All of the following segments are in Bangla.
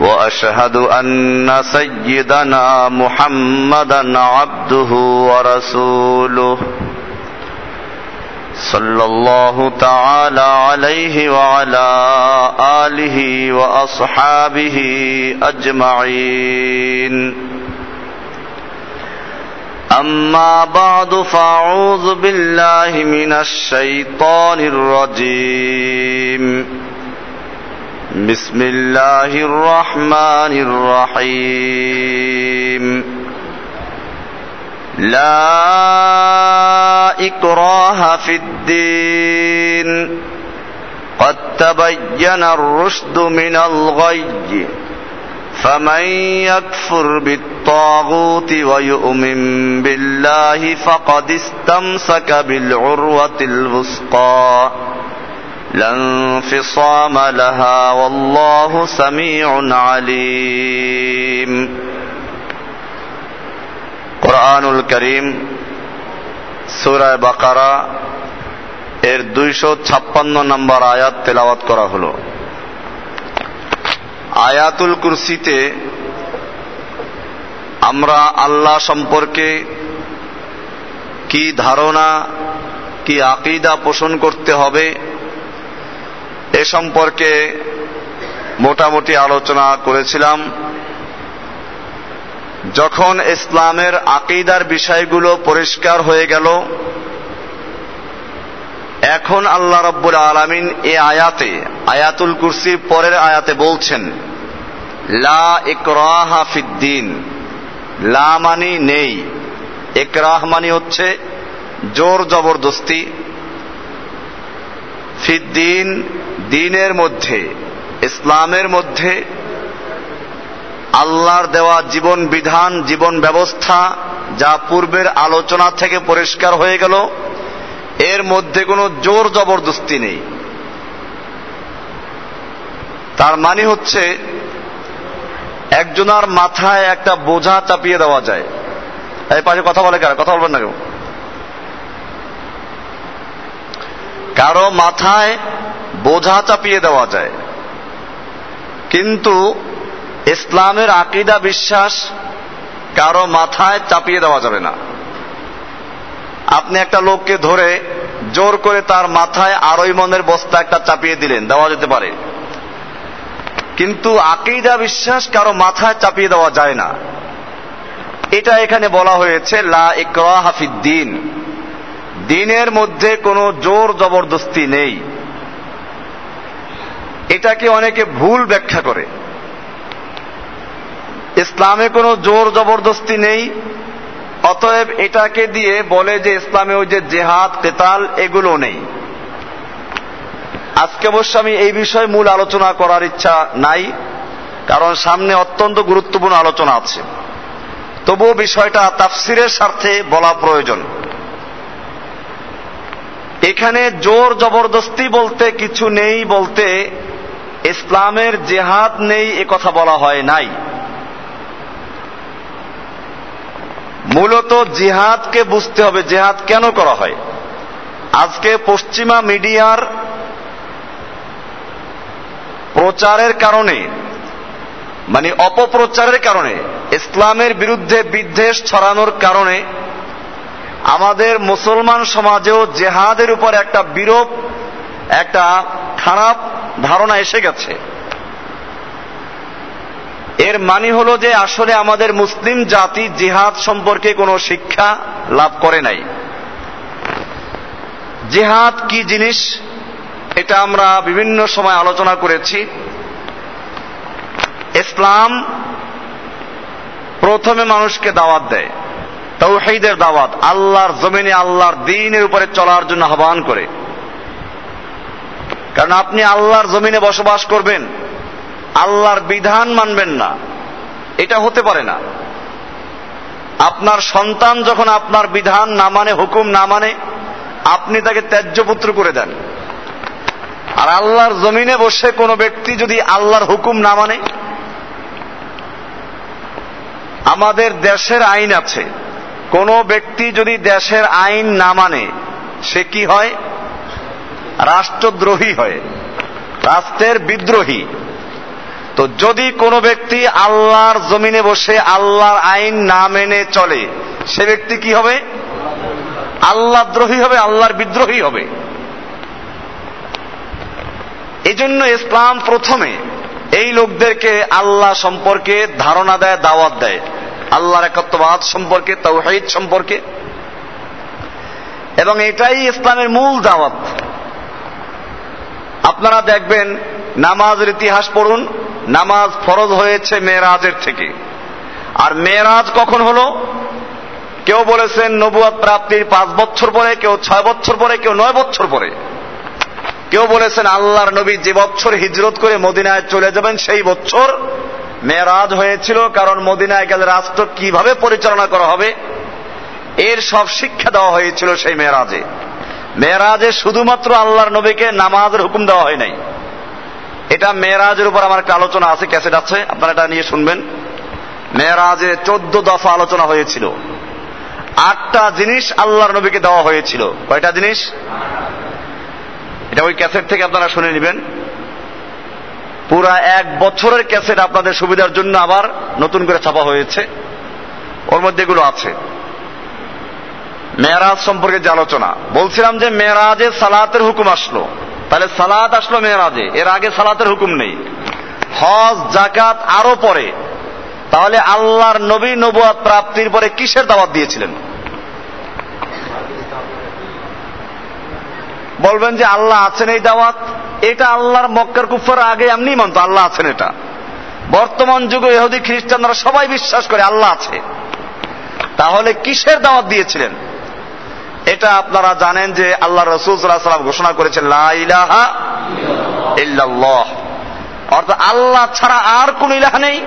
وأشهد أن سيدنا محمدا عبده ورسوله صلى الله تعالى عليه وعلى آله وأصحابه أجمعين. أما بعد فأعوذ بالله من الشيطان الرجيم. بسم الله الرحمن الرحيم. لا إكراه في الدين. قد تبين الرشد من الغي. فمن يكفر بالطاغوت ويؤمن بالله فقد استمسك بالعروة الوثقى. لا انفصام لها والله سميع عليم কোরআনুল করিম সুরায় বাকারা এর দুইশো ছাপ্পান্ন নম্বর আয়াত তেলাওয়াত করা হলো আয়াতুল কুরসিতে আমরা আল্লাহ সম্পর্কে কি ধারণা কি আকিদা পোষণ করতে হবে এ সম্পর্কে মোটামুটি আলোচনা করেছিলাম। যখন ইসলামের আকিদার বিষয়গুলো পরিষ্কার হয়ে গেল, এখন আল্লাহ রব্বুল আলমিন এ আয়াতে, আয়াতুল কুরসির পরের আয়াতে বলছেন, লা ইকরাহা ফিদ্দিন লা মানি নেই। একরাহ মানি হচ্ছে জোর জবরদস্তি। ফিদ্দিন দিনের মধ্যে, ইসলামের মধ্যে, আল্লাহর দেওয়া জীবন বিধান, জীবন ব্যবস্থা যা পূর্বের আলোচনা থেকে পরিষ্কার হয়ে গেল, এর মধ্যে কোনো জোর জবরদস্তি নেই। তার মানে হচ্ছে, একজনার মাথায় একটা বোঝা চাপিয়ে দেওয়া যায়। এই পাশে কথা বলে কারও? কথা বলবেন না কেউ? কারও মাথায় বোঝা চাপিয়ে দেওয়া যায়। কিন্তু ইসলামের আকিদা বিশ্বাস কারও মাথায় চাপিয়ে দেওয়া যাবে না। আপনি একটা লোককে ধরে জোর করে তার মাথায় আড়ই মনের বস্তা একটা চাপিয়ে দিলেন, দেওয়া যেতে পারে। কিন্তু আকিদা বিশ্বাস কারও মাথায় চাপিয়ে দেওয়া যায় না। এটা এখানে বলা হয়েছে, লা ইকরা হাফিদ্দিন দিনের মধ্যে কোনো জোর জবরদস্তি নেই। এটাকে অনেকে ভুল ব্যাখ্যা করে। ইসলামে কোনো জোর জবরদস্তি নেই, অতএব এটাকে দিয়ে বলে যে ইসলামে ওই যে জেহাদ, কেতাল, এগুলো নেই। আজকে অবশ্য আমি এই বিষয়ে মূল আলোচনা করার ইচ্ছা নাই, কারণ সামনে অত্যন্ত গুরুত্বপূর্ণ আলোচনা আছে। তবুও বিষয়টা তাফসিরের স্বার্থে বলা প্রয়োজন। এখানে জোর জবরদস্তি বলতে কিছু নেই বলতে ইসলামের জেহাদ নেই, এ কথা বলা হয় নাই। মূলত জিহাদকে বুঝতে হবে, জেহাদ কেন করা হয়? আজকে পশ্চিমা মিডিয়ার প্রচারের কারণে মানে অপপ্রচারের কারণে, ইসলামের বিরুদ্ধে বিদ্বেষ ছড়ানোর কারণে আমাদের মুসলমান সমাজেও জেহাদের উপর একটা বিরূপ একটা খারাপ ধারণা এসে গেছে। এর মানে হলো যে আসলে আমাদের মুসলিম জাতি জিহাদ সম্পর্কে কোনো শিক্ষা লাভ করে নাই। জিহাদ কি জিনিস, এটা আমরা বিভিন্ন সময় আলোচনা করেছি। ইসলাম প্রথমে মানুষকে দাওয়াত দেয় তৌহিদের দাওয়াত, আল্লাহর জমিনে আল্লাহর দিনের উপরে চলার জন্য আহ্বান করে। কারণ আপনি আল্লাহর জমিনে বসবাস করবেন। আল্লাহর বিধান মানবেন না। এটা হতে পারে না। আপনার সন্তান যখন আপনার বিধান না মানে হুকুম না মানে আপনি তাকে ত্যায্য পুত্র করে দেন। আর আল্লাহর জমিনে বসে কোনো ব্যক্তি যদি আল্লাহর হুকুম না মানে আমাদের দেশের আইন আছে। কোন ব্যক্তি যদি দেশের আইন না মানে সে কি হয়? রাষ্ট্রদ্রোহী হয়, রাষ্ট্রের বিদ্রোহী। তো যদি কোনো ব্যক্তি আল্লাহর জমিনে বসে আল্লাহর আইন না মেনে চলে, সে ব্যক্তি কি হবে? আল্লাহ দ্রোহী হবে, আল্লাহর বিদ্রোহী হবে। এই জন্য ইসলাম প্রথমে এই লোকদেরকে আল্লাহ সম্পর্কে ধারণা দেয়, দাওয়াত দেয়। আল্লাহর একত্ববাদ সম্পর্কে, তৌহিদ সম্পর্কে। এবং এটাই ইসলামের মূল দাওয়াত। আপনারা দেখবেন নামাজের ইতিহাস পড়ুন, নামাজ ফরজ হয়েছে মেয়েরাজের থেকে। আর মেয়েরাজ কখন হলো? কেউ বলেছেন নবুয়াদ প্রাপ্তির পাঁচ বছর পরে, কেউ ছয় বছর পরে, কেউ নয় বছর পরে। কেউ বলেছেন আল্লাহর নবী যে বছর হিজরত করে মদিনায় চলে যাবেন, সেই বছর মেয়েরাজ হয়েছিল, কারণ মদিনায় গেলে রাষ্ট্র কীভাবে পরিচালনা করা হবে? এর সব শিক্ষা দেওয়া হয়েছিল সেই মেয়েরাজে। মেয়েরাজে শুধুমাত্র আল্লাহর নবীকে নামাজের হুকুম দেওয়া হয় নাই। এটা মেয়েরাজের উপর আমার একটা আলোচনা আছে, ক্যাসেট আছে, আপনারা এটা নিয়ে শুনবেন। মেয়েরাজে চোদ্দ দফা আলোচনা হয়েছিল। আটটা জিনিস আল্লাহর নবীকে দেওয়া হয়েছিল। কয়টা জিনিস? এটা ওই ক্যাসেট থেকে আপনারা শুনে নেবেন। পুরা এক বছরের ক্যাসেট আপনাদের সুবিধার জন্য আবার নতুন করে ছাপা হয়েছে। ওর মধ্যে এগুলো আছে। মেয়েরাজ সম্পর্কে যে আলোচনা। বলছিলাম যে মেয়েরাজে সালাতের হুকুম আসলো। তাহলে সালাত আসলো মেয়েরাজে। এর আগে সালাতের হুকুম নেই। হজ জাকাত আরও পরে। তাহলে আল্লাহর নবী নবুয়াদ প্রাপ্তির পরে কিসের দাওয়াত দিয়েছিলেন? বলবেন যে আল্লাহ আছেন এই দাওয়াত। এটা আল্লাহর মক্কার কুফার আগে এমনি মানত, আল্লাহ আছেন এটা। বর্তমান যুগে ইহুদি, খ্রিস্টানরা সবাই বিশ্বাস করে আল্লাহ আছে। তাহলে কিসের দাওয়াত দিয়েছিলেন? এটা আপনারা জানেন যে আল্লাহ রসুল ঘোষণা করেছেন লাইলাহা অর্থাৎ আল্লাহ ছাড়া আর কোন ইলাহা নেই,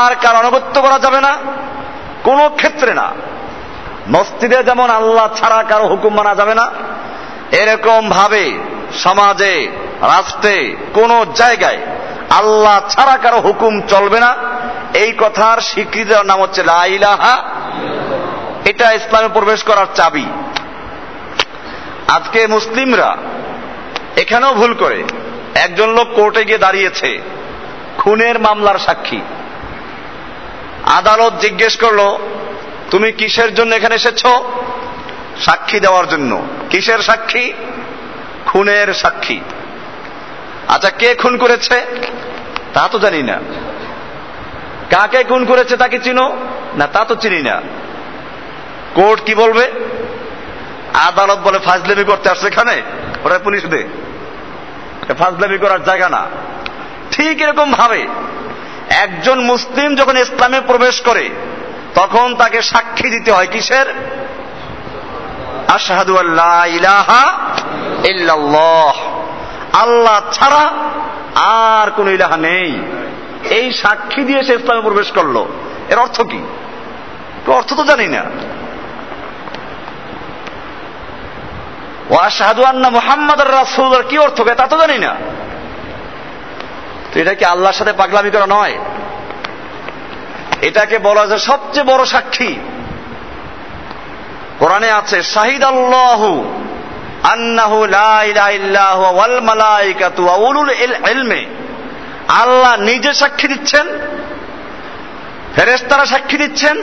আর কার অনগত্য করা যাবে না, কোন ক্ষেত্রে না। মসজিদে যেমন আল্লাহ ছাড়া কারও হুকুম মানা যাবে না, এরকম ভাবে সমাজে, রাষ্ট্রে, কোন জায়গায় আল্লাহ ছাড়া কারও হুকুম চলবে না। এই কথার স্বীকৃতির নাম হচ্ছে লাইলাহা এটা ইসলামে প্রবেশ করার চাবি। আজকে মুসলিমরা এখানেও ভুল করে। একজন লোক কোর্টে গিয়ে দাঁড়িয়েছে। খুনের মামলার সাক্ষী। আদালত জিজ্ঞেস করল, তুমি কিসের জন্য এখানে এসেছ? সাক্ষী দেওয়ার জন্য। কিসের সাক্ষী? খুনের সাক্ষী। আচ্ছা কে খুন করেছে? তা তো জানি না। কাকে খুন করেছে তাকে চিনো? না, তা তো চিনি না। কোর্ট কি বলবে? আদালত বলে ফাজলেমি করতে আসছে এখানে? ওরা পুলিশ দে। ফাজলেমি করার জায়গা না। ঠিক এরকম ভাবে একজন মুসলিম যখন ইসলামে প্রবেশ করে, তখন তাকে সাক্ষী দিতে হয় কিসের? আশাহাদু আল্লাহ ইলাহা ইল্লাল্লাহ। আল্লাহ ছাড়া আর কোন ইলাহা নেই। এই সাক্ষী দিয়ে সে ইসলামে প্রবেশ করল। এর অর্থ কি? অর্থ তো জানি না। ও আশাহাদু আন্না মোহাম্মদ রাসুল কি অর্থ তা তো জানি না। তো এটা কি আল্লাহর সাথে পাগলামি করা নয়? এটাকে বলা যায় সবচেয়ে বড় সাক্ষী। কোরআনে আছে শাহিদ আল্লাহু আন্নাহু লা ইলাহা ইল্লাহু ওয়াল মালাইকাতু ওয়া উলুল ইলমে। আল্লাহ নিজে সাক্ষী দিচ্ছেন, ফেরেশতারা সাক্ষী দিচ্ছেন,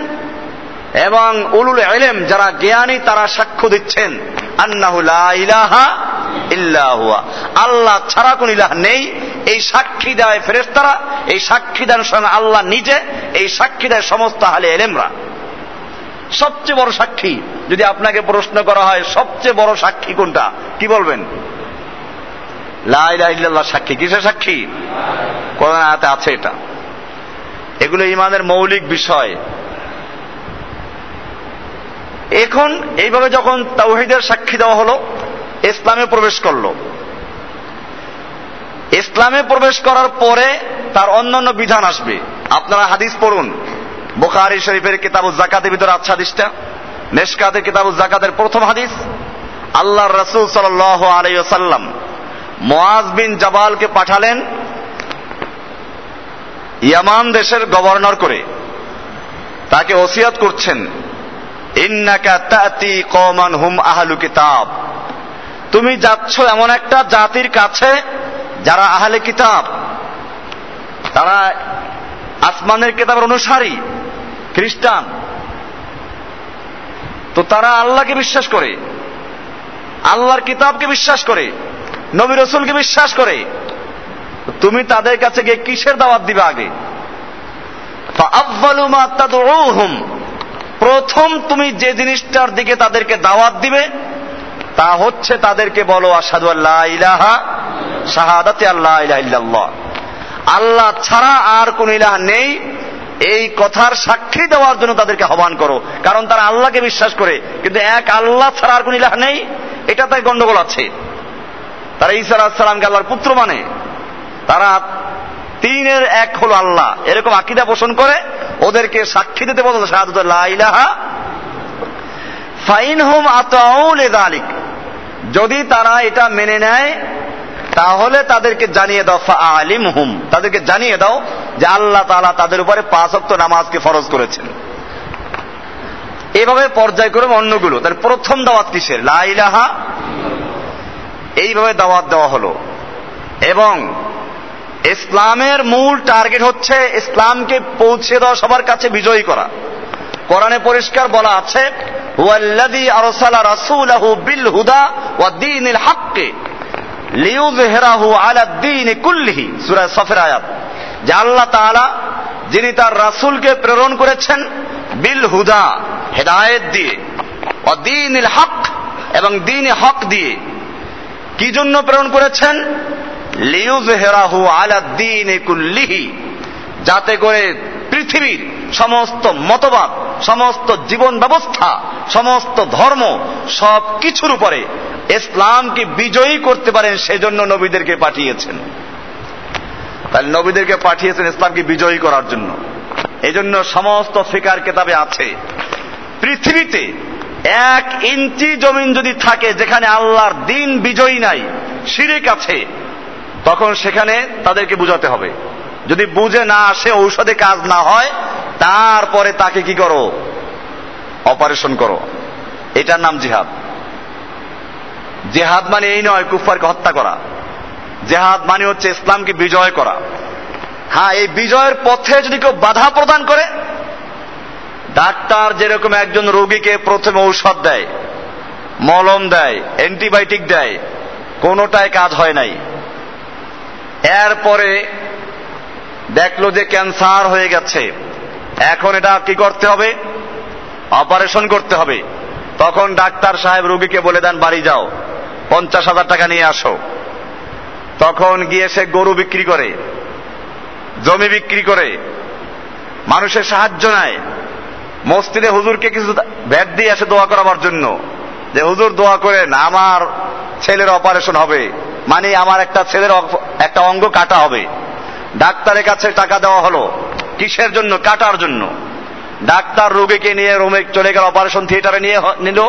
এবং উলুল ইলম, যারা জ্ঞানী, তারা সাক্ষ্য দিচ্ছেন। আল্লাহ ছাড়া কোন ইলাহ নেই। এই সাক্ষী দেয় ফেরেস্তারা এই সাক্ষী দেন স্বয়ং আল্লাহ নিজে, এই সাক্ষী দেয় সমস্ত হালে এলেমরা সবচেয়ে বড় সাক্ষী, যদি আপনাকে প্রশ্ন করা হয়, সবচেয়ে বড় সাক্ষী কোনটা? কি বলবেন? সাক্ষী, কিসের সাক্ষী? আছে এটা। এগুলো ইমানের মৌলিক বিষয়। এখন এইভাবে যখন তাওহিদের সাক্ষী দেওয়া হলো, ইসলামে প্রবেশ করল। ইসলামে প্রবেশ করার পরে তার অন্যান্য বিধান আসবে। আপনারা হাদিস পড়ুন। বোখারি শরীফের কিতাবুল জাকাতের ভিতরে আচ্ছা হাদিসটা। মেশকাতের কিতাবুল জাকাতের প্রথম হাদিস। আল্লাহ রসুল সাল আলাইসাল্লাম মোয়াজ বিন জাবালকে পাঠালেন ইয়ামান দেশের গভর্নর করে। তাকে ওসিয়াত করছেন। কিতাব। তুমি যাচ্ছ এমন একটা জাতির কাছে যারা আহলে কিতাব। তারা আসমানের কিতাবের অনুসারী, খ্রিস্টান। তো তারা আল্লাহকে বিশ্বাস করে, আল্লাহর কিতাবকে বিশ্বাস করে, নবী রসুলকে বিশ্বাস করে। তুমি তাদের কাছে গিয়ে কিসের দাওয়াত দিবে আগে? প্রথম তুমি যে জিনিসটার দিকে তাদেরকে দাওয়াত দিবে, তা হচ্ছে তাদেরকে বলো আসাদু আল্লাহ ইলাহা শাহাদাতে আল্লাহ ইলাহ আল্লাহ ছাড়া আর কোন ইলাহ নেই। এই কথার সাক্ষী দেওয়ার জন্য তাদেরকে আহ্বান করো, কারণ তারা আল্লাহকে বিশ্বাস করে, কিন্তু এক আল্লাহ ছাড়া আর কোন ইলাহ নেই, এটা তাই গন্ডগোল আছে। তারা ঈসা আলাহিসাল্লামকে আল্লাহর পুত্র মানে। তারা তিনের এক হলো আল্লাহ। এরকম আকিদা পোষণ করে, ওদেরকে সাক্ষী দিতে বলতো শাহাদুল্লাহ ইলাহা। ফাইন হোম যদি তারা এটা মেনে নেয়, তাহলে তাদেরকে জানিয়ে দাও আলিম হুম। তাদেরকে জানিয়ে দাও যে আল্লাহ তালা তাদের উপরে পাঁচ অক্ত নামাজকে ফরজ করেছেন। এভাবে পর্যায়ক্রমে অন্যগুলো। তার প্রথম দাওয়াত কিসের? লাইলাহা এইভাবে দাওয়াত দেওয়া হলো। এবং ইসলামের মূল টার্গেট হচ্ছে ইসলামকে পৌঁছে দেওয়া, সবার কাছে বিজয়ী করা। কোরআনে পরিষ্কার বলা আছে বিল হুদা আলা কুল্লিহি। তাআলা, যিনি তার রাসূলকে প্রেরণ করেছেন বিল হুদা হেদায়েত দিয়ে ও দীনিল হক এবং দিনে হক দিয়ে, কি জন্য প্রেরণ করেছেন? লিউজহেরাহু আলা দ্বীনি কুল্লিহি, যাতে করে পৃথিবীর সমস্ত মতবাদ, সমস্ত জীবন ব্যবস্থা সমস্ত ধর্ম সব কিছুর উপরে ইসলামকে বিজয়ী করতে পারেন সেজন্য নবীদেরকে পাঠিয়েছেন। তাহলে নবীদেরকে পাঠিয়েছেন ইসলামকে বিজয়ী করার জন্য। এই জন্য সমস্ত ফিকার কেতাবে আছে। পৃথিবীতে এক ইঞ্চি জমিন যদি থাকে, যেখানে আল্লাহর দিন বিজয়ী নাই, শিরিক আছে তখন সেখানে তাদেরকে বুঝাতে হবে। যদি বুঝে না আসে, ঔষধে কাজ না হয়, তারপরে তাকে কি করো? অপারেশন করো। এটার নাম জিহাদ। জেহাদ মানে এই নয় কুফারকে হত্যা করা। জেহাদ মানে হচ্ছে ইসলামকে বিজয় করা। হ্যাঁ এই বিজয়ের পথে যদি কেউ বাধা প্রদান করে, ডাক্তার যেরকম একজন রোগীকে প্রথমে ঔষধ দেয়, মলম দেয়, অ্যান্টিবায়োটিক দেয়, কোনোটায় কাজ হয় নাই। এরপরে দেখল যে ক্যান্সার হয়ে গেছে। এখন এটা কি করতে হবে? অপারেশন করতে হবে। তখন ডাক্তার সাহেব রোগীকে বলে দেন, বাড়ি যাও। পঞ্চাশ হাজার টাকা নিয়ে আসো। তখন গিয়ে সে গরু বিক্রি করে, জমি বিক্রি করে, মানুষের সাহায্য নেয়। মসজিদে হুজুরকে কিছু ভ্যাট দিয়ে আসে দোয়া করাবার জন্য যে, হুজুর, দোয়া করেন, আমার ছেলের অপারেশন হবে। মানে আমার একটা ছেলের একটা অঙ্গ কাটা হবে। ডাক্তারের কাছে টাকা দেওয়া হলো। কিসের জন্য? কাটার জন্য। ডাক্তার রোগীকে নিয়ে রুমে চলে গেল, অপারেশন থিয়েটারে নিয়ে নিল।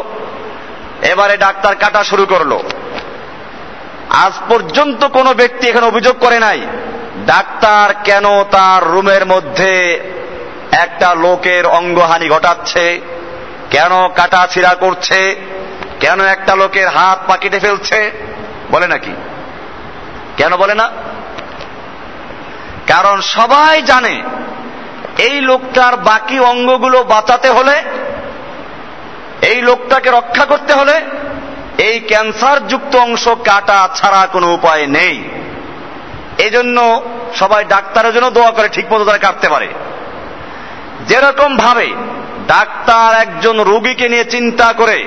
এবারে ডাক্তার কাটা শুরু করল। আজ পর্যন্ত কোনো ব্যক্তি এখানে অভিযোগ করে নাই, ডাক্তার কেন তার রুমের মধ্যে একটা লোকের অঙ্গহানি ঘটাচ্ছে? কেন কাটা ছিঁড়া করছে? কেন একটা লোকের হাত পা কেটে ফেলছে? বলে নাকি? কেন বলে না? কারণ সবাই জানে এই লোকটার বাকি অঙ্গগুলো বাঁচাতে হলে, এই লোকটাকে রক্ষা করতে হলে এই ক্যান্সার যুক্ত অংশ কাটা ছাড়া কোনো উপায় নেই। এজন্য সবাই ডাক্তারের জন্য দোয়া করে ঠিক মতো তারা কাটতে পারে। যেরকম ভাবে ডাক্তার একজন রোগীকে নিয়ে চিন্তা করে,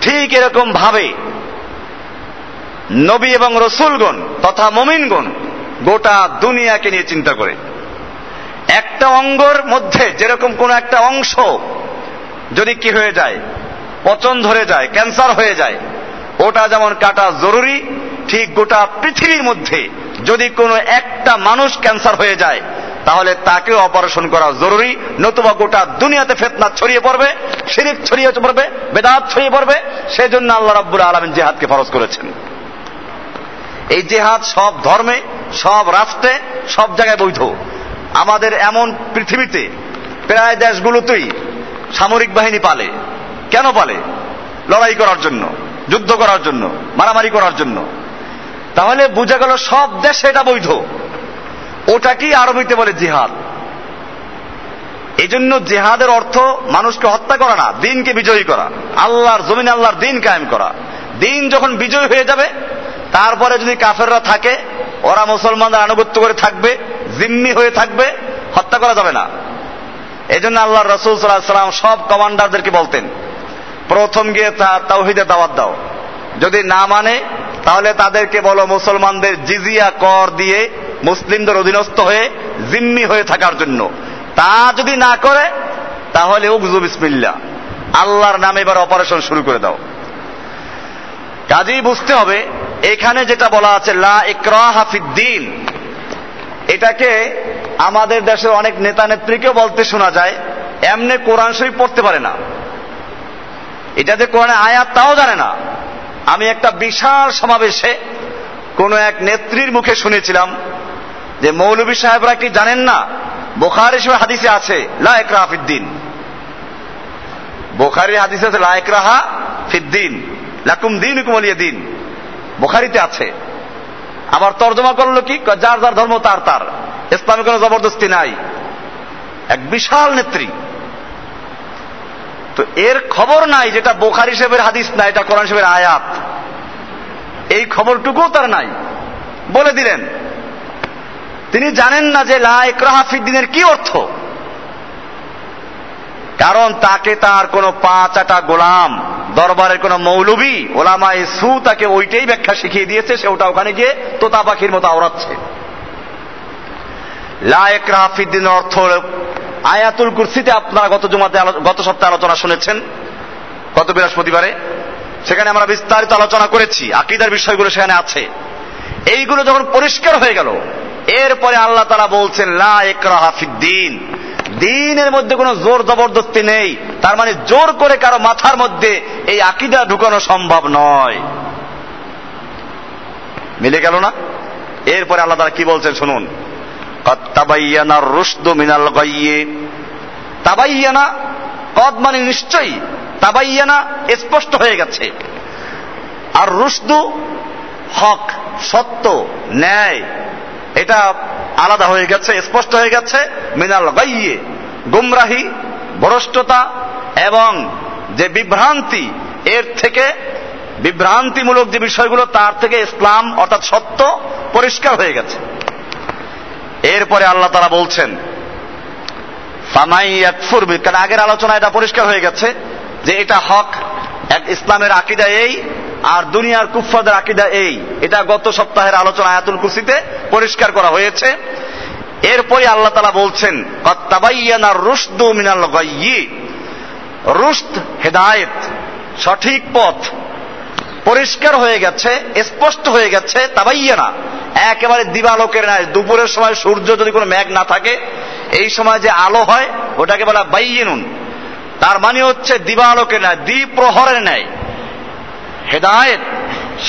ঠিক এরকম ভাবে নবী এবং রসুলগণ তথা মমিনগণ গোটা দুনিয়াকে নিয়ে চিন্তা করে। একটা অঙ্গর মধ্যে যেরকম কোন একটা অংশ যদি কি হয়ে যায়, পচন ধরে যায়, ক্যান্সার হয়ে যায়, ওটা যেমন কাটা জরুরি, ঠিক গোটা পৃথিবীর মধ্যে যদি কোনো একটা মানুষ ক্যান্সার হয়ে যায়, তাহলে তাকেও অপারেশন করা জরুরি, নতুবা গোটা দুনিয়াতে ফেতনা ছড়িয়ে পড়বে, শিরিক ছড়িয়ে পড়বে, বেদাত ছড়িয়ে পড়বে সেই জন্য আল্লাহ রাব্বুল আলমিন জেহাদকে ফরজ করেছেন। এই জেহাদ সব ধর্মে, সব রাষ্ট্রে, সব জায়গায় বৈধ। আমাদের এমন পৃথিবীতে প্রায় দেশগুলোতেই সামরিক বাহিনী পালে। কেন পালে? লড়াই করার জন্য, যুদ্ধ করার জন্য, মারামারি করার জন্য। তাহলে বোঝা গেল সব দেশে এটা বৈধ। ওটাকেই আরবিতে বলে জিহাদ। এই জন্য জেহাদের অর্থ মানুষকে হত্যা করা না, দিনকে বিজয়ী করা। আল্লাহর জমিন আল্লাহর দিন কায়েম করা। দিন যখন বিজয় হয়ে যাবে তারপরে যদি কাফেররা থাকে, ওরা মুসলমানদের আনুগত্য করে থাকবে, জিম্মি হয়ে থাকবে, হত্যা করা যাবে না। এই জন্য আল্লাহ রসুল সাল্লাম সব কমান্ডারদেরকে বলতেন, প্রথম গিয়ে তাওহিদের দাওয়াত দাও। যদি না মানে তাহলে তাদেরকে বলো মুসলমানদের জিজিয়া কর দিয়ে মুসলিমদের অধীনস্থ হয়ে জিম্মি হয়ে থাকার জন্য। তা যদি না করে, তাহলে উগজু বিসমিল্লা আল্লাহর নামে এবার অপারেশন শুরু করে দাও। কাজেই বুঝতে হবে এখানে যেটা বলা আছে, লা ইকরা হাফিদ্দিন এটাকে আমাদের দেশের অনেক নেতা নেত্রীকেও বলতে শোনা যায়, এমনি কোরআন শরীফ পড়তে পারে না। এটা যে কোরআনে আয়াত তাও জানে না। আমি একটা বিশাল সমাবেশে কোন এক নেত্রীর মুখে শুনেছিলাম যে মৌলবী সাহেবরা কি জানেন না, বোখার হিসেবে হাদিসে আছে, লা একরাহা ফিদ্দিন বোখারির হাদিসে আছে, লা একরাহা ফিদ্দিন লাকুম দিন কুমলিয়া দিন। বোখারিতে আছে। আবার তর্জমা করল কি? যার যার ধর্ম তার তার। ইসলামে কোনো জবরদস্তি নাই। এক বিশাল নেত্রী। তো এর খবর নাই যেটা বোখার হিসেবের হাদিস না এটা কোরআন হিসেবের আয়াত। এই খবরটুকুও তার নাই। বলে দিলেন, তিনি জানেন না যে লাইক্রাহাফিদ্দিনের কি অর্থ? কারণ তাকে তার কোন পাঁচাটা গোলাম দরবারের কোন মৌলবী ওলামায় সু তাকে ওইটাই ব্যাখ্যা শিখিয়ে দিয়েছে, সে ওটা ওখানে গিয়ে তোতা পাখির মতো আওড়াচ্ছে। লায়েক রাহাফিদ্দিন অর্থ আয়াতুল কুরসিতে আপনারা গত জমাতে গত সপ্তাহে আলোচনা শুনেছেন, গত বৃহস্পতিবারে। সেখানে আমরা বিস্তারিত আলোচনা করেছি, আকিদার বিষয়গুলো সেখানে আছে। এইগুলো যখন পরিষ্কার হয়ে গেল, এরপরে আল্লাহ তারা বলছেন, লা একরাহাফিদ্দিন দিনের মধ্যে কোনো জোর জবরদস্তি নেই। তার মানে জোর করে কারও মাথার মধ্যে এই আকিদা ঢুকানো সম্ভব নয়। মিলে গেল না? এরপরে আল্লাহ তারা কি বলছেন শুনুন। তাবাইয়ানা রুশদু মিনাল গাইয়ে তাবাইয়ানা, কদ মানে নিশ্চয়ই তাবাইয়ানা স্পষ্ট হয়ে গেছে। আর রুশদু হক, সত্য, ন্যায়, এটা আলাদা হয়ে গেছে, স্পষ্ট হয়ে গেছে, মিনাল গাইয়ে গুমরাহি, ভ্রষ্টতা এবং যে বিভ্রান্তি, এর থেকে বিভ্রান্তিমূলক যে বিষয়গুলো, তার থেকে ইসলাম অর্থাৎ সত্য পরিষ্কার হয়ে গেছে। এরপরে আল্লাহ তারা বলছেন কারণ আগের আলোচনা এটা পরিষ্কার হয়ে গেছে যে এটা হক, এক ইসলামের আকিদা এই, আর দুনিয়ার কুফাদের আকিদা এই। এটা গত সপ্তাহের আলোচনা আয়াতুল কুসিতে পরিষ্কার করা হয়েছে। এরপরে আল্লাহ তালা বলছেন রুশদু মিনাল রুশদ হেদায়েত, সঠিক পথ পরিষ্কার হয়ে গেছে, স্পষ্ট হয়ে গেছে, তাবাইয়ানা। একেবারে দিবালোকের নাই দুপুরের সময় সূর্য যদি কোনো মেঘ না থাকে, এই সময় যে আলো হয়, ওটাকে বলা বাইয়েনুন। তার মানে হচ্ছে দিবালোকের ন্যায়, দ্বিপ্রহরের ন্যায়। হেদায়েত,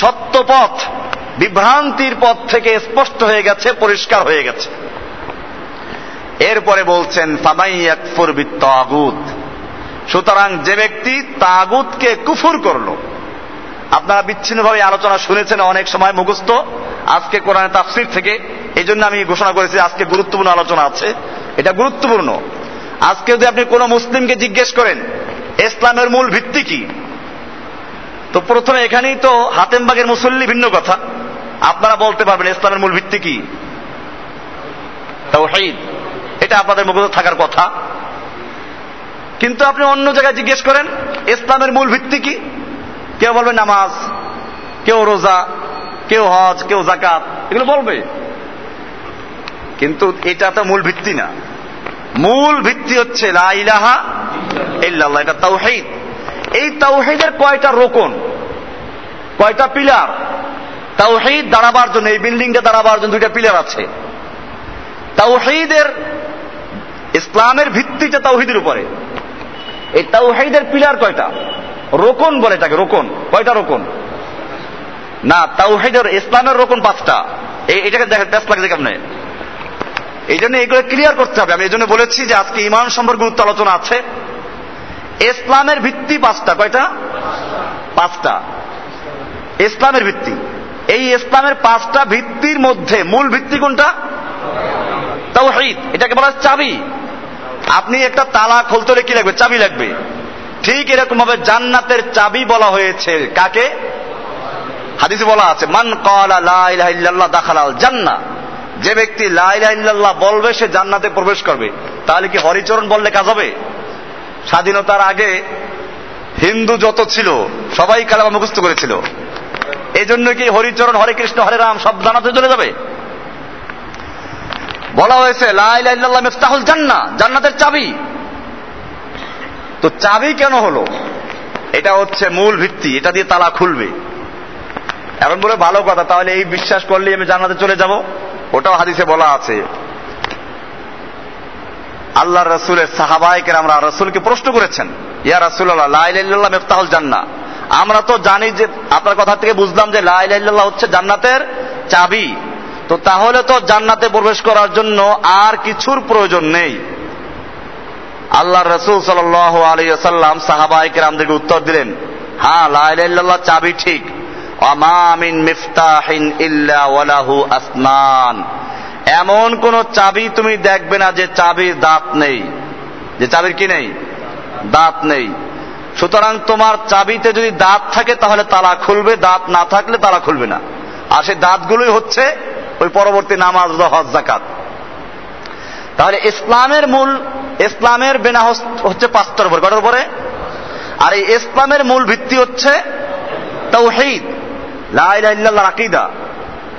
সত্য পথ, বিভ্রান্তির পথ থেকে স্পষ্ট হয়ে গেছে, পরিষ্কার হয়ে গেছে। এরপরে বলছেন বিত্তাগুত। সুতরাং যে ব্যক্তি তাগুতকে কুফুর করল, আপনারা বিচ্ছিন্নভাবে আলোচনা শুনেছেন অনেক সময় মুখস্থ, আজকে কোরআন তাফসির থেকে এই জন্য আমি ঘোষণা করেছি, আজকে গুরুত্বপূর্ণ আলোচনা আছে, এটা গুরুত্বপূর্ণ। আজকে যদি আপনি কোনো মুসলিমকে জিজ্ঞেস করেন, ইসলামের মূল ভিত্তি কি? তো প্রথমে এখানেই তো হাতেমবাগের মুসল্লি ভিন্ন কথা। আপনারা বলতে পারবেন, ইসলামের মূল ভিত্তি কি? তাওহীদ। এটা আপনাদের মুখে থাকার কথা। কিন্তু আপনি অন্য জায়গায় জিজ্ঞেস করেন, ইসলামের মূল ভিত্তি কি? কেউ বলবে নামাজ, কেউ রোজা, কেউ হজ, কেউ জাকাত এগুলো বলবে। কিন্তু এটা তো মূল ভিত্তি না। মূল ভিত্তি হচ্ছে এটা তাওহীদ। এই তাওহিদের কয়টা রোকন? কয়টা পিলার? তাওহীদ দাঁড়াবার জন্য, এই বিল্ডিংটা দাঁড়াবার জন্য দুইটা পিলার আছে। তাওহীদের ইসলামের ভিত্তিটা তাওহীদের উপরে। এই তাওহীদের পিলার কয়টা? রোকন বলে এটাকে, রোকন। কয়টা রোকন? না, তাওহীদের, ইসলামের রোকন পাঁচটা। এটাকে দেখেন প্যাস লাগছে কেমনে? এই জন্য এগুলো ক্লিয়ার করতে হবে। আমি এই জন্য বলেছি যে আজকে ইমান সম্পর্কে গুরুত্ব আলোচনা আছে। ইসলামের ভিত্তি পাঁচটা। কয়টা? পাঁচটা। ইসলামের ভিত্তি। এই ইসলামের পাঁচটা ভিত্তির মধ্যে মূল ভিত্তি কোনটা? তাওহীদ। এটাকে বলা চাবি। আপনি একটা তালা খুলতে হলে কি লাগবে? চাবি লাগবে। ঠিক এরকম ভাবে জান্নাতের চাবি বলা হয়েছে। কাকে? হাদিসে বলা আছে, মান কলা দাখালাল জান্নাহ। যে ব্যক্তি লা ইলাহা ইল্লাল্লাহ বলবে, সে জান্নাতে প্রবেশ করবে। তাহলে কি হরিচরণ বললে কাজ হবে? স্বাধীনতার আগে হিন্দু যত ছিল, সবাই কালামা মুখস্থ করেছিল। এই জন্য কি হরিচরণ, হরে কৃষ্ণ, হরে রাম সব জানাতে চলে যাবে? বলা হয়েছে লাইল্লাহ মিফতাহুল জান্না জান্নাতের চাবি। তো চাবি কেন হলো? এটা হচ্ছে মূল ভিত্তি, এটা দিয়ে তালা খুলবে। এখন বলে, ভালো কথা, তাহলে এই বিশ্বাস করলে আমি জান্নাতে চলে যাব। ওটাও হাদিসে বলা আছে। আল্লাহ রসুলের সাহাবাহিকের আমরা রসুলকে প্রশ্ন করেছেন, ইয়া রসুল্লাহ লাইল্লাহ মেফতাহুল জান্না আমরা তো জানি যে, আপনার কথা থেকে বুঝলাম যে লাইল্লাহ হচ্ছে জান্নাতের চাবি। তো তাহলে তো জান্নাতে প্রবেশ করার জন্য আর কিছুর প্রয়োজন নেই। আল্লাহ রসুল সাল আলী সাল্লাম সাহাবাহিকের আমাদেরকে উত্তর দিলেন হ্যাঁ লাইল্লাহ চাবি ঠিক। ওয়ালাহু আসমান এমন কোন চাবি তুমি দেখবে না যে চাবির দাঁত নেই। যে চাবির কি নেই? দাঁত নেই। সুতরাং তোমার চাবিতে যদি দাঁত থাকে তাহলে তালা খুলবে, দাঁত না থাকলে তালা খুলবে না। আর সেই দাঁতগুলোই হচ্ছে ওই পরবর্তী নামাজ হজ জাকাত তাহলে ইসলামের মূল, ইসলামের বেনা হচ্ছে পাঁচটার উপরে। কটার উপরে? আর এই ইসলামের মূল ভিত্তি হচ্ছে তৌহিদ। আকিদা।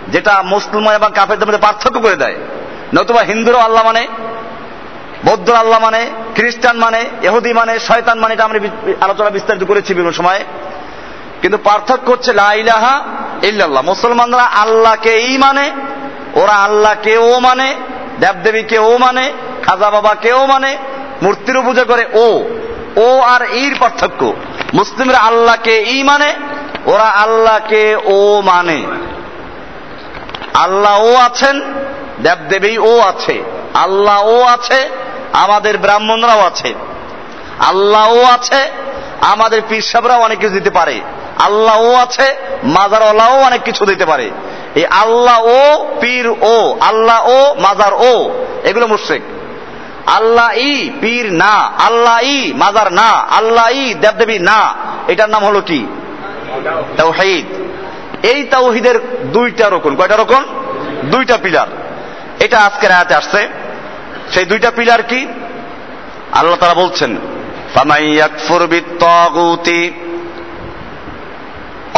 যেটা মুসলমান এবং কাফেরদের মধ্যে পার্থক্য করে দেয়। নতুবা হিন্দুরও আল্লাহ মানে বৌদ্ধ আল্লাহ মানে খ্রিস্টান মানে এহুদি মানে শয়তান মানে এটা আমরা আলোচনা বিস্তারিত করেছি বিভিন্ন সময়। কিন্তু পার্থক্য হচ্ছে লাইলাহা ইল্লাল্লাহ। মুসলমানরা আল্লাহকে এই মানে ওরা আল্লাহকে ও মানে দেবদেবীকে ও মানে খাজা বাবা কেও মানে মূর্তিরও পূজা করে ও ও আর ইর পার্থক্য। মুসলিমরা আল্লাহকে ই মানে ওরা আল্লাহকে ও মানে। আল্লাহ ও আছেন, দেবদেবী ও আছে। আল্লাহ ও আছে, আমাদের ব্রাহ্মণরাও আছে। আল্লাহ ও আছে, আমাদের পিসাবরাও অনেক কিছু দিতে পারে। আল্লাহ ও আছে, মাজারওয়ালাও অনেক কিছু দিতে পারে। এই আল্লাহ ও পীর ও, আল্লাহ ও মাজার ও, এগুলো মুশ্রিক। আল্লাহ ই পীর না, আল্লাহ ই মাজার না, আল্লাহ ই দেবদেবী না, এটার নাম হলো কি? তাওহীদ। এই তাওহিদের দুইটা রকম, কয়টা রকম? দুইটা পিলার। এটা আজকের আয়াতে আসছে। সেই দুইটা পিলার কি? আল্লাহ তারা বলছেন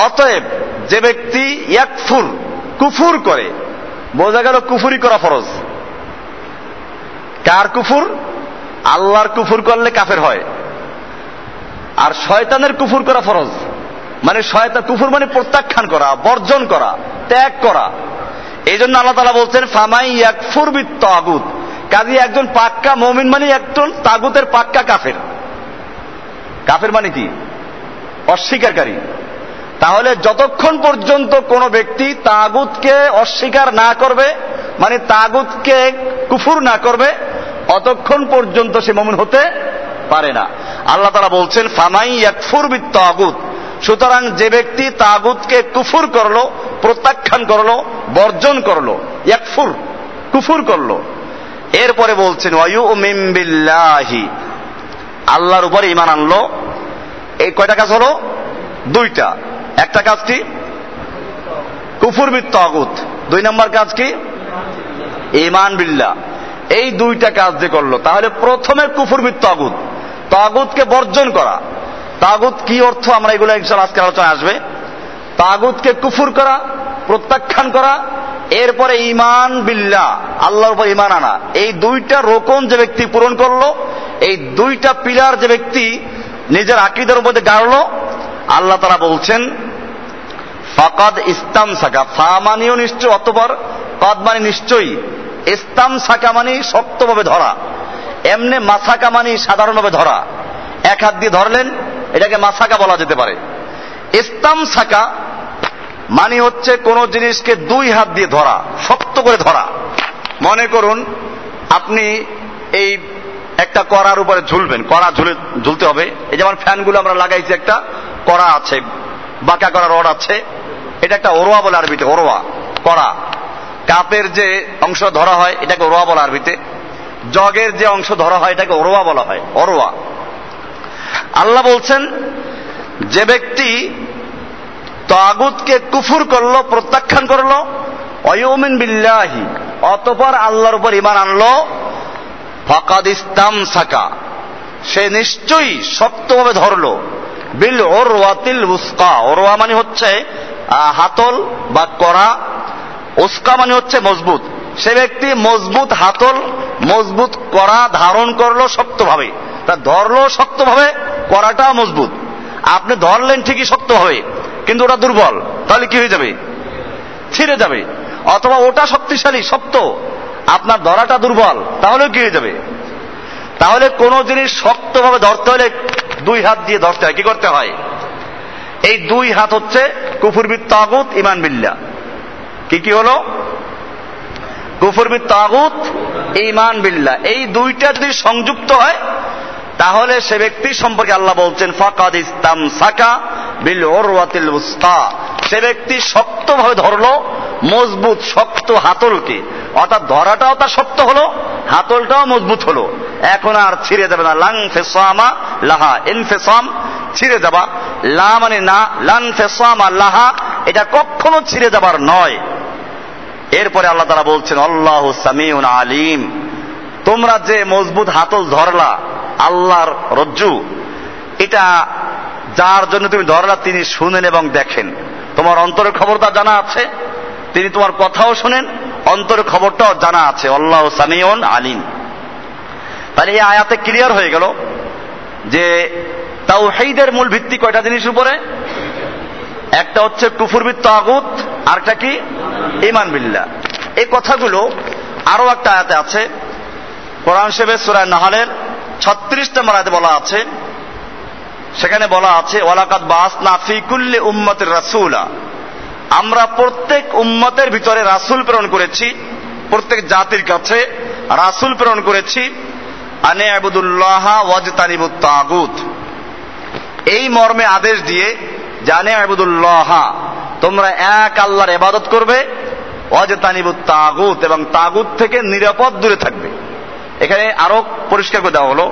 অতএব যে ব্যক্তি ইয়াকফুর কুফুর করে। বোঝা গেল কুফুরি করা ফরজ। কার কুফুর? আল্লাহর কুফুর করলে কাফের হয়। আর শয়তানের কুফুর করা ফরজ। মানে শয়তান, কুফুর মানে প্রত্যাখ্যান করা, বর্জন করা, ত্যাগ করা। এই জন্য আল্লাহ তালা বলছেন, ফামাই ইয়াকফুর বিত তাগুত কাজী একজন পাক্কা মমিন মানে একজন তাগুতের পাক্কা কাফের। কাফের মানে কি? অস্বীকারী। তাহলে যতক্ষণ পর্যন্ত কোন ব্যক্তি তাগুতকে অস্বীকার না করবে মানে তাগুতকে কুফুর না করবে, অতক্ষণ পর্যন্ত সে মমিন হতে পারে না। আল্লাহ তারা বলছেন, ফামাই ইয়াকফুর বিত তাগুত সুতরাং যে ব্যক্তি তাগুতকে কুফুর করল, প্রত্যাখ্যান করল, বর্জন করল, ইয়াকফুর, কুফুর করল। এরপরে বলছেন ওয়ু মিম্বিল্লাহি আল্লাহর উপরে ইমান আনলো। এই কয়টা কাজ হলো? দুইটা। একটা কাজ কি? কুফুর বিত্ত আগুত দুই নম্বর কাজ কি? ইমান বিল্লা এই দুইটা কাজ যে করল, তাহলে প্রথমের কুফুর বিত্ত আগুত তাগুতকে বর্জন করা। তাগুত কি অর্থ? আমরা এগুলো ইনশাল আজকে আলোচনা আসবে। তাগুতকে কুফুর করা, প্রত্যাখ্যান করা, এরপরে ইমান বিল্লা আল্লাহর উপর ইমান আনা। এই দুইটা রোকন যে ব্যক্তি পূরণ করল, এই দুইটা পিলার যে ব্যক্তি নিজের আকিদের মধ্যে গাড়লো, আল্লাহ তারা বলছেন ফাকাদ ইস্তাম সাকা ফা মানিও নিশ্চয়, অতপর কদ মানে নিশ্চয়ই। ইস্তাম সাকা মানে শক্তভাবে ধরা। এমনি মাসাকা মানে সাধারণভাবে ধরা। এক হাত দিয়ে ধরলেন, এটাকে মাসাকা বলা যেতে পারে। ইস্তাম সাকা মানে হচ্ছে কোন জিনিসকে দুই হাত দিয়ে ধরা, শক্ত করে ধরা। মনে করুন, আপনি এই একটা করার উপরে ঝুলবেন, কড়া ঝুলে ঝুলতে হবে। এই যেমন ফ্যানগুলো আমরা লাগাইছি একটা, কড়া আছে, বাঁকা করা রড আছে। এটা একটা ওরোয়া বলে আরবিতে, ওরোয়া, কড়া। কাপের যে অংশ ধরা হয়, এটাকে ওরোয়া বলা আরবিতে। জগের যে অংশ ধরা হয়, এটাকে ওরোয়া বলা হয় অরোয়া আল্লাহ বলছেন, যে ব্যক্তি তাগুতকে কুফুর করল, প্রত্যাখ্যান করল, অয়মিন বিল্লাহি, অতপর আল্লাহর উপর ইমান আনলো, ফাকাদ ইস্তাম সাকা সে নিশ্চয়ই শক্তভাবে ধরলো, বিল ওর ওয়াতিল উস্কা। ওরোয়া মানে হচ্ছে হাতল বা করা, উস্কা মানে হচ্ছে মজবুত। সে ব্যক্তি মজবুত হাতল, মজবুত করা ধারণ করল শক্তভাবে। তা ধরলো শক্তভাবে, করাটা মজবুত। আপনি ধরলেন ঠিকই শক্তভাবে, কিন্তু ওটা দুর্বল, তাহলে কি হয়ে যাবে? ছিঁড়ে যাবে। অথবা ওটা শক্তিশালী, শক্ত, আপনার ধরাটা দুর্বল, তাহলেও কি হয়ে যাবে? তাহলে কোন জিনিস শক্তভাবে ধরতে হলে দুই হাত দিয়ে ধরতে হয়, কি করতে হয়? এই দুই হাত হচ্ছে কুফুরবিদ তাগুত ইমান বিল্লা কি কি হলো? কুফুরবিদ তাগুত ইমান বিল্লা এই দুইটা যদি সংযুক্ত হয়, তাহলে সে ব্যক্তি সম্পর্কে আল্লাহ বলছেন, ফাকাদ ইস্তাম সাকা বিল ওরওয়াতিল উস্তা। সে ব্যক্তি শক্তভাবে ধরলো, মজবুত, শক্ত হাতলকে। অর্থাৎ ধরাটাও তার শক্ত হলো হাতলটাও মজবুত হলো। এখন আর ছিঁড়ে যাবে না। লাং ফেসামা লাহা। ইনফেসাম ছিঁড়ে যাবা। লা মানে না লাং ফেসামা লাহা। এটা কখনো ছিঁড়ে যাবার নয়। এরপরে আল্লাহ তারা বলছেন, আল্লাহ সামিউন আলিম। তোমরা যে মজবুত হাতল ধরলা, আল্লাহর রজ্জু, এটা যার জন্য তুমি ধরলা তিনি শুনেন এবং দেখেন। তোমার অন্তরের খবরটা জানা আছে, তিনি তোমার কথাও শোনেন অন্তরের খবরটাও জানা আছে। আল্লাহ সামিউন আলিম। তাহলে এই আয়াতে ক্লিয়ার হয়ে গেল যে তাও তাওহীদের মূল ভিত্তি কয়টা জিনিস উপরে? একটা হচ্ছে কুফুরবিদ তাগুত আরটা কি? ইমান বিল্লাহ। এই কথাগুলো আরও একটা আয়াতে আছে। কোরআন শেবের সুরায় নাহালের ছত্রিশ নম্বর আয়াতে বলা আছে। সেখানে বলা আছে ওয়ালাকাত বাস নাফি কুল্লে উম্মতের রাসুলা। আমরা প্রত্যেক উম্মতের ভিতরে রাসুল প্রেরণ করেছি, প্রত্যেক জাতির কাছে রাসুল প্রেরণ করেছি, আনে আবুদুল্লাহ ওয়াজতানিবুত তাগুত। এই মর্মে আদেশ দিয়ে জানে আবুদুল্লাহ, তোমরা এক আল্লাহর এবাদত করবে অজতানিবুত তাগুত এবং তাগুত থেকে নিরাপদ দূরে থাকবে। এখানে আরও পরিষ্কার করে দেওয়া হলো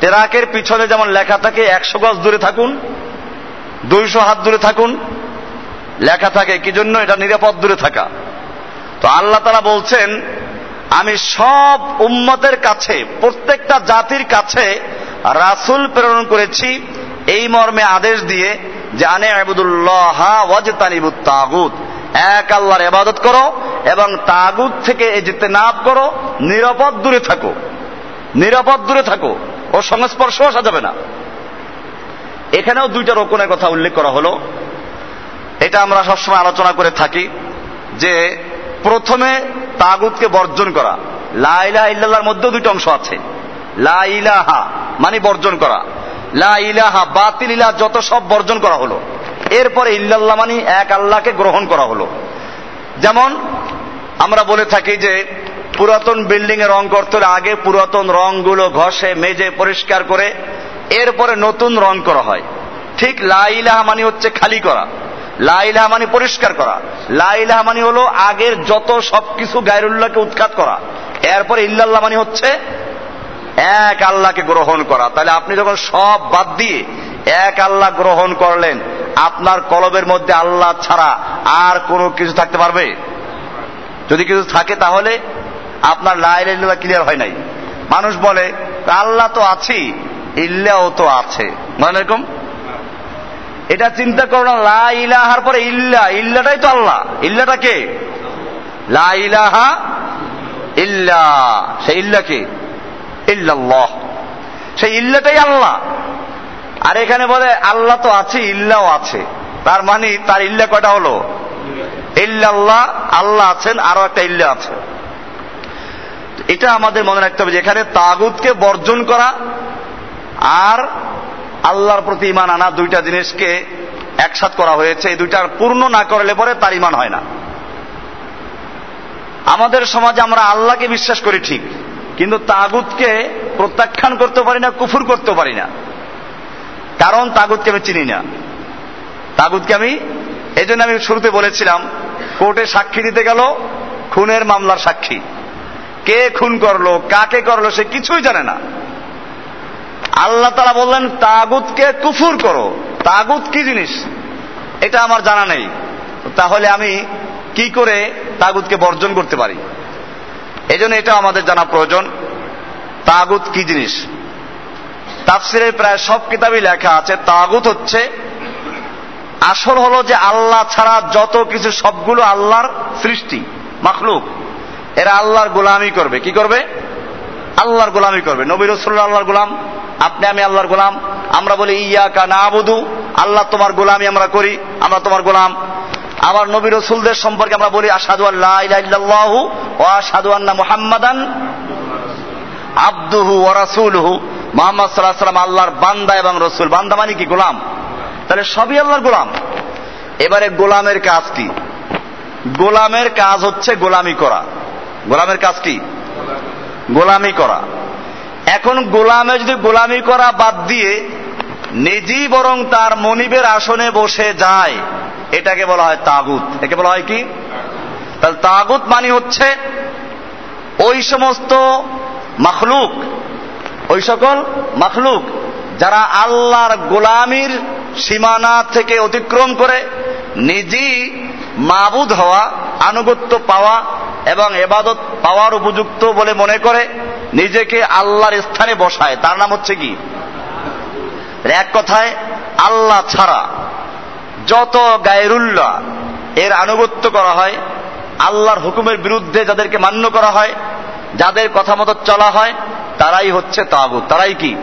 টেরাকের পিছনে যেমন লেখা থাকে, একশো গজ দূরে থাকুন, দুইশো হাত দূরে থাকুন লেখা থাকে কি জন্য? এটা নিরাপদ দূরে থাকা। তো আল্লাহ তারা বলছেন, আমি সব উম্মতের কাছে, প্রত্যেকটা জাতির কাছে রাসুল প্রেরণ করেছি এই মর্মে আদেশ দিয়ে যে, আনে আবুদুল্লাহ ওয়াজতানিবুত তাগুত। এক আল্লাহর এবাদত করো এবং তাগুত থেকে যেতে নাপ করো। নিরাপদ দূরে থাকো। নিরাপদ দূরে থাকো। ও সংস্পর্শ আসা যাবে না। এখানেও দুইটা রোকনের কথা উল্লেখ করা হলো। এটা আমরা সবসময় আলোচনা করে থাকি যে প্রথমে তাগুতকে বর্জন করা। লা ইলাহা ইল্লাল্লাহর মধ্যেও দুইটা অংশ আছে। লা ইলাহা মানে বর্জন করা। লা ইলাহা বাতিল ইলাহ যত সব বর্জন করা হলো। এরপরে ইল্লাল্লাহ মানে এক আল্লাহকে গ্রহণ করা হলো। যেমন আমরা বলে থাকি যে পুরাতন বিল্ডিং এ রং করতে হলে আগে পুরাতন রংগুলো ঘষে, মেজে, পরিষ্কার করে এরপরে নতুন রং করা হয়। ঠিক লাইলাহা মানে হচ্ছে খালি করা। লাইলাহা মানে পরিষ্কার করা। লাইলাহা মানে হলো আগের যত সবকিছু গায়রুল্লাহকে উৎখাত করা। এরপরে ইল্লাল্লাহ মানে হচ্ছে এক আল্লাহকে গ্রহণ করা। তাহলে আপনি যখন সব বাদ দিয়ে এক আল্লাহ গ্রহণ করলেন, আপনার কলবের মধ্যে আল্লাহ ছাড়া আর কোনো কিছু থাকতে পারবে? যদি কিছু থাকে তাহলে আপনার লাইলা ক্লিয়ার হয় নাই। মানুষ বলে আল্লাহ তো আছি ইল্লাও তো আছে। মানে এরকম? এটা চিন্তা করো না, লা ইলাহার পরে ইল্লা, ইল্লাটাই তো আল্লাহ। ইল্লাটা কে? লা ইলাহা ইল্লা। সে ইল্লা কে? ইল্লাল্লাহ। সেই ইল্লাটাই আল্লাহ। আর এখানে বলে, আল্লাহ তো আছে, ইল্লাও আছে। তার মানে তার ইল্লা কয়টা হলো? ইল্লাল্লাহ, আল্লাহ আছেন আরও একটা ইল্লা আছে। এটা আমাদের মনে রাখতে হবে যে, এখানে তাগুতকে বর্জন করা আর আল্লাহর প্রতি ইমান আনা দুইটা জিনিসকে একসাথ করা হয়েছে। এই দুইটার পূর্ণ না করলে পরে তার ইমান হয় না। আমাদের সমাজে আমরা আল্লাহকে বিশ্বাস করি ঠিক, কিন্তু তাগুতকে প্রত্যাখ্যান করতে পারি না, কুফুর করতে পারি না। কারণ তাগুতকে আমি চিনি না। তাগুতকে আমি এই জন্য আমি শুরুতে বলেছিলাম, কোর্টে সাক্ষী দিতে গেল, খুনের মামলার সাক্ষী। কে খুন করল, কাকে করল, সে কিছুই জানে না। আল্লাহ তারা বললেন, তাগুতকে কুফুর করো। তাগুত কি জিনিস? এটা আমার জানা নেই। তাহলে আমি কি করে তাগুতকে বর্জন করতে পারি? এই জন্য এটা আমাদের জানা প্রয়োজন। তাগুত কি জিনিস? তাফসিরের প্রায় সব কিতাবই লেখা আছে, তাগুত হচ্ছে আসল হলো যে আল্লাহ ছাড়া যত কিছু সবগুলো আল্লাহর সৃষ্টি, মাখলুক। এরা আল্লাহর গোলামি করবে। কি করবে? আল্লাহর গোলামি করবে। নবী রসুল্লাহ আল্লাহর গোলাম, আপনি আমি আল্লাহর গোলাম। আমরা বলি ইয়া কা না আবুদু আল্লাহ তোমার গোলামি আমরা করি, আমরা তোমার গোলাম। আবার নবী রসুলদের সম্পর্কে আমরা বলি আসাদু আল্লাহ ও আসাদু আন্না মুহাম্মাদান আব্দুহু ও রাসুলহু। মোহাম্মদ সাল্লাহ সাল্লাম আল্লাহর বান্দা এবং রসুল। বান্দা মানে কি? গোলাম। তাহলে সবই আল্লাহর গোলাম। এবারে গোলামের কাজ কি? গোলামের কাজ হচ্ছে গোলামি করা। গোলামের কাজ কি? গোলামি করা। এখন গোলামে যদি গোলামি করা বাদ দিয়ে নিজেই বরং তার মনিবের আসনে বসে যায়, এটাকে বলা হয় তাগুত। একে বলা হয় কি? তাহলে তাগুত মানে হচ্ছে ওই সমস্ত মখলুক, ওই সকল মখলুক যারা আল্লাহর গোলামির সীমানা থেকে অতিক্রম করে নিজেই মাবুদ হওয়া, আনুগত্য পাওয়া এবং এবাদত পাওয়ার উপযুক্ত বলে মনে করে নিজেকে আল্লাহর স্থানে বসায়। তার নাম হচ্ছে কি? এক কথায়, আল্লাহ ছাড়া যত গায়রুল্লাহ এর আনুগত্য করা হয়, আল্লাহর হুকুমের বিরুদ্ধে যাদেরকে মান্য করা হয়, যাদের কথা মতো চলা হয়, তারাই হচ্ছে তাগুত। তারাই কি?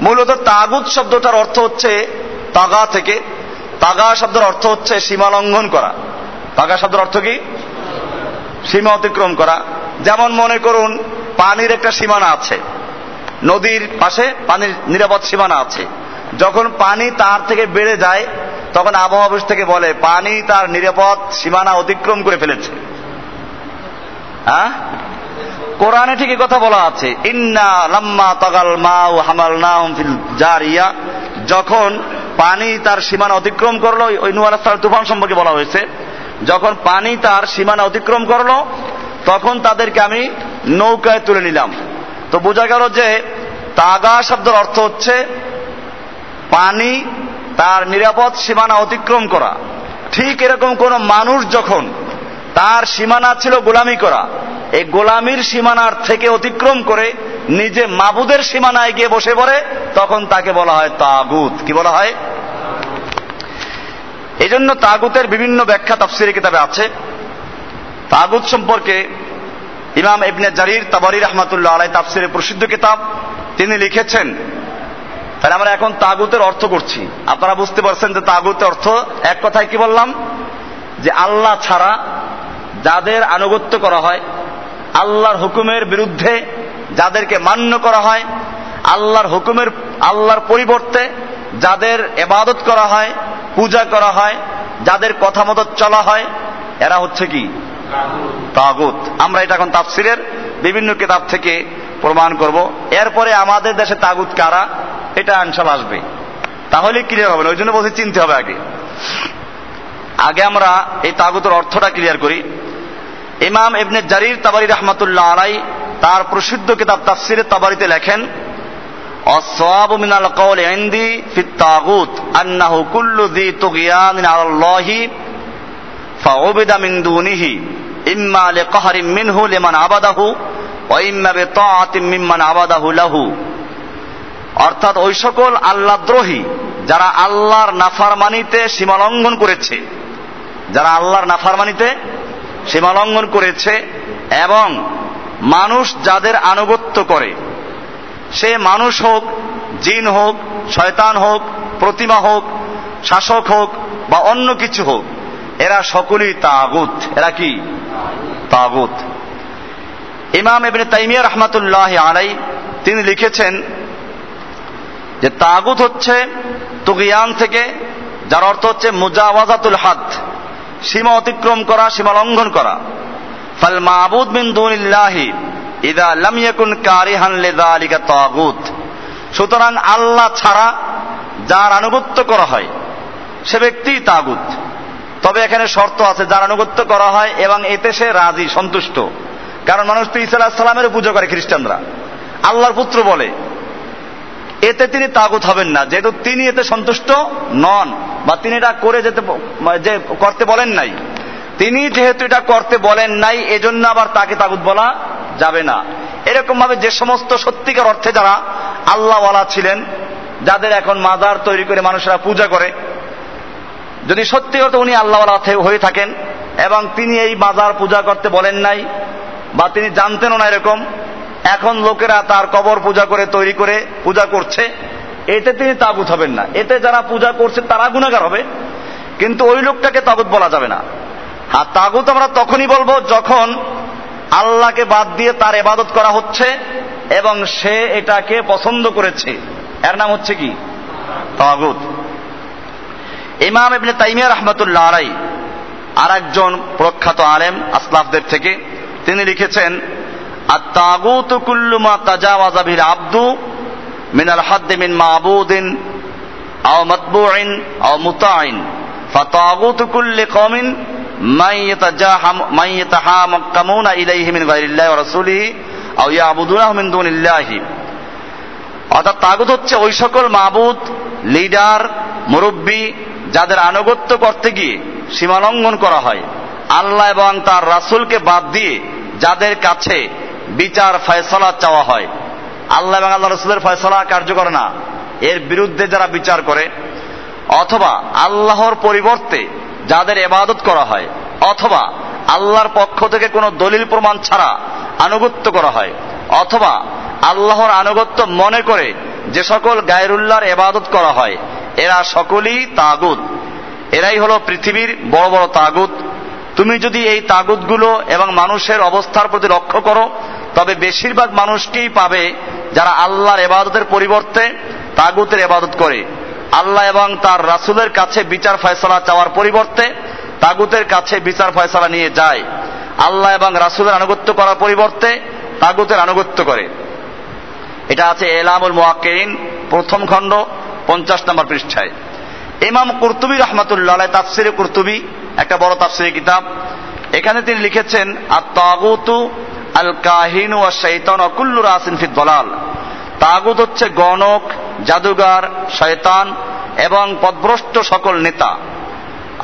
মূলত তাগুত শব্দটার অর্থ হচ্ছে তাগা থেকে। তাগা শব্দের অর্থ হচ্ছে সীমা লঙ্ঘন করা। তাগা শব্দের অর্থ কি? সীমা অতিক্রম করা। যেমন মনে করুন, পানির একটা সীমানা আছে। নদীর পাশে পানির নিরাপদ সীমানা আছে। যখন পানি তার থেকে বেড়ে যায়, তখন আবহাওয়া থেকে বলে, পানি তার নিরাপদ সীমানা অতিক্রম করে ফেলেছে। হ্যাঁ? কোরআনে ঠিকই কথা বলা আছে, ইন্না লাম্মা তগাল মা ও হামাল ফিল জারিয়া। যখন পানি তার সীমানা অতিক্রম করল, ওই নুয়ার তুফান সম্পর্কে বলা হয়েছে। যখন পানি তার সীমানা অতিক্রম করল, তখন তাদেরকে আমি নৌকায় তুলে নিলাম। তো বোঝা গেল যে তাগা শব্দের অর্থ হচ্ছে পানি তার নিরাপদ সীমানা অতিক্রম করা। ঠিক এরকম কোন মানুষ যখন তার সীমানা ছিল গোলামি করা, এই গোলামির সীমানার থেকে অতিক্রম করে নিজে মাবুদের সীমানায় গিয়ে বসে পড়ে, তখন তাকে বলা হয় তাগুত। কি বলা হয়? এই জন্য তাগুতের বিভিন্ন ব্যাখ্যা তাফসিরি কিতাবে আছে। তাগুত সম্পর্কে ইমাম ইবনে জারির তাবারি রহমাতুল্লাহ আলাই তাফসিরের প্রসিদ্ধ কিতাব, তিনি লিখেছেন, তাহলে আমরা এখন তাগুতের অর্থ করছি। আপনারা বুঝতে পারছেন যে তাগুতের অর্থ এক কথায় কি বললাম? যে আল্লাহ ছাড়া যাদের আনুগত্য করা হয়, আল্লাহর হুকুমের বিরুদ্ধে যাদেরকে মান্য করা হয়, আল্লাহর হুকুমের, আল্লাহর পরিবর্তে যাদের এবাদত করা হয় পূজা করা হয়, যাদের কথা মতো চলা হয়, এরা হচ্ছে কি? তাগুত। আমরা এটা এখন তাফসিরের বিভিন্ন কিতাব থেকে প্রমাণ করব। এরপরে আমাদের দেশে তাগুত কারা? এটা আনসাল আসবে। তাহলে ক্লিয়ার হবে না, ওই জন্য বলছি চিনতে হবে আগে। আগে আমরা এই তাগুতের অর্থটা ক্লিয়ার করি। ইমাম ইবনে জারির তাবারি রহমাতুল্লাহ আলাই তার প্রসিদ্ধ কিতাব তাফসিরের তাবারিতে লেখেন الصواب من القول عندي في الطاغوت أنه كل ذي طغيان على الله ফাউবিদা মিন দুনিহি ইম্মা লিকাহরিম মিনহু লিমান আবাদাহু ওয়া ইম্মা বিতাআতিম মিম্মান আবাদাহু লাহু অর্থাৎ ওই সকল আল্লাহদ্রোহী যারা আল্লাহর নাফারমানিতে সীমালঙ্ঘন করেছে যারা আল্লাহর নাফারমানিতে সীমালঙ্ঘন করেছে এবং মানুষ যাদের আনুগত্য করে সে মানুষ হোক, জিন হোক, শয়তান হোক, প্রতিমা হোক, শাসক হোক, বা অন্য কিছু হোক, এরা সকলেই তাগুত। এরা কি? তাগুত। ইমাম এবিন তাইমিয়া রহমাতুল্লাহ আলাই তিনি লিখেছেন যে তাগুত হচ্ছে তুগিয়ান থেকে, যার অর্থ হচ্ছে মুজাওয়াজাতুল হাত সীমা অতিক্রম করা, সীমা লঙ্ঘন করা। ফাল মাহবুদ বিন দুনিল্লাহি ইদা লাম ইয়াকুন কারিহান লিযালিকা তাগুত। সুতরাং আল্লাহ ছাড়া যার আনুগত্য করা হয়, সে ব্যক্তি তাগুত। তবে এখানে শর্ত আছে, যার আনুগত্য করা হয় এবং এতে সে রাজি, সন্তুষ্ট। কারণ মানুষ তো ইসা সালামের পুজো করে, খ্রিস্টানরা। আল্লাহর পুত্র বলে, এতে তিনি তাগুত হবেন না, যেহেতু তিনি এতে সন্তুষ্ট নন, বা তিনি এটা করে যেতে যে করতে বলেন নাই। তিনি যেহেতু এটা করতে বলেন নাই, এজন্য আবার তাকে তাগুত বলা যাবে না। এরকম ভাবে যে সমস্ত সত্যিকার অর্থে যারা আল্লাহওয়ালা ছিলেন, যাদের এখন মাজার তৈরি করে মানুষেরা পূজা করে, যদি সত্যি অর্থে উনি আল্লাহওয়ালা হয়ে থাকেন এবং তিনি এই মাজার পূজা করতে বলেন নাই বা তিনি জানতেনও না এরকম, এখন লোকেরা তার কবর পূজা করে, তৈরি করে পূজা করছে, এতে তিনি তাগুত হবেন না। এতে যারা পূজা করছে তারা গুণাগার হবে, কিন্তু ওই লোকটাকে তাগুত বলা যাবে না। আর তাগুত আমরা তখনই বলব যখন আল্লাহকে বাদ দিয়ে তার এবাদত করা হচ্ছে এবং সে এটাকে পছন্দ করেছে। এর নাম হচ্ছে কি? তাগুত। ইমাম ইবনে তাইমিয়া রহমতুল্লাহ আলাই আর একজন প্রখ্যাত আলেম আসলাফদের থেকে তিনি লিখেছেন আর তাগুত কুল্লুমা তাজাওয়াজাবির আব্দু মিনাল হাদ্দে মিন মাবুদিন আও মতবুইন আও মুতাইন ফাতাগুত কুল্লি কমিন অর্থাৎ তাগুত হচ্ছে ওই সকল মাবুদ, লিডার, মুরব্বী যাদের আনুগত্য করতে গিয়ে সীমালঙ্ঘন করা হয়। আল্লাহ এবং তার রাসুলকে বাদ দিয়ে যাদের কাছে বিচার ফয়সলা চাওয়া হয়। আল্লাহ এবং আল্লাহ রসুলের ফয়সলা কার্যকর না। এর বিরুদ্ধে যারা বিচার করে, অথবা আল্লাহর পরিবর্তে যাদের এবাদত করা হয়, অথবা আল্লাহর পক্ষ থেকে কোনো দলিল প্রমাণ ছাড়া আনুগত্য করা হয়, অথবা আল্লাহর আনুগত্য মনে করে যে সকল গায়রুল্লাহর এবাদত করা হয়, এরা সকলেই তাগুত। এরাই হলো পৃথিবীর বড় বড় তাগুত। তুমি যদি এই তাগুতগুলো এবং মানুষের অবস্থার প্রতি লক্ষ্য করো, তবে বেশিরভাগ মানুষকেই পাবে যারা আল্লাহর এবাদতের পরিবর্তে তাগুতের এবাদত করে। আল্লাহ এবং তার রাসুলের কাছে বিচার ফয়সলা চাওয়ার পরিবর্তে তাগুতের কাছে বিচার ফয়সলা নিয়ে যায়। আল্লাহ এবং রাসুলের আনুগত্য করার পরিবর্তে তাগুতের আনুগত্য করে। এটা আছে এলামুল মোয়াক্কিন প্রথম খণ্ড, পঞ্চাশ নম্বর পৃষ্ঠায়। ইমাম কুরতুবী রহমাতুল্লাহ তাফসিরে কুরতুবী, একটা বড় তাফসিরি কিতাব। এখানে তিনি লিখেছেন আর তাগুতু আল কাহিনু ও শৈতন অকুল্লু রাসিন ফিদ দলাল তাগুত হচ্ছে গণক, জাদুগার, শয়তান এবং পদভ্রষ্ট সকল নেতা।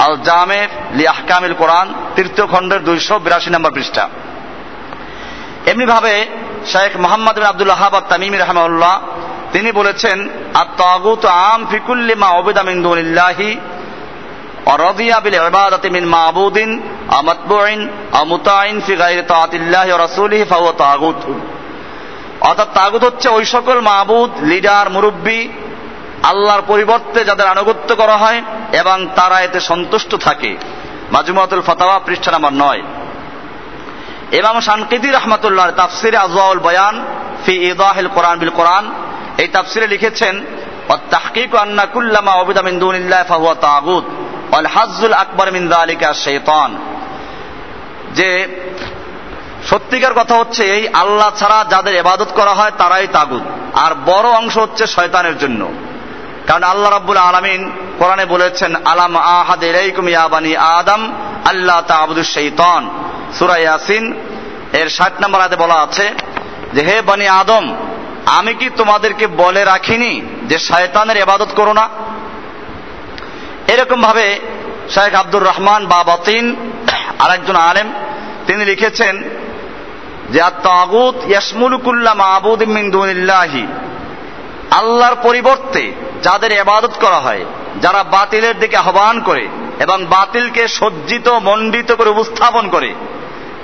আল জামের লি আহকামিল কোরআন, তৃতীয় খণ্ডের দুইশো বিরাশি নম্বর পৃষ্ঠা। এমনিভাবে শেখ মোহাম্মদ বিন আব্দুল হাব তামিম রহমাউল্লাহ তিনি বলেছেন আর আত্মাগুত আম ফিকুল্লি মা অবিদা মিন্দুল্লাহি অরদিয়া বিল ইবাদাতি মিন মাবুদিন আমাতবুইন আমুতাইন ফি গায়রি তাআতিল্লাহি ওয়া রাসূলিহি, ফাহুয়া তাগুতুন অর্থাৎ তাগুত হচ্ছে ওই সকল মাহবুদ লিডার মুরব্বী আল্লাহর পরিবর্তে যাদের আনুগত্য করা হয় এবং তারা এতে সন্তুষ্ট থাকে মাজুমাতুল ফতাওয়া পৃষ্ঠা নাম্বার নয় ইমাম শানকিদি রহমতুল্লাহ তাফসিরে আজওয়াউল বয়ান ফি ইদাহিল কোরআন বিল কোরআন এই তাফসিরে লিখেছেন والتحقيق أن كل ما عبد من دون الله فهو طاغوت والحظ الأكبر من ذلك الشيطان যে সত্যিকার কথা হচ্ছে এই আল্লাহ ছাড়া যাদের এবাদত করা হয় তারাই তাগুত। আর বড় অংশ হচ্ছে শয়তানের জন্য। কারণ আল্লাহ রাব্বুল আলমিন কোরআনে বলেছেন, আলাম আহাদ ইলাইকুম ইয়া বানি আদম আল্লাহ তাবুদুশ শাইতান সূরা ইয়াসিন, এর 60 নম্বর আয়াতে বলা আছে, যে হে বানি আদম, আমি কি তোমাদেরকে বলে রাখিনি যে শয়তানের এবাদত করো না? এরকম ভাবে শেখ আব্দুর রহমান বা বাতিন আরেকজন আলেম, তিনি লিখেছেন যে আল্লাহর পরিবর্তে যাদের এবাদত করা হয়, যারা বাতিলের দিকে আহ্বান করে এবং বাতিলকে সজ্জিত, মণ্ডিত করে উপস্থাপন করে,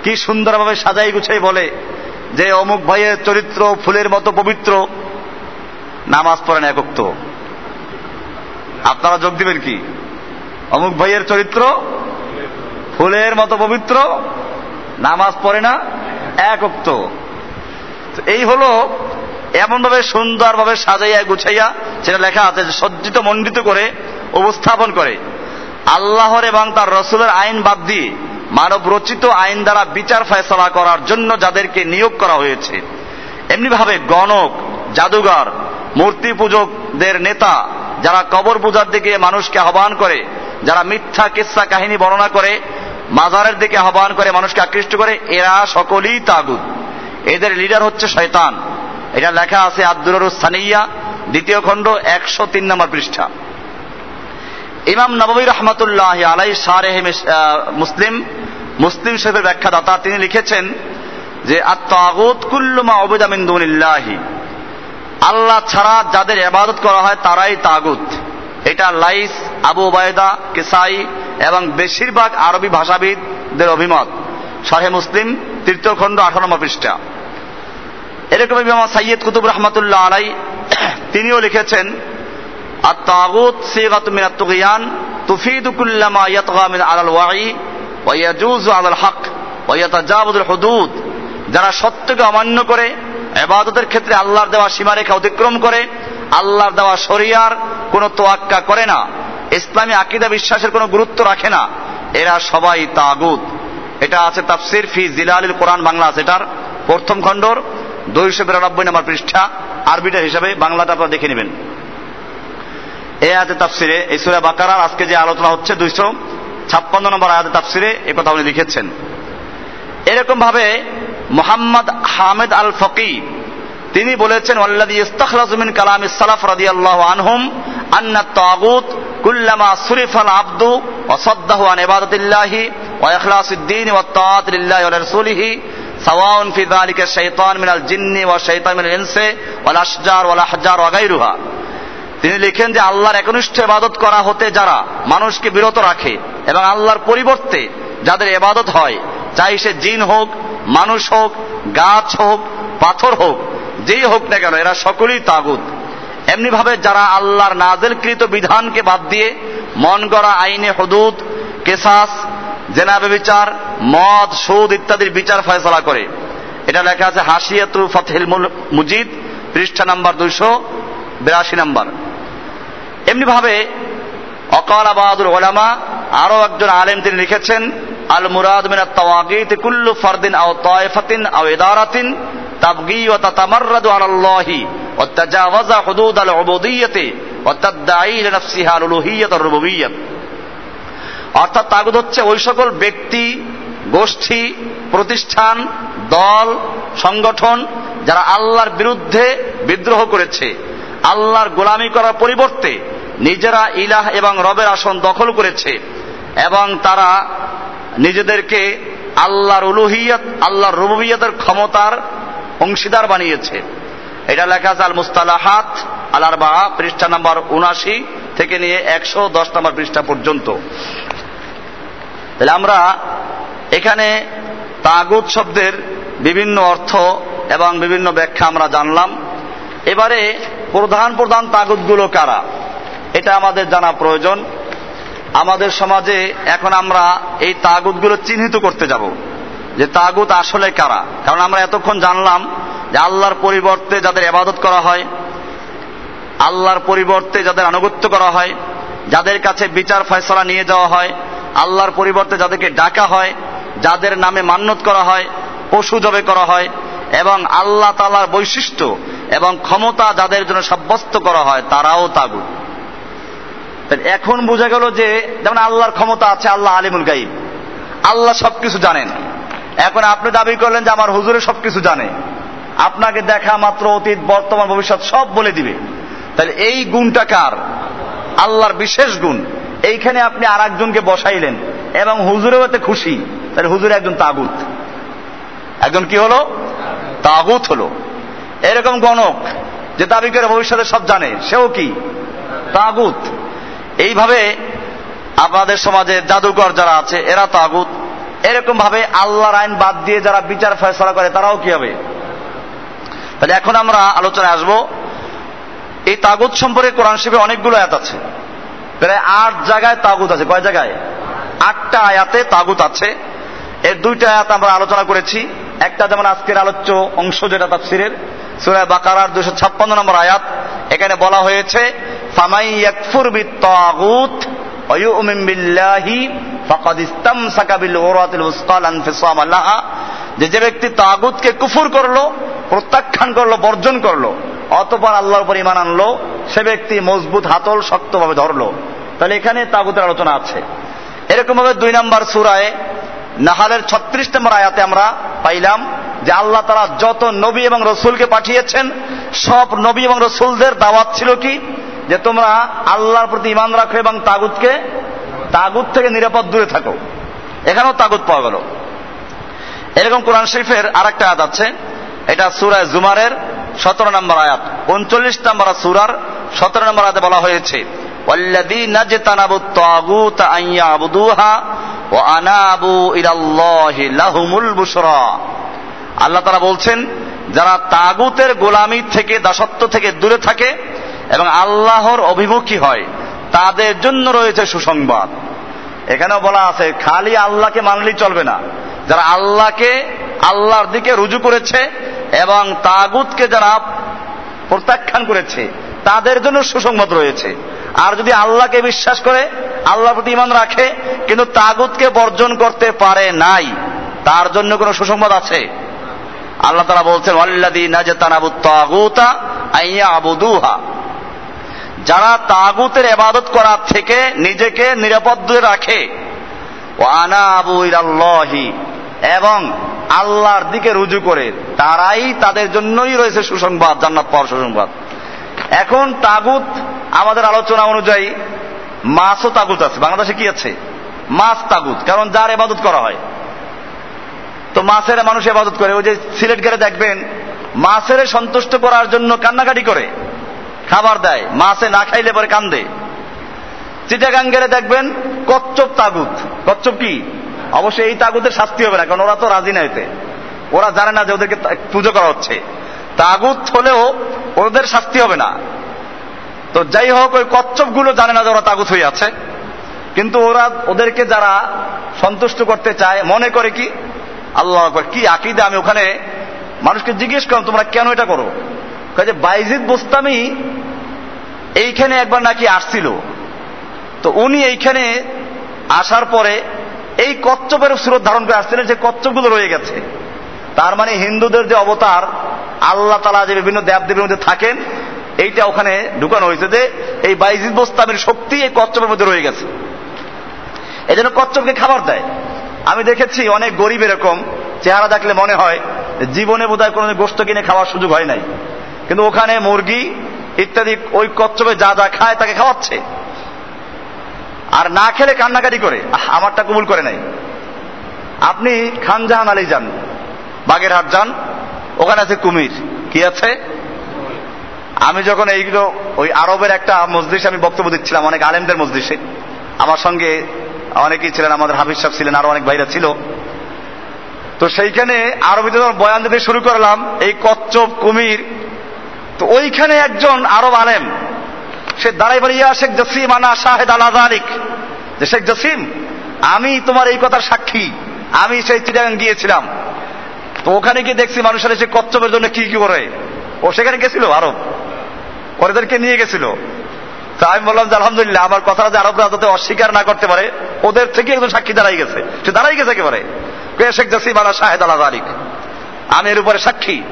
কি সুন্দরভাবে সাজাই গুছাই বলে যে অমুক ভাইয়ের চরিত্র ফুলের মতো পবিত্র, নামাজ পড়েন একক্ত। আপনারা যোগ দিবেন কি? অমুক ভাইয়ের চরিত্র ফুলের মতো পবিত্র, নামাজ পড়ে না একক্ত। এই হলো এমনভাবে সুন্দরভাবে সাজাইয়া গুছাইয়া সেটা লেখা আছে সজ্জিত মণ্ডিত করে উপস্থাপন করে। আল্লাহর এবং তার রসুলের আইন বাদ দিয়ে মানব রচিত আইন দ্বারা বিচার ফয়সলা করার জন্য যাদেরকে নিয়োগ করা হয়েছে। এমনিভাবে গণক, জাদুঘর, মূর্তি পূজকদের নেতা, যারা কবর পূজার দিকে মানুষকে আহ্বান করে, যারা মিথ্যা কিসা কাহিনী বর্ণনা করে মাজারের দিকে আহ্বান করে মানুষকে আকৃষ্ট করে, এরা সকলেই তাগুদ এদের লিডার হচ্ছে শয়তান। এটা লেখা আছে আব্দুর সানিয়া, দ্বিতীয় খণ্ড, একশো তিন নম্বর পৃষ্ঠা। ইমাম নবী রহমতুল্লাহ আলাই শাহ মুসলিম মুসলিম শরীফের ব্যাখ্যাদাতা, তিনি লিখেছেন যে আত্মাগুত কুল্লুমা অবুদামিন দুনিল্লাহি। আল্লাহ ছাড়া যাদের এবাদত করা হয়, তারাই তাগুত। এটা লাইস, আবু ওবায়দা কেসাই এবং বেশিরভাগ আরবি ভাষাবিদদের অভিমত। শাহে মুসলিম, তৃতীয় খণ্ড, আঠারো পৃষ্ঠা। এরকম ইমাম সাইয়দ কুতুব রহমতুল্লাহ আলাই তিনিও লিখেছেন আত্মাগুত সিগাত মিন আত্তুগিয়ান তুফিদু ইয়াতগা মিন আলাল ওয়াই, ওয়া জুজ আলাল হক, ওয়া ইয়াতাজাবুদুল হদুদ। যারা সত্যকে অমান্য করে এবাদতের ক্ষেত্রে আল্লাহর দেওয়া সীমারেখা অতিক্রম করে, আল্লাহর দেওয়া শরিয়ার কোনো তোয়াক্কা করে না। ইসলামী আকিদা বিশ্বাসের কোনো গুরুত্ব রাখে না। এরা সবাই তাগুত। এটা আছে তাফসির ফি জিলালিল কোরআন, বাংলা আছে এটার প্রথম খণ্ডর, দুইশো বিরানব্বই নম্বর পৃষ্ঠা, আরবিটা হিসাবে বাংলাটা আপনারা দেখে নেবেন। এ আয়াতে তাফসিরে, এই সুরা বাকারার আজকে যে আলোচনা হচ্ছে দুইশো ছাপ্পান্ন নম্বর আয়াতে তাফসিরে, এ কথা উনি লিখেছেন। এরকম ভাবে মোহাম্মদ হামেদ আল ফকি তিনি বলেছেন ওয়াল্লাদি ইস্তাখরাজুমিন কালাম ইসালাফ রাদিয়াল্লাহু আনহুম তাগুত আব্দু জিন্নি তিনি লিখেন যে আল্লাহর একনিষ্ঠ এবাদত করা হতে যারা মানুষকে বিরত রাখে এবং আল্লাহর পরিবর্তে যাদের এবাদত হয়, চাই সে জিন হোক, মানুষ হোক, গাছ হোক, পাথর হোক, যেই হোক না কেন, এরা সকলেই তাগুদ এমনি ভাবে যারা আল্লাহর নাজেলকৃত বিধানকে বাদ দিয়ে মন গড়া, আইনে হদুদ, কেসাস জেনাবে বিচার মদ, সুদ ইত্যাদির বিচার ফয়সলা করে। এটা লেখা আছে হাসিয়াতু ফতহিল মুজিদ, পৃষ্ঠা নাম্বার দুইশো বিরাশি নাম্বার। এমনি ভাবে অকাল আবাদুল ওলামা আরও একজন আলেম তিনি লিখেছেন, আল মুরাদ মিনাত তাওয়াগিত কুল্লু ফারদিন আও তায়ফাতিন আও ইদারাতিন তাবগি ওয়া তাতামাররাদু আলাল্লাহি ওয়া তাজাওয়াজা হুদুদ আল উবুদিয়্যতি ওয়া তাদদাঈ লিনাফসিহা আল উলুহিয়্যাত ওয়া রুবুবিয়্যাত অর্থাৎ তাগুদ হচ্ছে ওই সকল ব্যক্তি, গোষ্ঠী, প্রতিষ্ঠান, দল, সংগঠন যারা আল্লাহর বিরুদ্ধে বিদ্রোহ করেছে। আল্লাহর গোলামি করার পরিবর্তে নিজেরা ইলাহ এবং রবের আসন দখল করেছে এবং তারা নিজেদেরকে আল্লাহর উলুহিয়ত, আল্লাহর রুবুবিয়তের ক্ষমতার অংশীদার বানিয়েছে। এটা লেখা আছে আল মুস্তালাহাত আল আরবা পৃষ্ঠা নাম্বার উনাশি থেকে নিয়ে একশো দশ নম্বর পৃষ্ঠা পর্যন্ত। তাহলে আমরা এখানে তাগুদ শব্দের বিভিন্ন অর্থ এবং বিভিন্ন ব্যাখ্যা আমরা জানলাম। এবারে প্রধান প্রধান তাগুদগুলো কারা? এটা আমাদের জানা প্রয়োজন। আমাদের সমাজে এখন আমরা এই তাগুদগুলো চিহ্নিত করতে যাব। যে তাগুদ আসলে কারা? কারণ আমরা এতক্ষণ জানলাম যে আল্লাহর পরিবর্তে যাদের এবাদত করা হয়, আল্লাহর পরিবর্তে যাদের আনুগত্য করা হয়, যাদের কাছে বিচার ফয়সলা নিয়ে যাওয়া হয়, আল্লাহর পরিবর্তে যাদেরকে ডাকা হয়, যাদের নামে মান্যত করা হয়, পশু জবে করা হয়, এবং আল্লাহ তালার বৈশিষ্ট্য এবং ক্ষমতা যাদের জন্য সাব্যস্ত করা হয়, তারাও তাগুদ এখন বোঝা গেল যে যেমন আল্লাহর ক্ষমতা আছে, আল্লাহ আলিমুল গাইব আল্লাহ সবকিছু জানেন। এখন আপনি দাবি করলেন যে আমার হুজুরে সবকিছু জানে। আপনাকে দেখা মাত্র অতীত, বর্তমান, ভবিষ্যৎ সব বলে দিবে। তাহলে এই গুণটা কার? আল্লাহর বিশেষ গুণ। এইখানে আপনি আর একজনকে বসাইলেন এবং হুজুরেও এতে খুশি। তাহলে হুজুর একজন তাগুত। একজন কি হলো? তাগুত হলো। এরকম গণক যে দাবি করে ভবিষ্যতে সব জানে, সেও কি? তাগুত। এইভাবে আপনাদের সমাজে জাদুকর যারা আছে, এরা তাগুত। এরকম ভাবে আল্লাহর আইন বাদ দিয়ে যারা বিচার ফেসলা করে, তারাও কি হবে? তাহলে এখন আমরা আলোচনায় আসব। এই তাগুত সম্পর্কে কোরআন শিবে অনেকগুলো আয়াত আছে। প্রায় আট জায়গায় তাগুত আছে। কয় জায়গায়? আটটা আয়াতে তাগুত আছে। এর দুইটা আয়াত আমরা আলোচনা করেছি। একটা যেমন আজকের আলোচ্য অংশ যেটা তাফসিরের সুরায় বাকারার দুশো ছাপ্পান্ন নম্বর আয়াত, এখানে বলা হয়েছে ফামাই ইয়াকফুর বিত তাগুত বিল্লাহি ফকদ উসকাল আনফিসাম যে যে ব্যক্তি তাগুতকে কুফুর করল, প্রত্যাখ্যান করল, বর্জন করল, অতপর আল্লাহর উপর ইমান আনলো, সে ব্যক্তি মজবুত হাতল শক্তভাবে ধরলো। তাহলে এখানে তাগুতের আলোচনা আছে। এরকম ভাবে দুই নম্বর সুরায় নাহালের ছত্রিশ নম্বর আয়াতে আমরা পাইলাম যে আল্লাহ তারা যত নবী এবং রসুলকে পাঠিয়েছেন, সব নবী এবং রসুলদের দাওয়াত ছিল কি? যে তোমরা আল্লাহর প্রতি ইমান রাখো এবং তাগুতকে তাগুত থেকে নিরাপদ দূরে থাকো। এখানেও তাগুত পাওয়া গেল। এরকম কোরআন শরীফের আর একটা আয়াত আছে। এটা সুরায় জুমারের সতেরো নম্বর আয়াত। উনচল্লিশ নম্বর সুরার সতেরো নম্বর আয়াতে বলা হয়েছে আল্লাহ তারা বলছেন, যারা তাগুতের গোলামি থেকে, দাসত্ব থেকে দূরে থাকে এবং আল্লাহর অভিমুখী হয়, তাদের জন্য রয়েছে সুসংবাদ। এখানেও বলা আছে, খালি আল্লাহকে মানলেই চলবে না। যারা আল্লাহকে, আল্লাহর দিকে রুজু করেছে এবং তাগুতকে যারা প্রত্যাখ্যান করেছে, তাদের জন্য সুসংবাদ রয়েছে। আর যদি আল্লাহকে বিশ্বাস করে, আল্লাহর প্রতি ইমান রাখে, কিন্তু তাগুতকে বর্জন করতে পারে নাই, তার জন্য কোনো সুসংবাদ আছে? আল্লাহ তারা বলছেন নাজতানাবুত তাগুতা আইয়া আবুদুহা যারা তাগুতের এবাদত করার থেকে নিজেকে নিরাপদ রাখে। এবং আল্লাহর দিকে রুজু করে, তারাই তাদের জন্যই রয়েছে সুসংবাদ, জান্নাত পাওয়ার সুসংবাদ। এখন তাগুত আমাদের আলোচনা অনুযায়ী মাছও তাগুত আছে। বাংলাদেশে কি আছে? মাছ, তাগুত, কারণ যার এবাদত করা হয়। তো মাছের মানুষ এবাদত করে। ওই যে সিলেট গেলে দেখবেন, মাছের সন্তুষ্ট করার জন্য কান্নাকাটি করে। খাবার দেয়, মাছে না খাইলে পরে কান্দে। চিটাগাং গেলে দেখবেন কচ্চপ তাগুত। কচ্চপ কি? অবশ্যই এই তাগুতের শাস্তি হবে না, কারণ ওরা তো রাজি না এতে। ওরা জানে না যে ওদেরকে পুজো করা হচ্ছে। তাগুত হলেও ওদের শাস্তি হবে না। তো যাই হোক, ওই কচ্ছপগুলো জানে না যে ওরা তাগুত হয়ে আছে। কিন্তু ওরা, ওদেরকে যারা সন্তুষ্ট করতে চায়, মনে করে কি? আল্লাহ কি আকিদে? আমি ওখানে মানুষকে জিজ্ঞেস করলাম, তোমরা কেন এটা করো? যে বাইজিদ বোস্তামি এইখানে একবার নাকি আসছিল। তো উনি এইখানে আসার পরে এই কচ্ছপের সুরত ধারণ করে আসছিলেন যে কচ্ছপগুলো রয়ে গেছে। তার মানে হিন্দুদের যে অবতার, আল্লাহ তালা যে বিভিন্ন দেবদেবীর মধ্যে থাকেন, এইটা ওখানে ঢুকানো হয়েছে যে এই বাইজিদ বোস্তামের শক্তি এই কচ্ছপের মধ্যে রয়ে গেছে। এই জন্য কচ্ছপকে খাবার দেয়। আমি দেখেছি অনেক গরিব এরকম, চেহারা দেখলে মনে হয় জীবনে বোধহয় কোনো গোস্ত কিনে খাওয়ার সুযোগ হয় নাই। কিন্তু ওখানে মুরগি ইত্যাদি ওই কচ্ছপে যা যা খায় তাকে খাওয়াচ্ছে। আর না খেলে কান্নাকাটি করে। আমারটা কবুল করে নাই। আপনি খানজাহান আলী যান, বাগেরহাট যান, ওখানে আছে কুমির। কি আছে? আমি যখন এইগুলো, ওই আরবের একটা মসজিদে আমি বক্তব্য দিচ্ছিলাম, অনেক আলেমদের মসজিদে আমার সঙ্গে অনেকেই ছিলেন, আমাদের হাফিজ সাহেব ছিলেন, আরও অনেক ভাইরা ছিল। তো সেইখানে আরবিতে যখন বয়ান দিতে শুরু করলাম, এই কচ্ছপ, কুমির তো ওইখানে একজন আরব আলেম, সে দাঁড়াই ইয়া শেখ জসিম আনা শাহেদ আল আজারিক যে, শেখ জসিম, আমি তোমার এই কথার সাক্ষী, আমি সেই চিটাগাং গিয়েছিলাম। তো ওখানে গিয়ে দেখছি মানুষের এসে কচ্ছপের জন্য কি কি করে। ও সেখানে গেছিল, আরব। ওদেরকে নিয়ে গেছিল। তা আমি বললাম যে, আলহামদুলিল্লাহ, আমার কথা যে আরবরা যাতে অস্বীকার না করতে পারে, ওদের থেকে একজন সাক্ষী দাঁড়াই গেছে। সে দাঁড়াই গেছে একেবারে। শেখ জসিম আলা শাহেদ আল আজারিক আমি এর উপরে সাক্ষী।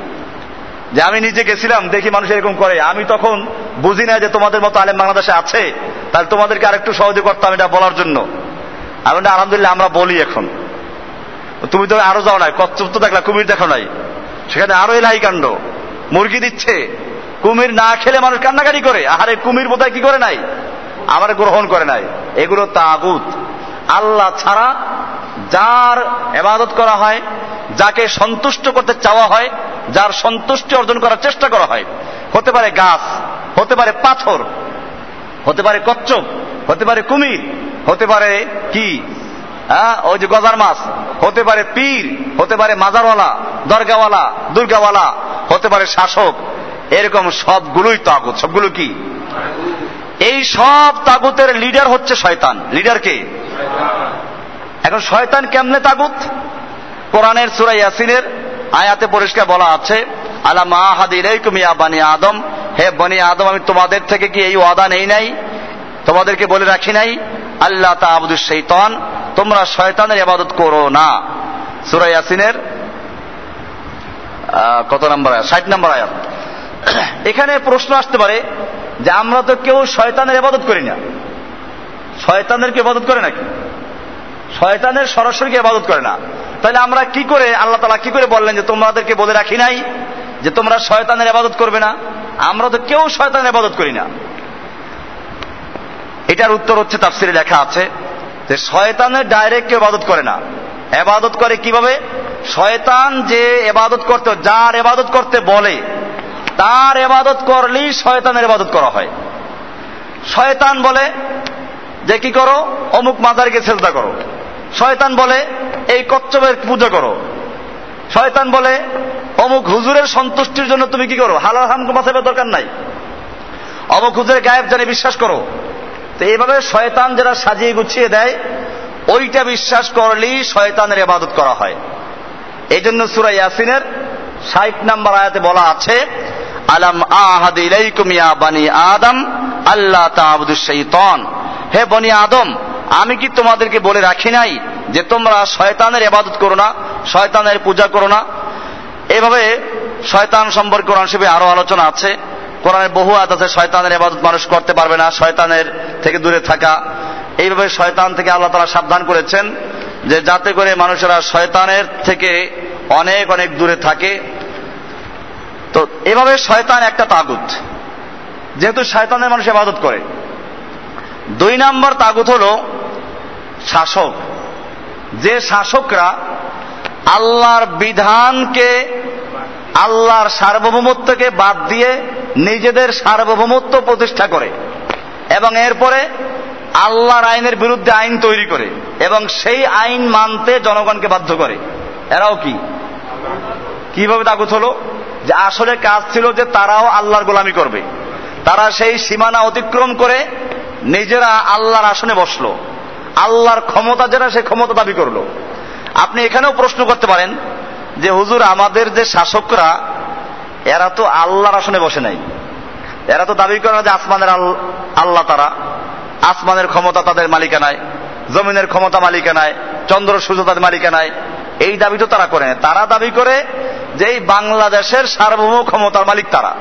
যে আমি নিজে গেছিলাম, দেখি মানুষ এরকম করে। আমি তখন বুঝি না যে তোমাদের মতো আলেম বাংলাদেশে আছে। তাহলে তোমাদেরকে আরেকটু সহযোগ করতাম এটা বলার জন্য। আমি আলহামদুলিল্লাহ, আমরা বলি এখন। তুমি তো আরও যাও নাই, কচ্ছপ তো দেখলা, কুমির দেখো নাই। সেখানে আরও এলাই কাণ্ড। মুরগি দিচ্ছে। কুমির না খেলে মানুষ কান্নাকাটি করে। আহারে, কুমির বোধহয় কি করে নাই? আমার গ্রহণ করে নাই। এগুলো তাগুত। আল্লাহ ছাড়া যার এবাদত করা হয় যাকে সন্তুষ্ট করতে চাওয়া হয়, যার সন্তুষ্টি অর্জন করার চেষ্টা করা হয়। হতে পারে গাছ, হতে পারে পাথর, হতে পারে কচ্ছপ, হতে পারে কুমির, হতে পারে কি? হ্যাঁ ওই যে গজার মাছ, হতে পারে পীর, হতে পারে মাজারওয়ালা, দরগাওয়ালা, দুর্গাওয়ালা, হতে পারে শাসক। এরকম সবগুলোই তাগুত। সবগুলো কি? এই সব তাগুতের লিডার হচ্ছে শয়তান। লিডার কে? এখন শয়তান কেমনে তাগুত? কোরআনের সুরা ইয়াসিনের আয়াতে পরিষ্কার বলা আছে, আলা মাহাদি ইয়া বানি আদম। হে বনি আদম, আমি তোমাদের থেকে কি এই ওয়াদা নেই নাই? তোমাদেরকে বলে রাখি নাই? আল্লাহ তা আবদুল শৈতান তোমরা শয়তানের ইবাদত করো না। সুরা ইয়াসিনের কত নম্বর আয়াত? ষাট নম্বর আয়াত। এখানে প্রশ্ন আসতে পারে যে আমরা তো কেউ শয়তানের ইবাদত করি না। শয়তানের কি ইবাদত করে নাকি? শয়তানের সরাসরি কি ইবাদত করে না। তাহলে আমরা কি করে, আল্লাহ তালা কি করে বললেন যে তোমাদেরকে বলে রাখি নাই? যে তোমরা শয়তানের ইবাদত করবে না? আমরা তো কেউ শয়তানের ইবাদত করি না। এটার উত্তর হচ্ছে তাফসিরে লেখা আছে যে শয়তানের ডাইরেক্ট কেউ ইবাদত করে না। এবাদত করে কীভাবে? শয়তান যে এবাদত করতে, যার এবাদত করতে বলে, তার এবাদত করলেই শয়তানের এবাদত করা হয়। শয়তান বলে যে কি করো? অমুক মাদারকে সেজদা করো। শয়তান বলে, এই কচ্ছপের পূজা করো। শয়তান বলে, অমুক হুজুরের সন্তুষ্টির জন্য তুমি কি করো? হালাল হাম বাঁচাবার দরকার নাই। অমুক হুজুরের গায়েব জানে বিশ্বাস করো। তো এইভাবে শয়তান যারা সাজিয়ে গুছিয়ে দেয়, ওইটা বিশ্বাস করলেই শয়তানের এবাদত করা হয়। এই জন্য সুরা ইয়াসিনের ষাট নাম্বার আয়াতে বলা আছে, আলাম আহাদ বানি আদম আল্লাহ শাইতান। হে বনি আদম আমি কি তোমাদেরকে বলে রাখি নাই যে তোমরা শয়তানের এবাদত করো না, শয়তানের পূজা করো না? এভাবে শয়তান সম্পর্কে কোরআন শিবে আরও আলোচনা আছে। কোরআনের বহু আয়াত আছে, শয়তানের এবাদত মানুষ করতে পারবে না, শয়তানের থেকে দূরে থাকা। এইভাবে শয়তান থেকে আল্লাহ তারা সাবধান করেছেন যে যাতে করে মানুষেরা শয়তানের থেকে অনেক অনেক দূরে থাকে। তো এভাবে শয়তান একটা তাগুত। যেহেতু শয়তানের মানুষ এবাদত করে। দুই নাম্বার তাগুত হল শাসক। যে শাসকরা আল্লাহর বিধানকে, আল্লাহর সার্বভৌমত্বকে বাদ দিয়ে নিজেদের সার্বভৌমত্ব প্রতিষ্ঠা করে এবং এরপরে আল্লাহর আইনের বিরুদ্ধে আইন তৈরি করে এবং সেই আইন মানতে জনগণকে বাধ্য করে। এরাও কি? কীভাবে তাগুত হলো? যে আসলে কাজ ছিল যে তারাও আল্লাহর গোলামি করবে। তারা সেই সীমানা অতিক্রম করে নিজেরা আল্লাহর আসনে বসল। আল্লাহর ক্ষমতা যারা, সে ক্ষমতা দাবি করল। আপনি এখানেও প্রশ্ন করতে পারেন যে, হুজুর, আমাদের যে শাসকরা, এরা তো আল্লাহর আসনে বসে নাই। এরা তো দাবি করে না যে আসমানের আল্লাহ তারা, আসমানের ক্ষমতা তাদের মালিকানায় জমিনের ক্ষমতা মালিকানায় চন্দ্র সূর্য তাদের মালিকানায় এই দাবি তো তারা করে তারা দাবি করে যে, এই বাংলাদেশের সার্বভৌম ক্ষমতার মালিক তারা।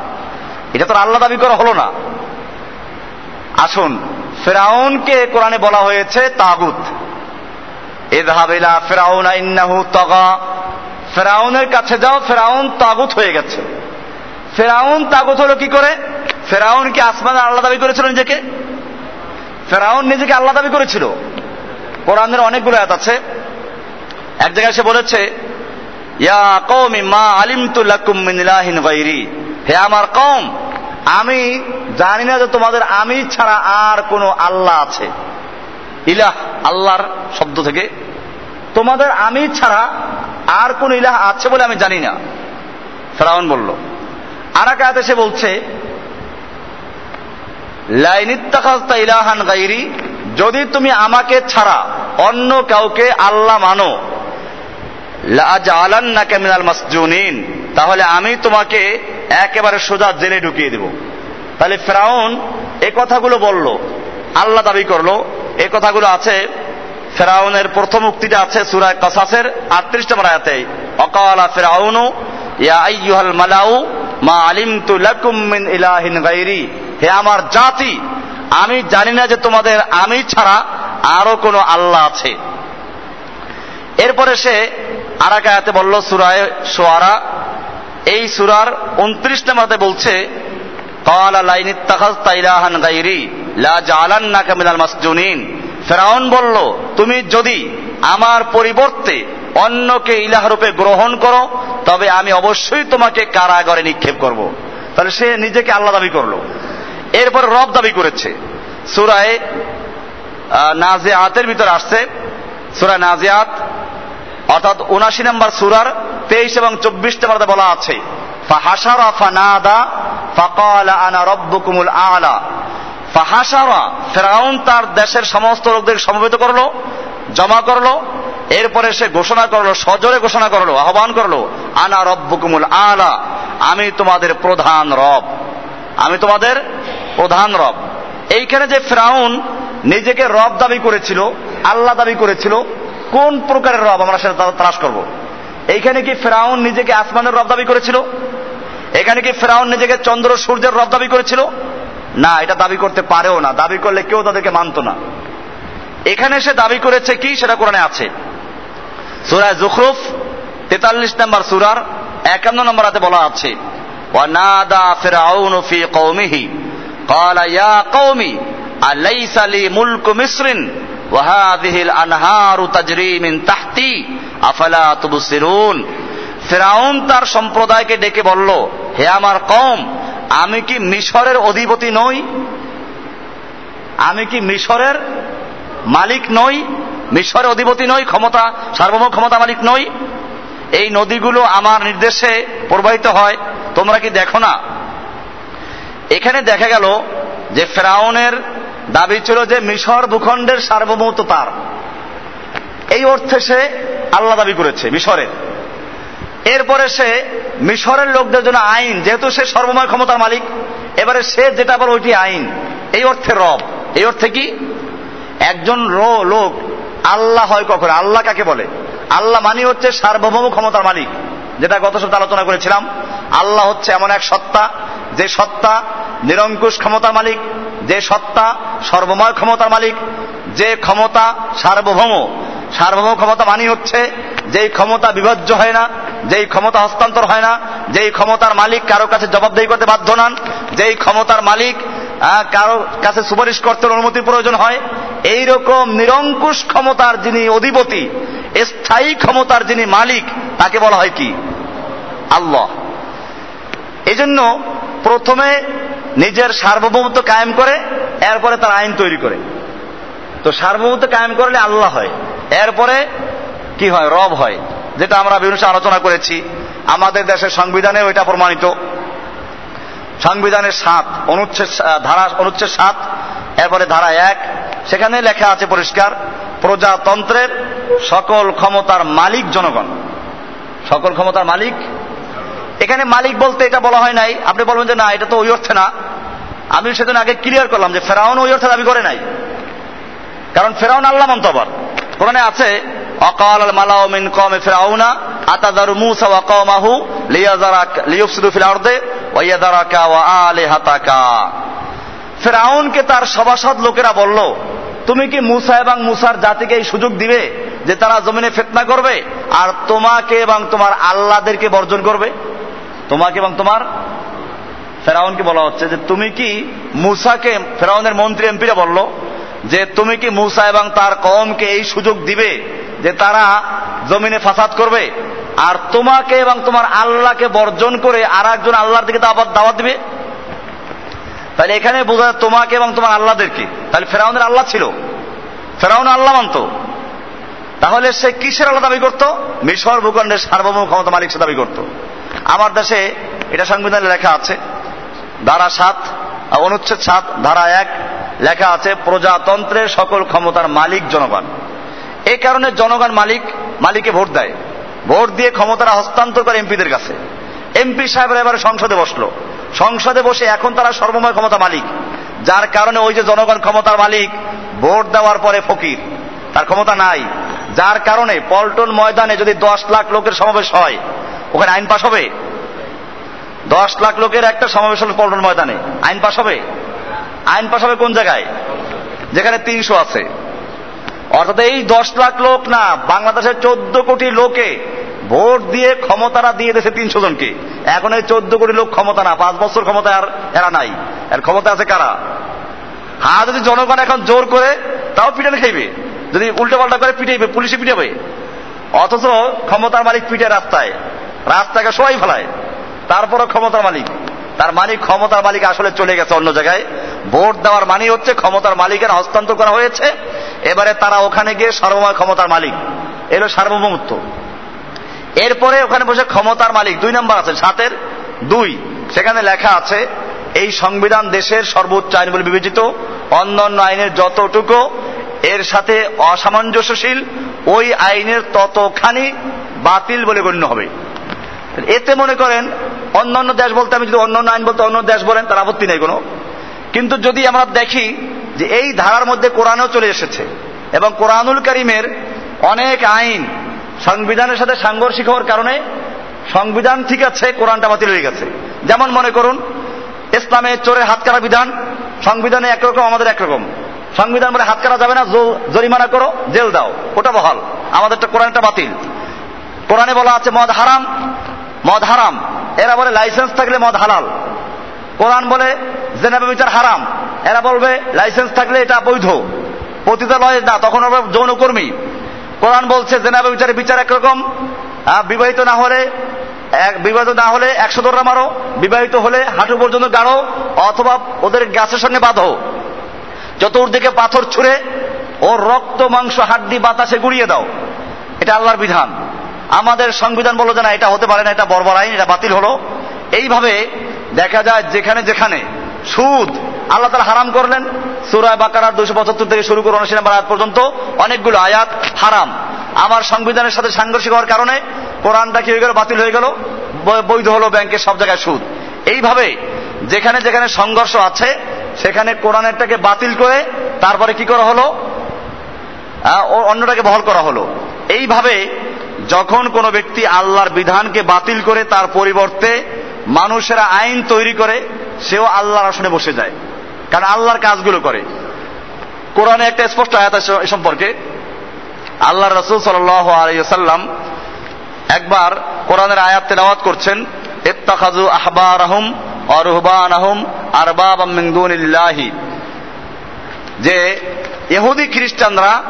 এটা তো আল্লাহ দাবি করা হলো না। আসুন। ফেরাউনকে কোরআনে বলা হয়েছে তাগুত। এধাবিলা ফেরাউন ইন্নাহু তগা। ফেরাউনের কাছে যাও, ফেরাউন তাগুত হয়ে গেছে। ফেরাউন তাগুত হলো কি করে? ফেরাউন কি আসমানের আল্লাহ দাবি করেছিল নিজেকে? ফেরাউন নিজেকে আল্লাহ দাবি করেছিল। কোরআনের অনেকগুলো আয়াত আছে। এক জায়গায় সে বলেছে, ইয়া কওমি মা ইলাহিন গায়রি। হে আমার কম আমি জানি না যে তোমাদের আমি ছাড়া আর কোনো আল্লাহ আছে। ইলাহ, আল্লাহর শব্দ থেকে। তোমাদের আমি ছাড়া আর কোন ইলাহ আছে বলে আমি জানি না। ফেরাউন বলল আর এক সে বলছে ইলাহান গাইরি যদি তুমি আমাকে ছাড়া অন্য কাউকে আল্লাহ মানো লাজালান্নাকা মিনাল মাসজুনিন, তাহলে আমি তোমাকে একেবারে সোজা জেলে ঢুকিয়ে দেব। তাহলে ফেরাউন এ কথাগুলো বলল, আল্লাহ দাবি করল। এ কথাগুলো আছে, ফেরাউনের প্রথম উক্তিটা আছে সুরায় কসাসের আটত্রিশ নম্বর আয়াতে, অকালা ফেরাউনু, ইয়া মালাউ, মা আলিমতু লাকুম মিন ইলাহিন গায়রি। হে আমার জাতি, আমি জানি না যে তোমাদের আমি ছাড়া আরও কোনো আল্লাহ আছে। এরপরে সে আর এক আয়াতে বলল, সুরায় সোয়ারা এই সুরার উনত্রিশ নম্বরতে বলছে ফেরাউন বলল, তুমি যদি আমার পরিবর্তে অন্যকে ইলাহ রূপে গ্রহণ করো, তবে আমি অবশ্যই তোমাকে কারাগারে নিক্ষেপ করব। তাহলে সে নিজেকে আল্লাহ দাবি করল। এরপর রব দাবি করেছে। সুরায় নাজিয়াতের ভিতরে আসছে। সুরা নাজিয়াত অর্থাৎ উনাশি নম্বর সুরার তেইশ এবং চব্বিশ নম্বর বলা আছে। ফাহাসারা ফানাদা ফাকালা আনা রব্বুকুমুল আলা। ফাহাসারা ফেরাউন তার দেশের সমস্ত লোকদের সমবেত করল, জমা করল, এরপরে সে ঘোষণা করল, সজরে ঘোষণা করল, আহ্বান করল, আনা রব্বুকুমুল আলা, আমি তোমাদের প্রধান রব। আমি তোমাদের প্রধান রব। এইখানে যে ফেরাউন নিজেকে রব দাবি করেছিল, আল্লাহ দাবি করেছিল কোন প্রকারের রব আমরা সেটা ত্রাস করব? এইখানে কি ফেরাউন নিজেকে আসমানের রব দাবি করেছিল? এখানে কি ফেরাউন নিজেকে চন্দ্র সূর্যের রব দাবি করেছিল? না, এটা দাবি করতে পারেও না। দাবি করলে কেউ তাদেরকে মানত না। এখানে সে দাবি করেছে কি? সেটা কোরআনে আছে। সুরায় জুখরুফ, তেতাল্লিশ নম্বর সুরার একান্ন নম্বর হাতে বলা আছে, ওয়ানাদা ফিরাউন ফি কওমিহি। কওমি মুলকু মিশ্রিন ওয়াহাদিহিল আনহারু তাজরিমিন তাহতি, আফালা তুবসিরুন। ফেরাউন তার সম্প্রদায়কে ডেকে বলল, হে আমার কম আমি কি মিশরের অধিপতি নই? আমি কি মিশরের মালিক নই? মিশরের অধিপতি নই, ক্ষমতা, সার্বভৌম ক্ষমতা মালিক নই? এই নদীগুলো আমার নির্দেশে প্রবাহিত হয়, তোমরা কি দেখো না? এখানে দেখা গেল যে ফেরাউনের দাবি ছিল যে মিশর ভূখণ্ডের সার্বভৌমত্ব তার এই অর্থে সে আল্লাহ দাবি করেছে মিশরের এরপরে সে মিশরের লোকদের জন্য আইন, যেহেতু সে সর্বময় ক্ষমতার মালিক, এবারে সে যেটা বলে ওইটি আইন। এই অর্থে রব। এই অর্থে কি? একজন র লোক আল্লাহ হয় কখন? আল্লাহ কাকে বলে? আল্লাহ মানি হচ্ছে সার্বভৌম ক্ষমতার মালিক, যেটা গত সপ্তাহে আলোচনা করেছিলাম। আল্লাহ হচ্ছে এমন এক সত্তা, যে সত্তা নিরঙ্কুশ ক্ষমতার মালিক যে সত্তা সর্বময় ক্ষমতার মালিক, যে ক্ষমতা সার্বভৌম। সার্বভৌম ক্ষমতা মানি হচ্ছে যেই ক্ষমতা বিভজ্য হয় না, যেই ক্ষমতা হস্তান্তর হয় না, যেই ক্ষমতার মালিক কারও কাছে জবাবদেহি করতে বাধ্য নন, যেই ক্ষমতার মালিক কারও কাছে সুপারিশ করতে অনুমতির প্রয়োজন হয় এই রকম নিরঙ্কুশ ক্ষমতার যিনি অধিপতি, স্থায়ী ক্ষমতার যিনি মালিক, তাকে বলা হয় কি? আল্লাহ। এজন্য প্রথমে নিজের সার্বভৌমত্ব কায়েম করে, এরপরে তার আইন তৈরি করে। তো সার্বভৌমত্ব কায়েম করলে আল্লাহ হয়। এরপরে কি হয়? রব হয়। যেটা আমরা বিভিন্ন আলোচনা করেছি। আমাদের দেশের সংবিধানে ওইটা প্রমাণিত। সংবিধানের সাত, অনুচ্ছেদ ধারা, অনুচ্ছেদ সাত, এরপরে ধারা এক। সেখানে লেখা আছে পরিষ্কার, প্রজাতন্ত্রের সকল ক্ষমতার মালিক জনগণ। সকল ক্ষমতার মালিক এখানে মালিক বলতে এটা বলা হয় নাই। আপনি বলবেন যে না, এটা তো ওই অর্থে না। আমি সেদিন আগে ক্লিয়ার করলাম যে ফেরাউন ওই অর্থে দাবি করে নাই। কারণ ফেরাউন আল্লাহ মন্তবর কোরআনে আছে, অকাল মালাউ মিন কমে ফেরাউনা, আতাদারু মুসা ওয়া কওমাহু লিয়াজারাক লিয়ুফসিদু ফিল আরদে, ওয়া ইয়াদারাকা ওয়া আলিহাতাকা। ফেরাউনকে তার সভাসদ লোকেরা বলল, তুমি কি মুসা এবং মুসার জাতিকে এই সুযোগ দিবে যে তারা জমিনে ফেতনা করবে? আর তোমাকে এবং তোমার আল্লাহদেরকে বর্জন করবে? তোমাকে এবং তোমার ফেরাউনকে বলা হচ্ছে যে তুমি কি মুসাকে, ফেরাউনের মন্ত্রী এমপিরা বলল যে তুমি কি মুসা এবং তার কমকে এই সুযোগ দিবে যে তারা জমিনে ফাসাদ করবে? আর তোমাকে এবং তোমার আল্লাহকে বর্জন করে আর একজন আল্লাহর দিকে দাওয়াত দিবে? তাহলে এখানে বোঝা যায় তোমাকে এবং তোমার আল্লাহদেরকে। তাহলে ফেরাউনের আল্লাহ ছিল। ফেরাউন আল্লাহ মানত। তাহলে সে কিসের আল্লাহ দাবি করত? মিশর ভূখণ্ডের সার্বভৌম ক্ষমতা মালিক সে দাবি করত। আমার দেশে এটা সংবিধানে লেখা আছে, ধারা সাত অনুচ্ছেদ সাত, ধারা এক, লেখা আছে, প্রজাতন্ত্রের সকল ক্ষমতার মালিক জনগণ। এই কারণে জনগণ মালিক, মালিকে ভোট দেয়। ভোট দিয়ে ক্ষমতারা হস্তান্তর করে এমপিদের কাছে। এমপি সাহেবরা এবারে সংসদে বসল। সংসদে বসে এখন তারা সর্বময় ক্ষমতা মালিক। যার কারণে ওই যে জনগণ ক্ষমতার মালিক, ভোট দেওয়ার পরে ফকির। তার ক্ষমতা নাই। যার কারণে পল্টন ময়দানে যদি দশ লাখ লোকের সমাবেশ হয় ওখানে আইন পাশ হবে? দশ লাখ লোকের একটা সমাবেশ হলো পল্টন ময়দানে। আইন পাশ হবে? আইন পাশ হবে কোন জায়গায়? যেখানে তিনশো আছে। অর্থাৎ এই দশ লাখ লোক না, বাংলাদেশের চোদ্দ কোটি লোকে ভোট দিয়ে ক্ষমতারা দিয়ে দিয়েছে তিনশো জনকে। এখন এই চোদ্দ কোটি লোক ক্ষমতা না, পাঁচ বছর ক্ষমতা আর এরা নাই। এর ক্ষমতা আছে কারা? হ্যাঁ যদি জনগণ এখন জোর করে, তাও পিটান খাইবে। যদি উল্টো পাল্টা করে পিটাইবে, পুলিশে পিটাবে। অথচ ক্ষমতার মালিক পিটে রাস্তায়। রাস্তাকে সবাই ফেলায়। তারপরও ক্ষমতার মালিক। তার মালিক ক্ষমতার মালিক আসলে চলে গেছে অন্য জায়গায়। ভোট দেওয়ার মানি হচ্ছে ক্ষমতার মালিকের হস্তান্তর করা হয়েছে। এবারে তারা ওখানে গিয়ে সর্বময় ক্ষমতার মালিক। এলো সার্বভৌমত্ব। এরপরে ওখানে বসে ক্ষমতার মালিক দুই নম্বর আছে, সাতের দুই। সেখানে লেখা আছে, এই সংবিধান দেশের সর্বোচ্চ আইন বলে বিবেচিত। অন্যান্য আইনের যতটুকু, এর সাথে অসামঞ্জস্যশীল, ওই আইনের ততখানি বাতিল বলে গণ্য হবে। এতে মনে করেন, অন্যান্য দেশ বলতে, আমি যদি অন্য অন্য আইন বলতে অন্য দেশ বলেন, তার আপত্তি নেই কোনো। কিন্তু যদি আমরা দেখি যে এই ধারার মধ্যে কোরআনেও চলে এসেছে এবং কোরআনুল করিমের অনেক আইন সংবিধানের সাথে সাংঘর্ষিক হওয়ার কারণে সংবিধান ঠিক আছে, কোরআনটা বাতিল হয়ে গেছে। যেমন মনে করুন, ইসলামে চোরের হাত কাটা বিধান, সংবিধানে একরকম, আমাদের একরকম। সংবিধান বলে হাত কাটা যাবে না জরিমানা করো, জেল দাও, ওটা বহাল। আমাদেরটা কোরআনটা বাতিল। কোরআনে বলা আছে মদ হারাম মদ হারাম। এরা বলে লাইসেন্স থাকলে মদ হালাল। কোরআন বলে জেনাবে বিচার হারাম। এরা বলবে লাইসেন্স থাকলে এটা বৈধ। পতিতালয় না, তখন হবে যৌনকর্মী কোরআন বলছে জেনাবে বিচারে বিচার একরকম। বিবাহিত না হলে বিবাহিত না হলে একশো দোররা মারো। বিবাহিত হলে হাঁটু পর্যন্ত গাড়ো, অথবা ওদের গাছের সঙ্গে বাঁধো। চতুর্দিকে পাথর ছুঁড়ে ও রক্ত, মাংস, হাড্ডি, বাতাসে গুড়িয়ে দাও। এটা আল্লাহর বিধান। আমাদের সংবিধান বলো যে না, এটা হতে পারে না, এটা বর্বর আইন, এটা বাতিল হলো। এইভাবে দেখা যায় যেখানে যেখানে সুদ আল্লাহ তারা হারাম করলেন। সুরায় বাকারার দুশো পঁচাত্তর থেকে শুরু করে উনআশি নম্বর আয়াত পর্যন্ত অনেকগুলো আয়াত হারাম। আমার সংবিধানের সাথে সাংঘর্ষিক হওয়ার কারণে কোরআনটা কি হয়ে গেল, বাতিল হয়ে গেল বৈধ হলো ব্যাংকের সব জায়গায় সুদ। এইভাবে যেখানে যেখানে সংঘর্ষ আছে, সেখানে কোরআনেরটাকে বাতিল করে তারপরে কি করা হলো? অন্যটাকে বহল করা হলো। এইভাবে যখন কোনো ব্যক্তি আল্লাহর বিধানকে বাতিল করে তার পরিবর্তে মানুষেরা আইন তৈরি করে, সেও আল্লাহর আসনে বসে যায়। কারণ আল্লাহর কাজগুলো করে। কোরআনে একটা স্পষ্ট আয়াত আছে এ সম্পর্কে। আল্লাহ রসুল সাল্লাম একবার কোরআনের আয়াত তেলাওয়াত করছেন ইত্তাখাজু আহবার আহম অরহবান আহম আরবাব মিন্দুনিল্লাহি যে ইহুদি খ্রিস্টানরা,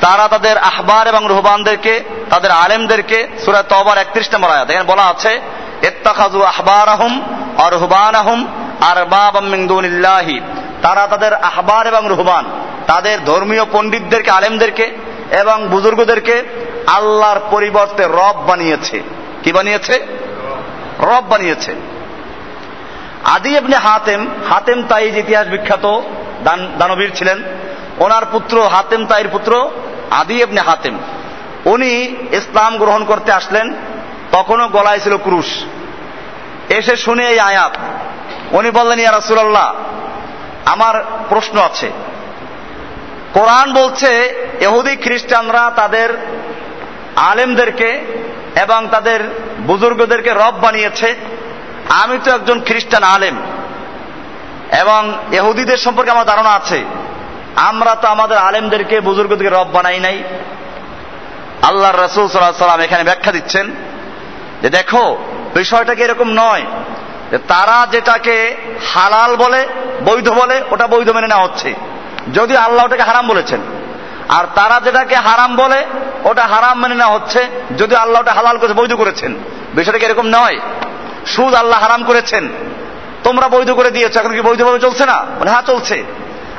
তারা তাদের আহবার এবং রুহবানদেরকে তাদের আলেমদেরকে সুরায় তবার একত্রিশ নম্বর আয়াত। এখানে বলা আছে ইত্তাখাজু আহবার আহম অরহবান আহম আরবাব মিন্দুনিল্লাহি তারা তাদের আহবার এবং রুহবান, তাদের ধর্মীয় পণ্ডিতদেরকে, আলেমদেরকে এবং বুজুর্গদেরকে আল্লাহর পরিবর্তে রব বানিয়েছে। কি বানিয়েছে? রব বানিয়েছে। আদি আপনি হাতেম হাতেম তাইজ ইতিহাস বিখ্যাত দানবীর ছিলেন। ওনার পুত্র হাতেম তাইর পুত্র আদি আপনি হাতেম। উনি ইসলাম গ্রহণ করতে আসলেন, তখনও গলায় ছিল ক্রুশ। এসে শুনে এই আয়াত। উনি বললেন, ইয়া রাসুলাল্লাহ, আমার প্রশ্ন আছে। কোরআন বলছে এহুদি খ্রিস্টানরা তাদের আলেমদেরকে এবং তাদের বুজুর্গদেরকে রব বানিয়েছে। আমি তো একজন খ্রিস্টান আলেম। এবং এহুদিদের সম্পর্কে আমার ধারণা আছে। আমরা তো আমাদের আলেমদেরকে, বুজুর্গদেরকে রব বানাই নাই। আল্লাহ রসুল সাল্লাহ সাল্লাম এখানে ব্যাখ্যা দিচ্ছেন যে দেখো, বিষয়টা কি এরকম নয় যে তারা যেটাকে হালাল বলে, বৈধ বলে, ওটা বৈধ মেনে নেওয়া হচ্ছে। যদি আল্লাহ ওটাকে হারাম বলেছেন। আর তারা যেটাকে হারাম বলে, ওটা হারাম মেনে নেওয়া হচ্ছে যদি আল্লাহ ওটা হালাল করেছে, বৈধ করেছেন। বিষয়টা কি এরকম নয়? সুদ আল্লাহ হারাম করেছেন। তোমরা বৈধ করে দিয়েছ, এখন কি বৈধভাবে চলছে না? মানে হ্যাঁ চলছে।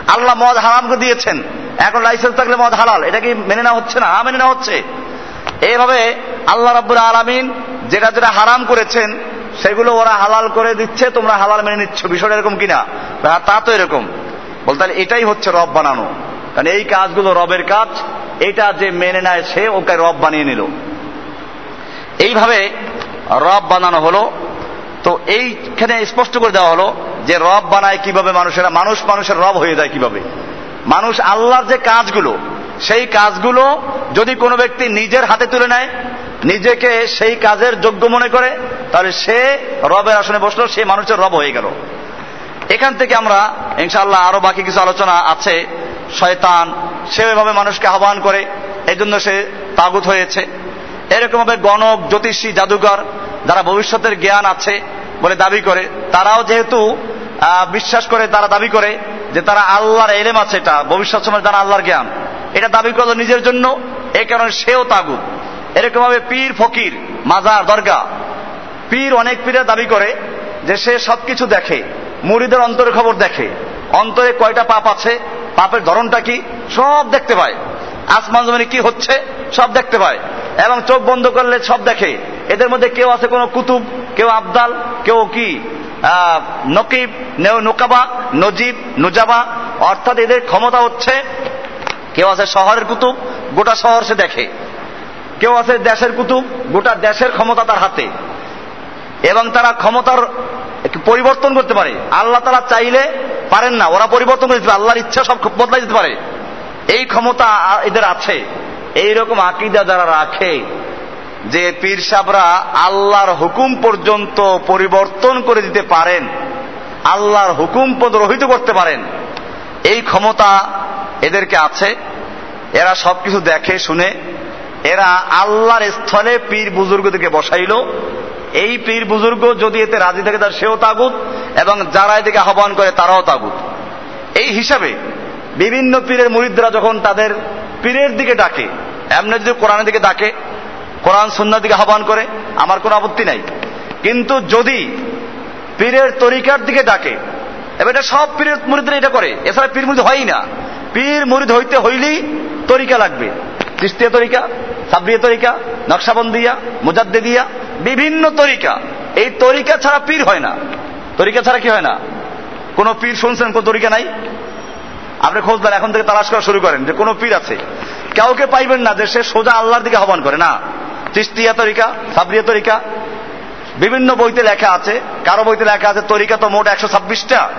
আল্লাহ মদ হারাম করে দিয়েছেন। এখন লাইসেন্স থাকলে মদ হালাল। এটা কি মেনে নেওয়া হচ্ছে না? হ্যাঁ মেনে নেওয়া হচ্ছে। এইভাবে আল্লাহ রাব্বুল আলমিন যেটা যেটা হারাম করেছেন, সেগুলো ওরা হালাল করে দিচ্ছে, তোমরা হালাল মেনে নিচ্ছ। বিষয়টা এরকম কিনা? তা তো এরকম। বলতে এটাই হচ্ছে রব বানানো। কারণ এই কাজগুলো রবের কাজ, এটা যে মেনে নেয় সে ওকে রব বানিয়ে নিল। এইভাবে রব বানানো হলো। তো এইখানে স্পষ্ট করে দেওয়া হলো যে রব বানায় কীভাবে মানুষেরা, মানুষ মানুষের রব হয়ে যায় কীভাবে। মানুষ আল্লাহর যে কাজগুলো, সেই কাজগুলো যদি কোনো ব্যক্তি নিজের হাতে তুলে নেয়, নিজেকে সেই কাজের যোগ্য মনে করে, তাহলে সে রবের আসনে বসল, সে মানুষের রব হয়ে গেল। এখান থেকে আমরা ইনশাআল্লাহ আরও বাকি কিছু আলোচনা আছে। শয়তান, সে এভাবে মানুষকে আহ্বান করে এই জন্য সে তাগুত হয়েছে। এরকম ভাবে গণক, জ্যোতিষী জাদুঘর যারা ভবিষ্যতের জ্ঞান আছে বলে দাবি করে, তারাও যেহেতু বিশ্বাস করে, তারা দাবি করে যে তারা আল্লাহর এলেম আছে এটা, ভবিষ্যৎ সময় তারা আল্লাহর জ্ঞান। এটা দাবি করল নিজের জন্য এই কারণে সেও তাগুত। এরকম ভাবে পীর, ফকির, মাজার দরগা পীর অনেক পীরের দাবি করে যে সে সবকিছু দেখে মুড়িদের অন্তরের খবর দেখে। অন্তরে কয়টা পাপ আছে, পাপের ধরনটা কি, সব দেখতে পায়। আসমান জমিনে কি হচ্ছে, সব দেখতে পায়। এবং চোখ বন্ধ করলে সব দেখে। এদের মধ্যে কেউ আছে কোনো কুতুব, কেউ আবদাল, কেউ কি? নকিব নোকাবা, নজিব, নুজাবা, অর্থাৎ এদের ক্ষমতা হচ্ছে, কেউ আছে শহরের কুতুব, গোটা শহর সে দেখে। কেউ আছে দেশের কুতুব, গোটা দেশের ক্ষমতা তার হাতে। এবং তারা ক্ষমতার পরিবর্তন করতে পারে। আল্লাহ তারা চাইলে পারেন না, ওরা পরিবর্তন করে দিতে আল্লাহর ইচ্ছা সব বদলাই দিতে পারে। এই ক্ষমতা এদের আছে। এইরকম আকিদা যারা রাখে যে পীর সাবরা আল্লাহর হুকুম পর্যন্ত পরিবর্তন করে দিতে পারেন, আল্লাহর হুকুম রহিত করতে পারেন, এই ক্ষমতা এদেরকে আছে। এরা সবকিছু দেখে, শুনে, এরা আল্লাহর স্থলে পীর বুজুর্গ বুজুর্গদেরকে বসাইল। এই পীর বুজুর্গ যদি এতে রাজি থাকে, তার সেও তাগুত, এবং যারা এদিকে আহ্বান করে, তারাও তাগুত। এই হিসাবে বিভিন্ন পীরের মুরিদরা যখন তাদের পীরের দিকে ডাকে, এমনি যদি কোরআনের দিকে ডাকে কোরআন সুন্নার দিকে আহ্বান করে, আমার কোনো আপত্তি নাই। কিন্তু যদি পীরের তরিকার দিকে ডাকে, এবার এটা সব পীরের মুরিদরা এটা করে, এছাড়া পীর মুরিদ হয়ই না। পীর মুরিদ হইতে হইলেই তরিকা লাগবে। চিস্তিয়া তরিকা, সাবরিয়া তরিকা, নকশাবন্দিয়া, মুজাদ্দেদিয়া, বিভিন্ন তরিকা। এই তরিকা ছাড়া পীর হয় না। তরিকা ছাড়া কি হয় না? কোন পীর শুনছেন, কোন তরিকা নাই? আপনি খোঁজ দেন এখন থেকে তালাশ করা শুরু করেন যে কোনো পীর আছে। কাউকে পাইবেন না যে সে সোজা আল্লাহর দিকে আহ্বান করে, না। চিস্তিয়া তরিকা, সাবরিয়া তরিকা। বিভিন্ন বইতে লেখা আছে, কারও বইতে লেখা আছে, তরিকা তো মোট একশো ছাব্বিশটা।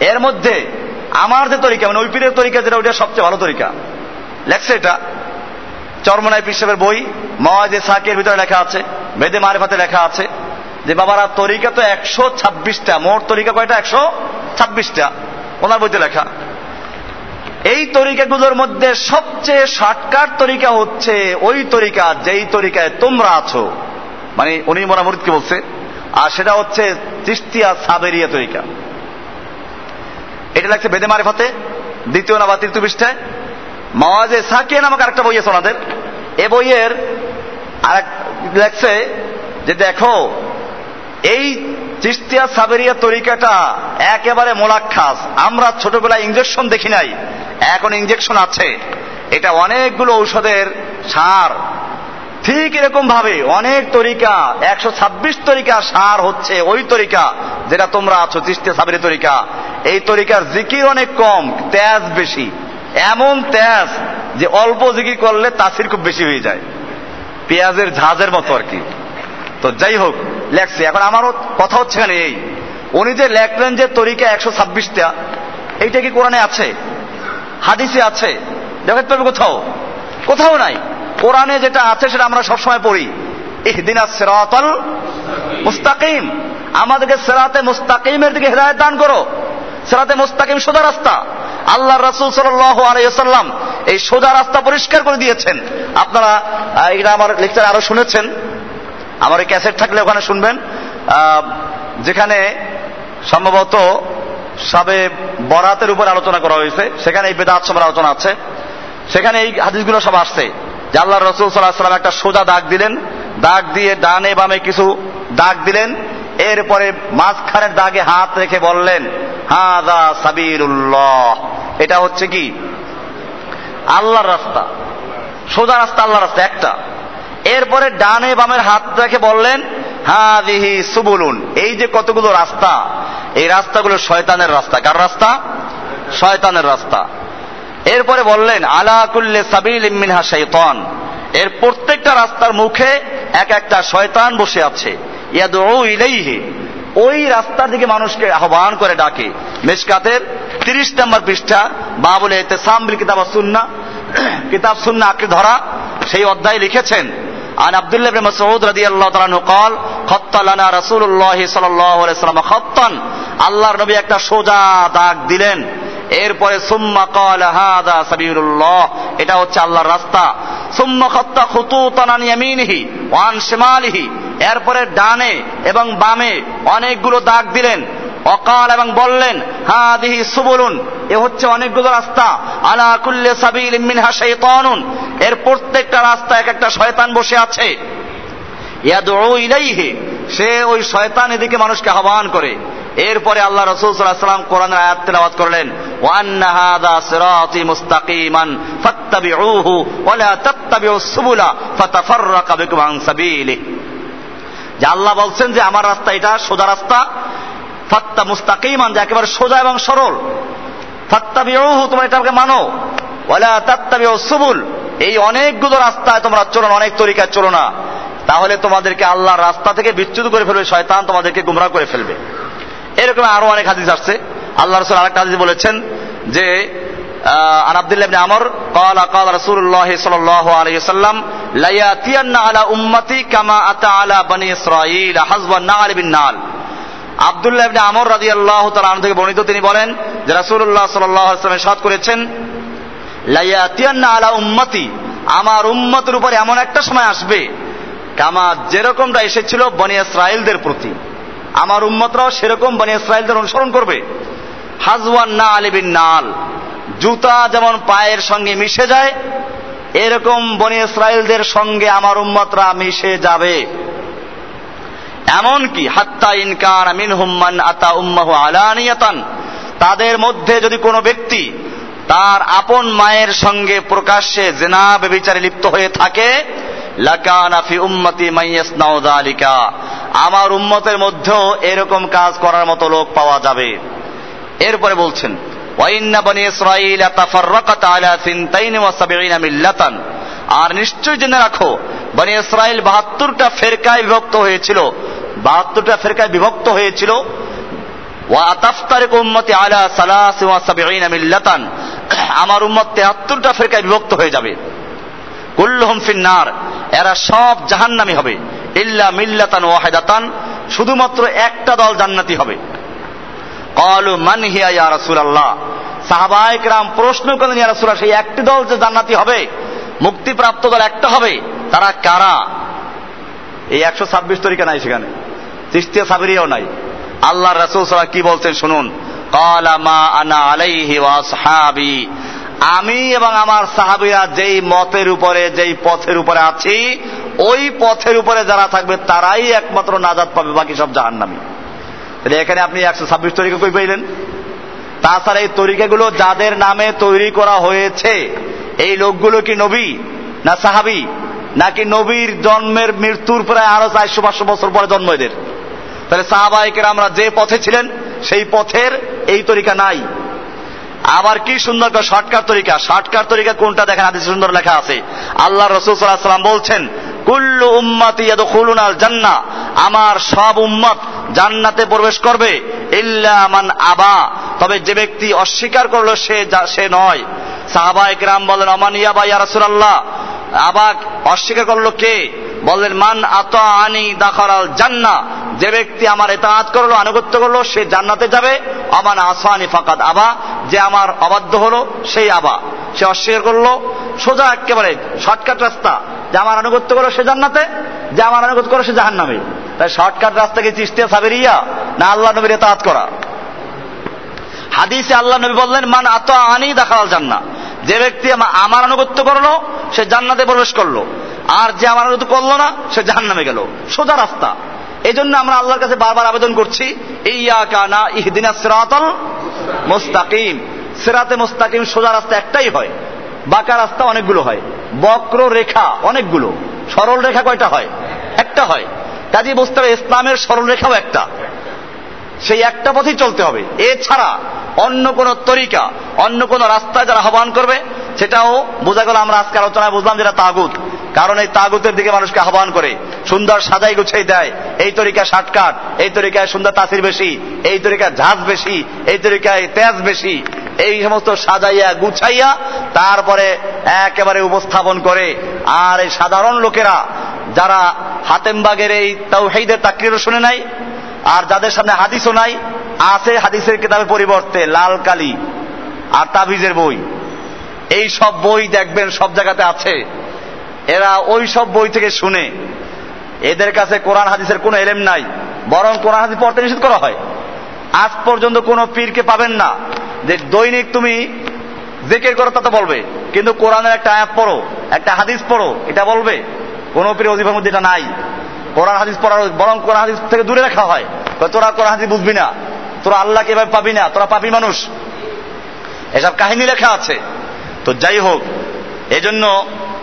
এর মধ্যে আমার যে তরিকা মানে ওই পীরের তরিকা যেটা, ওইটা সবচেয়ে ভালো তরিকা। লেখছে এটা। চরমনায় পিসের বই মহাজে সাকের ভিতরে লেখা আছে, বেদে মারেফাতে লেখা আছে, যে বাবারা, তরিকা তো একশো ছাব্বিশটা, মোট তরিকা কয়টা? একশো ছাব্বিশটা। ওনার বইতে লেখা। এই তরিকাগুলোর মধ্যে সবচেয়ে শর্টকাট তরিকা হচ্ছে ওই তরিকা, যেই তরিকায় তোমরা আছো। মানে উনি মোরা মুরিদকে বলছে, আর সেটা হচ্ছে চিস্তিয়া সাবেরিয়া তরিকা। এটা লাগছে বেদে মারেফাতে, দ্বিতীয় না বা তৃতীয় পৃষ্ঠায়। মাওয়াজে সাকিয়া নামক আরেকটা বই আছে ওনাদের। এ বইয়ের আরেক লেখছে যে দেখো, এই চিস্তিয়া সাবেরিয়া তরিকাটা একেবারে মোলাক্ষাস আমরা ছোটবেলায় ইঞ্জেকশন দেখি নাই। এখন ইঞ্জেকশন আছে। এটা অনেকগুলো ঔষধের সার। ঠিক এরকম ভাবে অনেক তরিকা, একশো ছাব্বিশ তরিকা সার হচ্ছে ওই তরিকা যেটা তোমরা আছো চিস্তিয়া সাবেরি তরিকা। এই তরিকার জিকির অনেক কম, তেজ বেশি। এমন তেজ যে অল্প জিকির করলে তাসির খুব বেশি হয়ে যায়। পেঁয়াজের ঝাঁজের মতো আর কি। তো যাই হোক, লেখছে। এখন আমারও কথা হচ্ছে এই। উনি যে লেখলেন যে তরিকা একশো ছাব্বিশটা, এইটা কি কোরআনে আছে? হাদিসে আছে। দেখাতে পারবে কোথাও? কোথাও নাই। কোরআনে যেটা আছে সেটা আমরা সবসময় পড়ি। ইহদিনা সিরাতাল মুস্তাকিম। আমাদেরকে সেরাতে মুস্তাকিমের দিকে হেদায়ত দান করো। সেরাতে মুস্তাকিম সোজা রাস্তা। আল্লাহ রাসুল সাল্লাম এই সোজা রাস্তা পরিষ্কার করে দিয়েছেন। আপনারা এটা আমার লেকচার আরও শুনেছেন। আমার এই ক্যাসেট থাকলে ওখানে শুনবেন। যেখানে সম্ভবত সবে বরাতের উপর আলোচনা করা হয়েছে। সেখানে এই বেদাত সবার আলোচনা আছে। সেখানে এই হাদিসগুলো সব আসছে যে আল্লাহ রসুল সাল্লাহ সাল্লাম একটা সোজা দাগ দিলেন। দাগ দিয়ে ডানে বামে কিছু দাগ দিলেন। এরপরে মাঝখানের দাগে হাত রেখে বললেন হাদা সাবিরুল্লাহ এটা হচ্ছে কি? আল্লাহর রাস্তা। সোজা রাস্তা আল্লাহর রাস্তা, একটা। এরপরে ডানে বামের হাত রেখে বললেন হা হাদিহি সুবুলুন। এই যে কতগুলো রাস্তা এই রাস্তাগুলো শয়তানের রাস্তা। কার রাস্তা? শয়তানের রাস্তা। এরপরে বললেন, আলা কুল্লে সাবিল মিনহা শৈতান এর প্রত্যেকটা রাস্তার মুখে এক একটা শয়তান বসে আছে। ইয়াদউ ইলাইহি। ওই রাস্তার দিকে মানুষকে আহ্বান করে ডাকে। মেশকাতের তিরিশ নম্বর পৃষ্ঠা, বাবুল এতে বিল কিতাব সুন্না কিতাব সুন্না আঁকড়ে ধরা, সেই অধ্যায় লিখেছেন عن عبد الله بن مسعود رضي الله تعالى عنه قال خط لنا رسول الله صلى الله عليه وسلم خطا আল্লাহর নবী একটা সোজা দাগ দিলেন এরপরে সুম্মা কাল হাদা সাবিরুল্লাহ এটা হচ্ছে আল্লাহর রাস্তা সুম্মা খত্তা খুতুতান আন ইয়ামিনিহি ওয়ান শিমালিহি এরপরে ডানে এবং বামে অনেকগুলো দাগ দিলেন অকাল এবং বললেন হা দিহি সুবলুন, এ হচ্ছে অনেকগুলো রাস্তা। আলা কুল্লে সাবিল মিনহা শাইতানুন, এর প্রত্যেকটা রাস্তা এক একটা শয়তান বসে আছে। ইয়াদউ সে ওই শয়তান এদিকে মানুষকে আহ্বান করে। এরপরে আল্লাহ রসুল সাল্লাহ সাল্লাম কোরআনের আয়াত করলেন ওয়ান্না সিরাতি মুস্তাকিমান ফাত্তাবিউহু ওয়া সুবুলা ফাতাফাররাকা বিকুম আন যে আল্লাহ বলছেন যে আমার রাস্তা এটা সোজা রাস্তা ফাত্তা মুস্তাকিমান যে একেবারে সোজা এবং সরল ফাত্তাবিউহু তোমরা এটাকে মানো ওয়ালা তাত্তাবিউস সুবুল এই অনেকগুলো রাস্তায় তোমরা চলো না অনেক তরিকায় চলো না তাহলে তোমাদেরকে আল্লাহর রাস্তা থেকে বিচ্যুত করে ফেলবে শয়তান তোমাদেরকে গুমরা করে ফেলবে এরকম আরো অনেক হাদিস আসছে আল্লাহ রসুল আরেকটা হাদিস বলেছেন যে আন আব্দুল্লাহ ইবনে আমর قال قال رسول الله صلى الله عليه وسلم لا ياتين على امتي كما اتى على بني اسرائيل حزب النعل بالنعل আব্দুল্লাহ ইবনে আমর রাদিয়াল্লাহু তাআলা আনহু থেকে বর্ণিত, তিনি বলেন যে আলাইহি ওয়াসাল্লাম ইরশাদ করেছেন লা ইয়াতিয়ান্না আলা উম্মতি, আমার উম্মতের উপর এমন একটা সময় আসবে, কামা যেরকমটা এসেছিল বনি ইসরায়েলদের প্রতি। আমার উম্মতরাও সেরকম বনি ইসরায়েলদের অনুসরণ করবে। হাজওয়ান না আলিবিন নাল, জুতা যেমন পায়ের সঙ্গে মিশে যায়, এরকম বনি ইসরায়েলদের সঙ্গে আমার উম্মতরা মিশে যাবে। এমনকি হাত্তা ইনকান মিন হুম্মান আতা উম্মাহ আলানিয়াতান, তাদের মধ্যে যদি কোনো ব্যক্তি তার আপন মায়ের সঙ্গে প্রকাশ্যে জেনা বেবিচারে লিপ্ত হয়ে থাকে, লাকানা ফি উম্মতি মাইয়াসনাউ যালিকা, আমার উম্মতের মধ্যেও এরকম কাজ করার মতো লোক পাওয়া যাবে। এরপরে বলছেন ওয়াইন্না বনি ইসরাঈল তাফাররাকাত আলা সিনতাইন ওয়া সাবঈনা মিল্লাতান। আর নিশ্চয় জেনে রাখো, বনি ইসরাইল বাহাত্তরটা ফেরকায় বিভক্ত হয়েছিল। বাহাত্তরটা ফেরকায় বিভক্ত হয়েছিল। আমার উম্মত তেহাত্তরটা ফেরকায় বিভক্ত হয়ে যাবে। কুল্লহম ফিন্নার, এরা সব জাহান্নামি হবে। ইল্লা মিল্লাতান ওয়াহেদাতান, শুধুমাত্র একটা দল জান্নাতি হবে। কলু মান হিয়া ইয়া রাসুল আল্লাহ সাহাবায়ক রাম প্রশ্ন করেন ইয়া রাসুল সেই একটি দল যে জান্নাতি হবে? মুক্তিপ্রাপ্ত দল একটা হবে? তারা কারা? এই একশো ছাব্বিশ তরিকা নাই সেখানে। চিস্তিয়া সাবিরিয়াও নাই আল্লাহ রাসূল সাল্লাল্লাহু কি বলছেন শুনুন? আনা আমি এবং আমার সাহাবিরা যেই মতের উপরে, যেই পথের উপরে আছি, ওই পথের উপরে যারা থাকবে তারাই একমাত্র নাজাদ পাবে, বাকি সব জাহান্নামী। তাহলে এখানে আপনি একশো ছাব্বিশ তরিকা কই পাইলেন? তাছাড়া এই তরিকাগুলো যাদের নামে তৈরি করা হয়েছে, এই লোকগুলো কি নবী না সাহাবি? নাকি নবীর জন্মের মৃত্যুর প্রায় আরও চারশো পাঁচশো বছর পরে জন্ম এদের? তাহলে সাহাবাহিকের আমরা যে পথে ছিলেন, সেই পথের এই তরিকা নাই। আবার কি সুন্দর শর্টকাট তরিকা? শর্টকাট তরিকা কোনটা দেখেন? আদি সুন্দর লেখা আছে। আল্লাহ রসুল সাল্লাম বলছেন, কুল্লু উম্মাতি আল জান্না আমার সব উম্মত জান্নাতে প্রবেশ করবে, ইল্লা মান আবা। তবে যে ব্যক্তি অস্বীকার করল, সে সে নয়। সাহাবা একরাম বলেন, অমান ইয়াবা ইয়া রাসূলুল্লাহ? আবাক অস্বীকার করল, কে? বললেন, মান আত আনি দাখারাল জান্না যে ব্যক্তি আমার এতাহাত করল, আনুগত্য করল, সে জান্নাতে যাবে। আমান আসানি ফাকাত আবা। যে আমার অবাধ্য হলো, সেই আবা। সে অস্বীকার করল, সোজা একেবারে শর্টকাট রাস্তা। যে আমার আনুগত্য করল, সে জান্নাতে, যে আমার আনুগত্য করল, সে জাহান নামে তাই শর্টকাট রাস্তাকে চিস্তিয়া সাবেরিয়া, না আল্লাহ নবীর এতাহাত করা? হাদিসে আল্লাহ নবী বললেন, মান আত আনি দেখাল জান্না যে ব্যক্তি আমার আনুগত্য করল, সে জান্নাতে প্রবেশ করল। আর যে আমার আনুগত্য করল না, সে জাহান নামে গেল। সোজা রাস্তা। এই জন্য আমরা আল্লাহর কাছে বারবার আবেদন করছি ইহদিনা মোস্তাকিম। সিরাতে মোস্তাকিম সোজা রাস্তা একটাই হয়। বাঁকা রাস্তা অনেকগুলো হয়। বক্র রেখা অনেকগুলো। সরল রেখা কয়টা হয়? একটা হয়। কাজে বুঝতে হবে ইসলামের সরল রেখাও একটা। সেই একটা পথেই চলতে হবে। এছাড়া অন্য কোন তরিকা, অন্য কোন রাস্তায় যারা আহ্বান করবে সেটাও বোঝা গেল আমরা আজকে আলোচনায় বুঝলাম যেটা তাগুত। কারণ এই তাগুতের দিকে মানুষকে আহ্বান করে, সুন্দর সাজাই গুছাই দেয়, এই তরিকা শার্টকাট এই তরিকায় সুন্দর তাসির বেশি, এই তরিকায় ঝাঁজ বেশি, এই তরিকায় তেজ বেশি, এই সমস্ত সাজাইয়া গুছাইয়া তারপরে একেবারে উপস্থাপন করে। আর এই সাধারণ লোকেরা যারা হাতেমবাগের এই তাও হেইদের তাকরিরও শুনে নাই, আর যাদের সামনে হাদিসও নাই, আছে হাদিসের কিতাবের পরিবর্তে লাল কালি আর তাবিজের বই। এই সব বই দেখবেন, সব জায়গাতে আছে। এরা ওই সব বই থেকে শুনে। এদের কাছে কোরআন হাদিসের কোনো এলেম নাই। বরং কোরআন হাদিস পড়তে নিষেধ করা হয়। আজ পর্যন্ত কোনো পীরকে পাবেন না। যে দৈনিক তুমি জেকের করো, তা তো বলবে। কিন্তু কোরআনের একটা আয়াত পড়ো, একটা হাদিস পড়ো, এটা বলবে। কোন পীর অজিফার মধ্যে এটা নাই। কোরআন হাদিস পড়ার, বরং কোরআন হাদিস থেকে দূরে রাখা হয়। তোরা কোরআন হাদিস বুঝবি না। তোরা আল্লাহকে এভাবে পাবি না। তোরা পাবি মানুষ। এসব কাহিনী লেখা আছে। তো যাই হোক এজন্য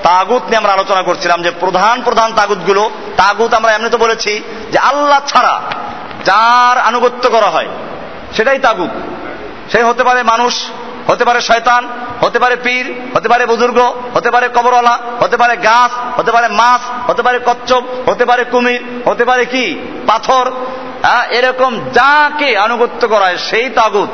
তাগুত নিয়ে আমরা আলোচনা করছিলাম যে প্রধান প্রধান তাগুতগুলো তাগুত আমরা এমনি তো বলেছি যে আল্লাহ ছাড়া যার আনুগত্য করা হয় সেটাই তাগুত সে হতে পারে মানুষ হতে পারে শয়তান হতে পারে পীর হতে পারে বুজুর্গ হতে পারে কবরওয়ালা হতে পারে গাছ হতে পারে মাছ হতে পারে কচ্ছপ হতে পারে কুমির হতে পারে কি পাথর হ্যাঁ এরকম যাকে আনুগত্য করায় সেই তাগুত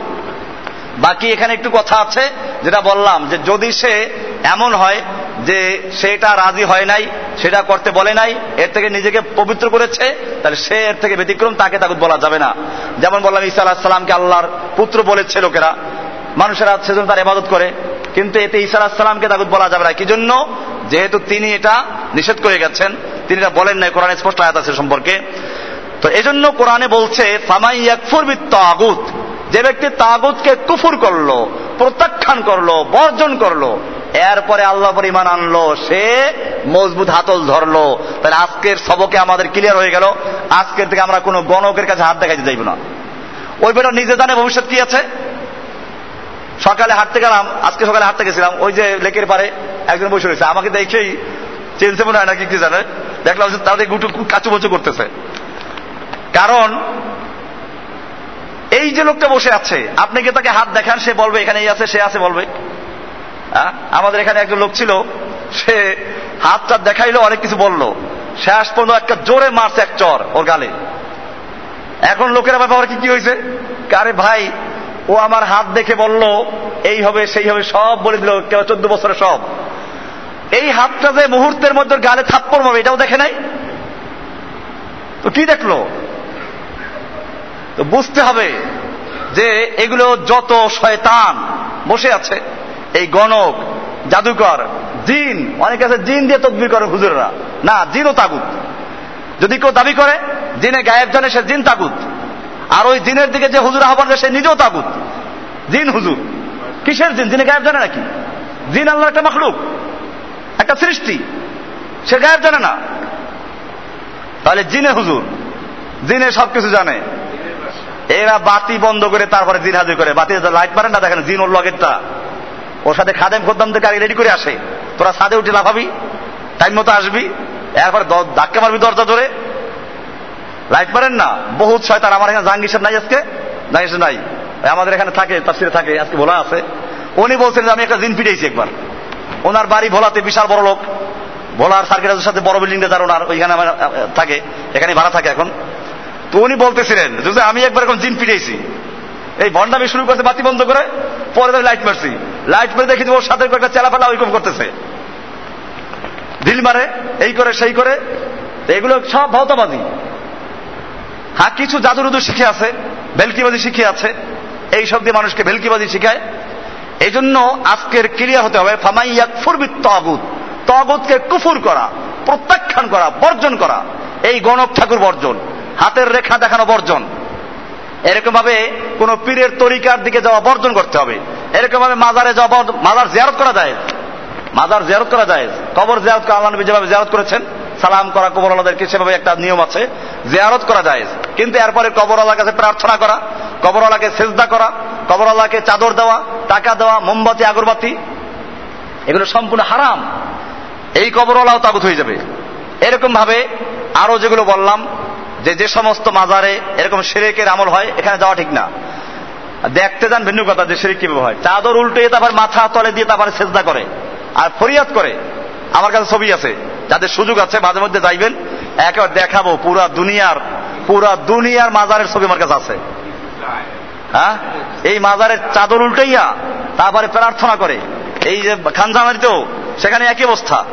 বাকি এখানে একটু কথা আছে, যেটা বললাম যে যদি সে এমন হয় যে সেটা রাজি হয় নাই, সেটা করতে বলে নাই, এর থেকে নিজেকে পবিত্র করেছে, তাহলে সে এর থেকে ব্যতিক্রম তাকে তাগুত বলা যাবে না। যেমন বললাম ইসা আলাহ সাল্লামকে আল্লাহর পুত্র বলেছে লোকেরা, মানুষেরা সেজন্য তার ইবাদত করে, কিন্তু এতে ঈসা আলাহিসাল্লামকে তাগুত বলা যাবে না। কি জন্য? যেহেতু তিনি এটা নিষেধ করে গেছেন, তিনি এটা বলেন নাই, কোরআনে স্পষ্ট আয়াত আছে সম্পর্কে। তো এজন্য কোরআনে বলছে ফামাই ইয়াকফুর বিত তাগুত যে ব্যক্তি তাগুতকে কুফুর করল, প্রত্যাখ্যান করল, বর্জন করল, এরপরে আল্লাহ পরিমাণ আনলো, সে মজবুত হাতল ধরলো। তাহলে আজকের সবকে আমাদের ক্লিয়ার হয়ে গেল। আজকের থেকে আমরা কোনো গণকের কাছে হাত দেখাইতে যাইব না। ওই বেটা নিজে জানে ভবিষ্যৎ কি আছে? সকালে হাঁটতে গেলাম, আজকে সকালে হাঁটতে গেছিলাম, ওই যে লেকের পারে একজন বসে রয়েছে। আমাকে দেখেই চেনছে মনে হয় নাকি কি জানে। দেখলাম তাদের গুটু কাচু বচু করতেছে। কারণ এই যে লোকটা বসে আছে, আপনি কি তাকে হাত দেখান? সে বলবে এখানে এই আছে, সে আছে, বলবে। আমাদের এখানে একজন লোক ছিল, সে হাতটা দেখাইলো, অনেক কিছু বলল। শেষ পর্যন্ত একটা জোরে মারছে এক চর ওর গালে। এখন লোকেরা ব্যাপার কি কি হয়েছে? কারে ভাই, ও আমার হাত দেখে বলল, এই হবে, সেই হবে, সব বলে দিল চোদ্দ বছরে সব। এই হাতটা যে মুহূর্তের মধ্যে গালে থাপ্পড় মারবে, এটাও দেখে নাই? তো কি দেখল? তো বুঝতে হবে যে এগুলো যত শয়তান বসে আছে, এই গণক, জাদুকর, জিন, অনেক আছে জিন দিয়ে তদবির করে হুজুররা। না, জিনও তাগুত। যদি কেউ দাবি করে, জিনে গায়েব জানে সে জিন তাগুত। আর ওই জিনের দিকে যে হুজুর আহ্বান সে নিজেও তাগুত। জিন হুজুর। কিসের জিন? জিনে গায়েব জানে নাকি? জিন আল্লাহ একটা মখলুক, একটা সৃষ্টি। সে গায়েব জানে না। তাহলে জিনে হুজুর। জিনে সবকিছু জানে। এরা বাতি বন্ধ করে তারপরে জিন হাজির করে। বাতি লাইট মারেন না, দেখেন জিন ওর লগেরটা। ওর সাথে খাদেম খোদ্দাম থেকে আগে রেডি করে আসে। তোরা সাদে উঠে লাফাবি টাইম মতো আসবি। এরপরে ধাক্কা মারবি দরজা ধরে। লাইট মারেন না। বহুত শয়তান, আমার এখানে জাহাঙ্গীর নাই আজকে? জাহাঙ্গীর নাই। আমাদের এখানে থাকে তার তাফসিরে থাকে, আজকে ভোলা আছে। উনি বলছেন যে, আমি একটা দিন ফিরেছি একবার। ওনার বাড়ি ভোলাতে বিশাল বড় লোক। ভোলার সার্কিটের সাথে বড় বিল্ডিংটা যার ওনার ওইখানে আমার থাকে। এখানে ভাড়া থাকে এখন। তো উনি বলতেছিলেন যে আমি একবার এখন জিন ফিরেছি এই ভণ্ডামি শুরু করতে বাতি বন্ধ করে, পরে লাইট মারছি। লাইট মেরে দেখি ওর সাথে একটা চেলাপালা ওইরকম করতেছে। ঢিল মারে, এই করে, সেই করে এগুলো সব ভৌতবাদী হ্যাঁ কিছু জাদুরুদু শিখে আছে ভেলকিবাজি শিখে আছে, এই সব দিয়ে মানুষকে ভেলকিবাজি শিখায়। এই জন্য আজকের ক্রিয়া হতে হবে ফামাইয়া ফুরবি তগুত তগুতকে কুফুর করা, প্রত্যাখ্যান করা, বর্জন করা, এই গণক ঠাকুর বর্জন। হাতের রেখা দেখানো বর্জন। এরকম ভাবে কোন পীরের তরিকার দিকে যাওয়া বর্জন করতে হবে। এরকম ভাবে মাজারে যাওয়া মাজার জিয়ারত করা যায়। মাজার জিয়ারত করা যায়। কবর জিয়ারত আল্লাহ নবী যেভাবে জিয়ারত করেছেন, সালাম করা, কবর আল্লাহদেরকে সেভাবে একটা নিয়ম আছে, জিয়ারত করা যায়। কিন্তু এরপরে কবর আল্লাহর কাছে প্রার্থনা করা, কবর আল্লাহকে সেজদা করা, কবর আল্লাহকে চাদর দেওয়া, টাকা দেওয়া, মোমবাতি, আগরবাতি, এগুলো সম্পূর্ণ হারাম। এই কবর আল্লাহ তাগুত হয়ে যাবে। এরকম ভাবে আরও যেগুলো বললাম যে যে সমস্ত মাজারে এরকম সেরেকের আমল হয়, এখানে যাওয়া ঠিক না। দেখতে যান ভিন্ন কথা যে সেরেক কীভাবে হয়। চাদর উল্টে তারপর মাথা তলে দিয়ে তারপরে সেজদা করে আর ফরিয়াদ করে। আমার কাছে ছবি আছে, যাদের সুযোগ আছে, মাঝে মধ্যে যাইবেন। একেবারে দেখাবো, পুরা দুনিয়ার পুরা দুনিয়ার মাজারের ছবি আমার কাছে আছে। হ্যাঁ? এই মাজারের চাদর উল্টাইয়া তারপরে প্রার্থনা করে। এই যে খানজামারিতেও সেখানে একই অবস্থা।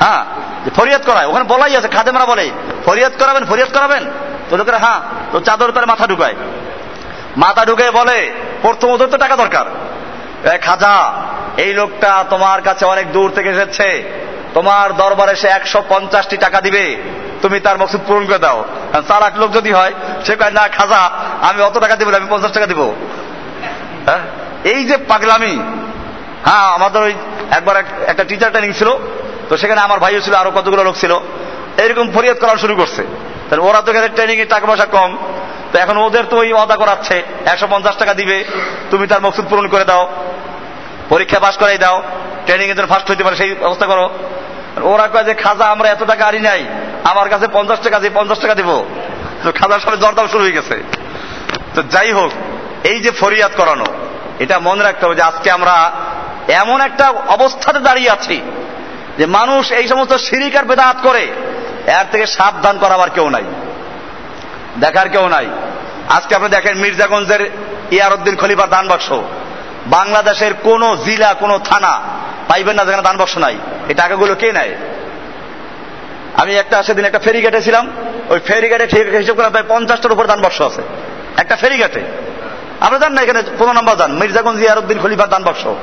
হ্যাঁ ফরিয়াদ করায়, ওখানে বলাই আছে, খাদেমরা বলে, ফরিয়াদ করাবেন ফরিয়াদ করাবেন? তো লোকেরা হ্যাঁ তো চাদর তার মাথা ঢুকায়। মাথা ঢুকে বলে, প্রথম ওদের তো টাকা দরকার। খাজা, এই লোকটা তোমার কাছে অনেক দূর থেকে এসেছে। তোমার দরবারে সে একশো পঞ্চাশটি টাকা দিবে। তুমি তার মকসুদ পূরণ করে দাও। চালাক লোক যদি হয়, সে কয়, না, খাজা, আমি অত টাকা দিব আমি পঞ্চাশ টাকা দিব। হ্যাঁ? এই যে পাগলামি হ্যাঁ আমাদের ওই একবার এক- একটা টিচার ট্রেনিং ছিল তো সেখানে আমার ভাইও ছিল, আরও কতগুলো লোক ছিল। এরকম ফরিয়াদ করা শুরু করছে। তাহলে ওরা তো এখানে ট্রেনিং এর টাকা পয়সা কম। তো এখন ওদের তো ওই অদা করাচ্ছে, একশো পঞ্চাশ টাকা দিবে, তুমি তার মকসুদ পূরণ করে দাও, পরীক্ষা পাশ করাই দাও ট্রেনিং এর জন্য ফার্স্ট হইতে পারে, সেই ব্যবস্থা করো। ওরা কয় যে, খাজা, আমরা এত টাকা আনি নাই, আমার কাছে পঞ্চাশ টাকা দিয়ে পঞ্চাশ টাকা দিব। তো খাজার সামনে দরদাম শুরু হয়ে গেছে। তো যাই হোক, এই যে ফরিয়াদ করানো, এটা মনে রাখতে হবে যে, আজকে আমরা এমন একটা অবস্থাতে দাঁড়িয়ে আছি যে মানুষ এই সমস্ত সিরিক আর বেদাত করে, এর থেকে সাবধান করাবার কেউ নাই। দেখার কেউ নাই। আজকে আপনি দেখেন মির্জাগঞ্জের ইয়ারউদ্দিন খলিফার দান বাক্স বাংলাদেশের কোন জেলা, কোন থানা, পাইবেন না যেখানে দান বাক্স নাই। এই টাকাগুলো কে নেয়? আমি একটা সেদিন একটা ফেরিঘাটে ছিলাম। ওই ফেরিঘাটে ঠিক হিসেব করে প্রায় পঞ্চাশটার উপর দান বাক্স আছে। একটা ফেরিঘাটে। আপনি জান না এখানে পনেরো নম্বর দান মির্জাগঞ্জ ইয়ারউদ্দিন খলিফার দান বাক্স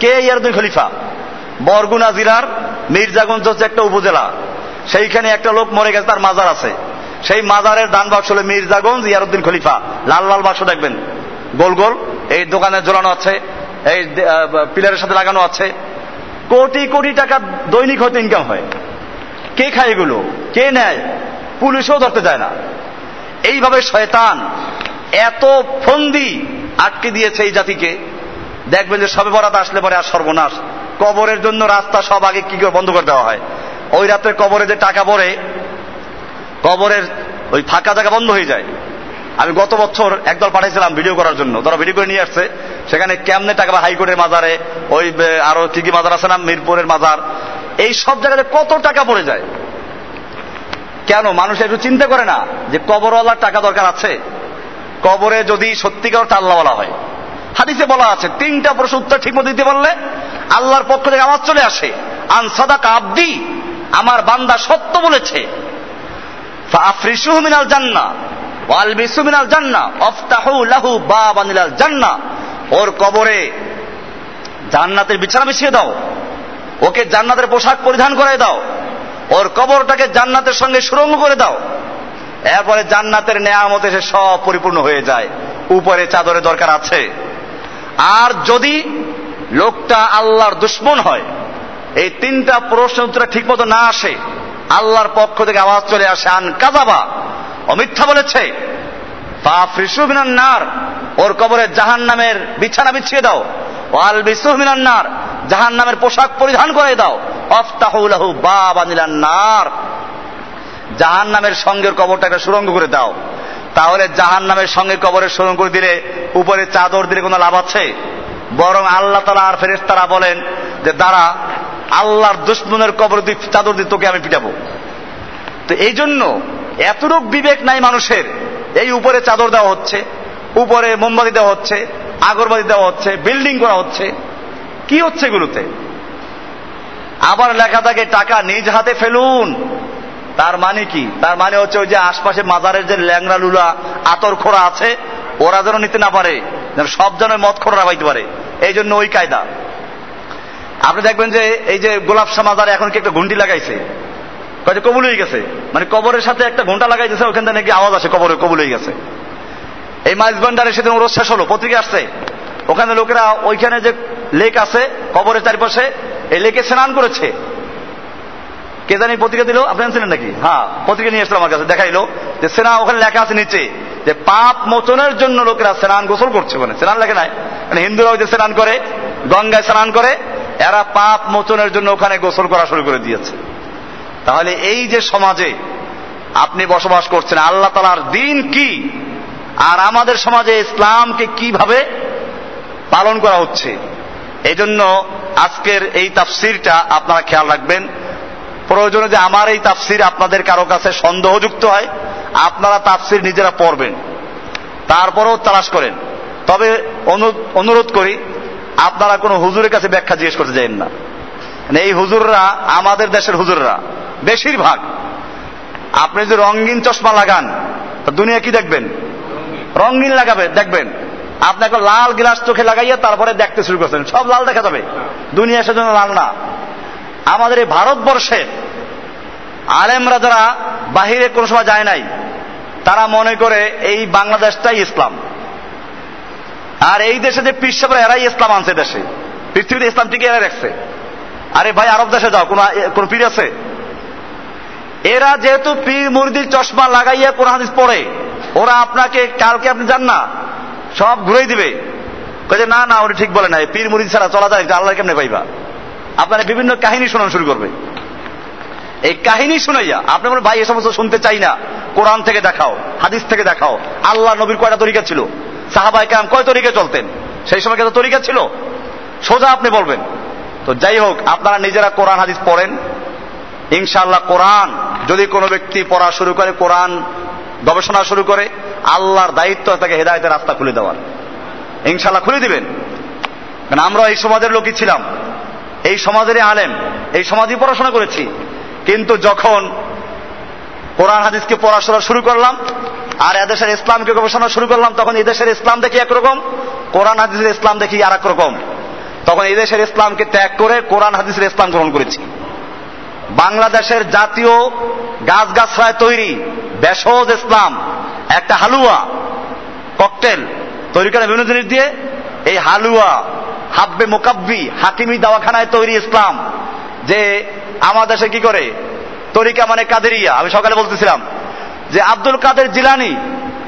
কে ইয়ারউদ্দিন খলিফা? বরগুনা জেলার মির্জাগঞ্জ হচ্ছে একটা উপজেলা। সেইখানে একটা লোক মরে গেছে, তার মাজার আছে। সেই মাজারের দান বাক্স হলো মির্জাগঞ্জ ইয়ারউদ্দিন খলিফা। লাল লাল বাক্স দেখবেন। গোল গোল। এই দোকানে ঝোলানো আছে। এই পিলারের সাথে লাগানো আছে। কোটি কোটি টাকা দৈনিক হয়তো ইনকাম হয়। কে খায় এগুলো? কে নেয়? পুলিশও ধরতে যায় না। এইভাবে শয়তান এত ফন্দি আটকে দিয়েছে এই জাতিকে। দেখবেন যে সবে বরাত আসলে পরে আর সর্বনাশ। কবরের জন্য রাস্তা সব আগে কি করে বন্ধ করে দেওয়া হয়? ওই রাত্রে কবরে যে টাকা পড়ে, কবরের ওই ফাঁকা জায়গা বন্ধ হয়ে যায়। আমি গত বছর একদল পাঠাইছিলাম ভিডিও করার জন্য। তারা ভিডিও করে নিয়ে আসছে, সেখানে কেমনে টাকা হাইকোর্টের মাজারে, ওই আরও কি কি মাজার আছে না, মিরপুরের মাজার, এই সব জায়গাতে কত টাকা পড়ে যায়। কেন? মানুষ একটু চিন্তা করে না যে কবরওয়ালার টাকা দরকার আছে। কবরে যদি সত্যিকার আল্লাহওয়ালা হয়। হাদিসে বলা আছে, তিনটা প্রশ্ন উত্তর ঠিক মতো দিতে পারলে আল্লাহর পক্ষ থেকে আওয়াজ চলে আসে আনসাদা কাবদি আমার বান্দা সত্য বলেছে ফাফরিসুহু মিনাল জান্নাহ ওয়ালবিসু মিনাল জান্নাহ আফতাহু লাহু বাবানিলাল জান্নাহ ওর কবরে জান্নাতের বিছানা বিছিয়ে দাও, ওকে জান্নাতের পোশাক পরিধান করে দাও, ওর কবরটাকে জান্নাতের সঙ্গে সুরঙ্গ করে দাও। এরপরে জান্নাতের নেয়ামত এসে সব পরিপূর্ণ হয়ে যায়, উপরে চাদরে দরকার আছে। আর যদি লোকটা আল্লাহর দুশ্মন হয়। এই তিনটা প্রশ্ন উত্তর ঠিক মতো না আসে। আল্লাহর পক্ষ থেকে আওয়াজ চলে আসে, আন কাজাবা অমিথ্যা বলেছে। মিনান নার। ওর কবরে জাহান নামের বিছানা বিছিয়ে দাও। ওয়াল মিনান নার। জাহান নামের পোশাক পরিধান করে দাও। অফতাহুলাহু বাবা নার। জাহান নামের সঙ্গের কবরটা একটা সুরঙ্গ করে দাও। তাহলে জাহান নামের সঙ্গে কবরের সুরঙ্গ দিলে উপরে চাদর দিলে কোনো লাভ আছে? বরং আল্লাহ তালা আর ফেরেস তারা বলেন যে, দাঁড়া, আল্লাহর দুশ্মনের কবর দিয়ে চাদর দিয়ে তোকে আমি পিটাবো। তো এই জন্য এতটুক বিবেক নাই মানুষের। এই উপরে চাদর দেওয়া হচ্ছে, উপরে মোমবাতি দেওয়া হচ্ছে, আগরবাতি দেওয়া হচ্ছে, বিল্ডিং করা হচ্ছে। কি হচ্ছে এগুলোতে? আবার লেখা থাকে, টাকা নিজ হাতে ফেলুন। তার মানে কি? তার মানে হচ্ছে ওই যে আশপাশে মাজারের যে ল্যাংরা লুলা, আতর খোড়া আছে, ওরা যেন নিতে না পারে, যেন সব যেন মদ খোড়া পাইতে পারে। এই জন্য ওই কায়দা। আপনি দেখবেন যে এই যে গোলাপ মাজারে এখন কি একটা ঘুন্টি লাগাইছে? কয়ে কবুল হয়ে গেছে। মানে কবরের সাথে একটা ঘণ্টা লাগাইতেছে, ওখান থেকে নাকি আওয়াজ আসে, কবরে কবুল হয়ে গেছে। এই মাইজ ভান্ডারে সেদিন ওর শেষ হলো, পত্রিকা আসছে। ওখানে লোকেরা ওইখানে যে লেক আছে, কবরের চারিপাশে, এই লেকে স্নান করেছে। কে জানি পত্রিকা দিল, আপনি আনছিলেন নাকি? হ্যাঁ পত্রিকা নিয়ে এসেছিল আমার কাছে, দেখাইলো যে সেনা ওখানে লেখা আছে নিচে। যে পাপ মোচনের জন্য লোকেরা স্নান গোসল করছে মানে স্নান লেখে নাই? মানে হিন্দুরাও যে স্নান করে, গঙ্গায় স্নান করে, এরা পাপ মোচনের জন্য ওখানে গোসল করা শুরু করে দিয়েছে। তাহলে এই যে সমাজে আপনি বসবাস করছেন, আল্লাহ তালার দিন কি? আর আমাদের সমাজে ইসলামকে কীভাবে পালন করা হচ্ছে? এই জন্য আজকের এই তাফসিরটা আপনারা খেয়াল রাখবেন। প্রয়োজনে যে আমার এই তাফসির আপনাদের কারও কাছে সন্দেহযুক্ত হয় আপনারা তাফসির নিজেরা পড়বেন। তারপরেও তালাশ করেন। তবে অনুরোধ করি, আপনারা কোনো হুজুরের কাছে ব্যাখ্যা জিজ্ঞেস করতে যাবেন না। মানে এই হুজুররা আমাদের দেশের হুজুররা, বেশিরভাগ। আপনি যদি রঙিন চশমা লাগান দুনিয়া কি দেখবেন? রঙিন লাগাবে দেখবেন। আপনি একটা লাল গ্লাস চোখে লাগাইয়া তারপরে দেখতে শুরু করছেন। সব লাল দেখা যাবে। দুনিয়া সেজন্য লাল না। আমাদের এই ভারতবর্ষের আলেমরা যারা বাহিরে কোনো সময় যায় নাই তারা মনে করে এই বাংলাদেশটাই ইসলাম। আর এই দেশে যে পিসাবরা এরাই ইসলাম আনছে দেশে। পৃথিবীতে ইসলাম টিকে এরা রাখছে। আরে ভাই, আরব দেশে যাও, কোন পীর আছে? এরা যেহেতু পীর মুরিদির চশমা লাগাইয়া কোন হাদিস পড়ে, ওরা আপনাকে, কালকে আপনি যান না, সব ঘুরেই দিবে। যে, না না, উনি ঠিক বলে না পীর মুরিদ ছাড়া চলা যায় আল্লাহ কেমনে পাইবা? আপনারা বিভিন্ন কাহিনী শোনানো শুরু করবে। এই কাহিনী শুনাইয়া আপনি বলেন, ভাই, এ সমস্ত শুনতে চাই না। কোরআন থেকে দেখাও, হাদিস থেকে দেখাও। আল্লাহ নবীর কয়টা তরিকা ছিল? সাহাবাই কাম কয় তরিকা চলতেন? সেই সময় কত তরিকা ছিল? সোজা আপনি বলবেন। তো যাই হোক, আপনারা নিজেরা কোরআন, হাদিস পড়েন। ইনশাআল্লাহ কোরআন, যদি কোনো ব্যক্তি পড়া শুরু করে, কোরআন গবেষণা শুরু করে, আল্লাহর দায়িত্ব তাকে হেদায়তের রাস্তা খুলে দেওয়ার। ইনশাআল্লাহ খুলে দিবেন। কারণ আমরা এই সমাজের লোকই ছিলাম। এই সমাজেরই আলেম, এই সমাজই পড়াশোনা করেছি। কিন্তু যখন কোরআন হাদিসকে পড়াশোনা শুরু করলাম, আর এদেশের ইসলামকে গবেষণা শুরু করলাম, তখন এদেশের ইসলাম দেখি একরকম, কোরআন হাদিসের ইসলাম দেখি আর রকম তখন এদেশের ইসলামকে ত্যাগ করে কোরআন হাদিসের ইসলাম গ্রহণ করেছি। বাংলাদেশের জাতীয় গাছগাছরায় তৈরি বেসজ ইসলাম, একটা হালুয়া ককটেল তৈরি করে বিভিন্ন জিনিস দিয়ে, এই হালুয়া হাব্বে মোকাব্বি হাকিমি দাওয়াখানায় তৈরি ইসলাম যে আমার দেশে কি করে? তরিকা মানে কাদেরিয়া। আমি সকালে বলতেছিলাম যে আব্দুল কাদের জিলানি,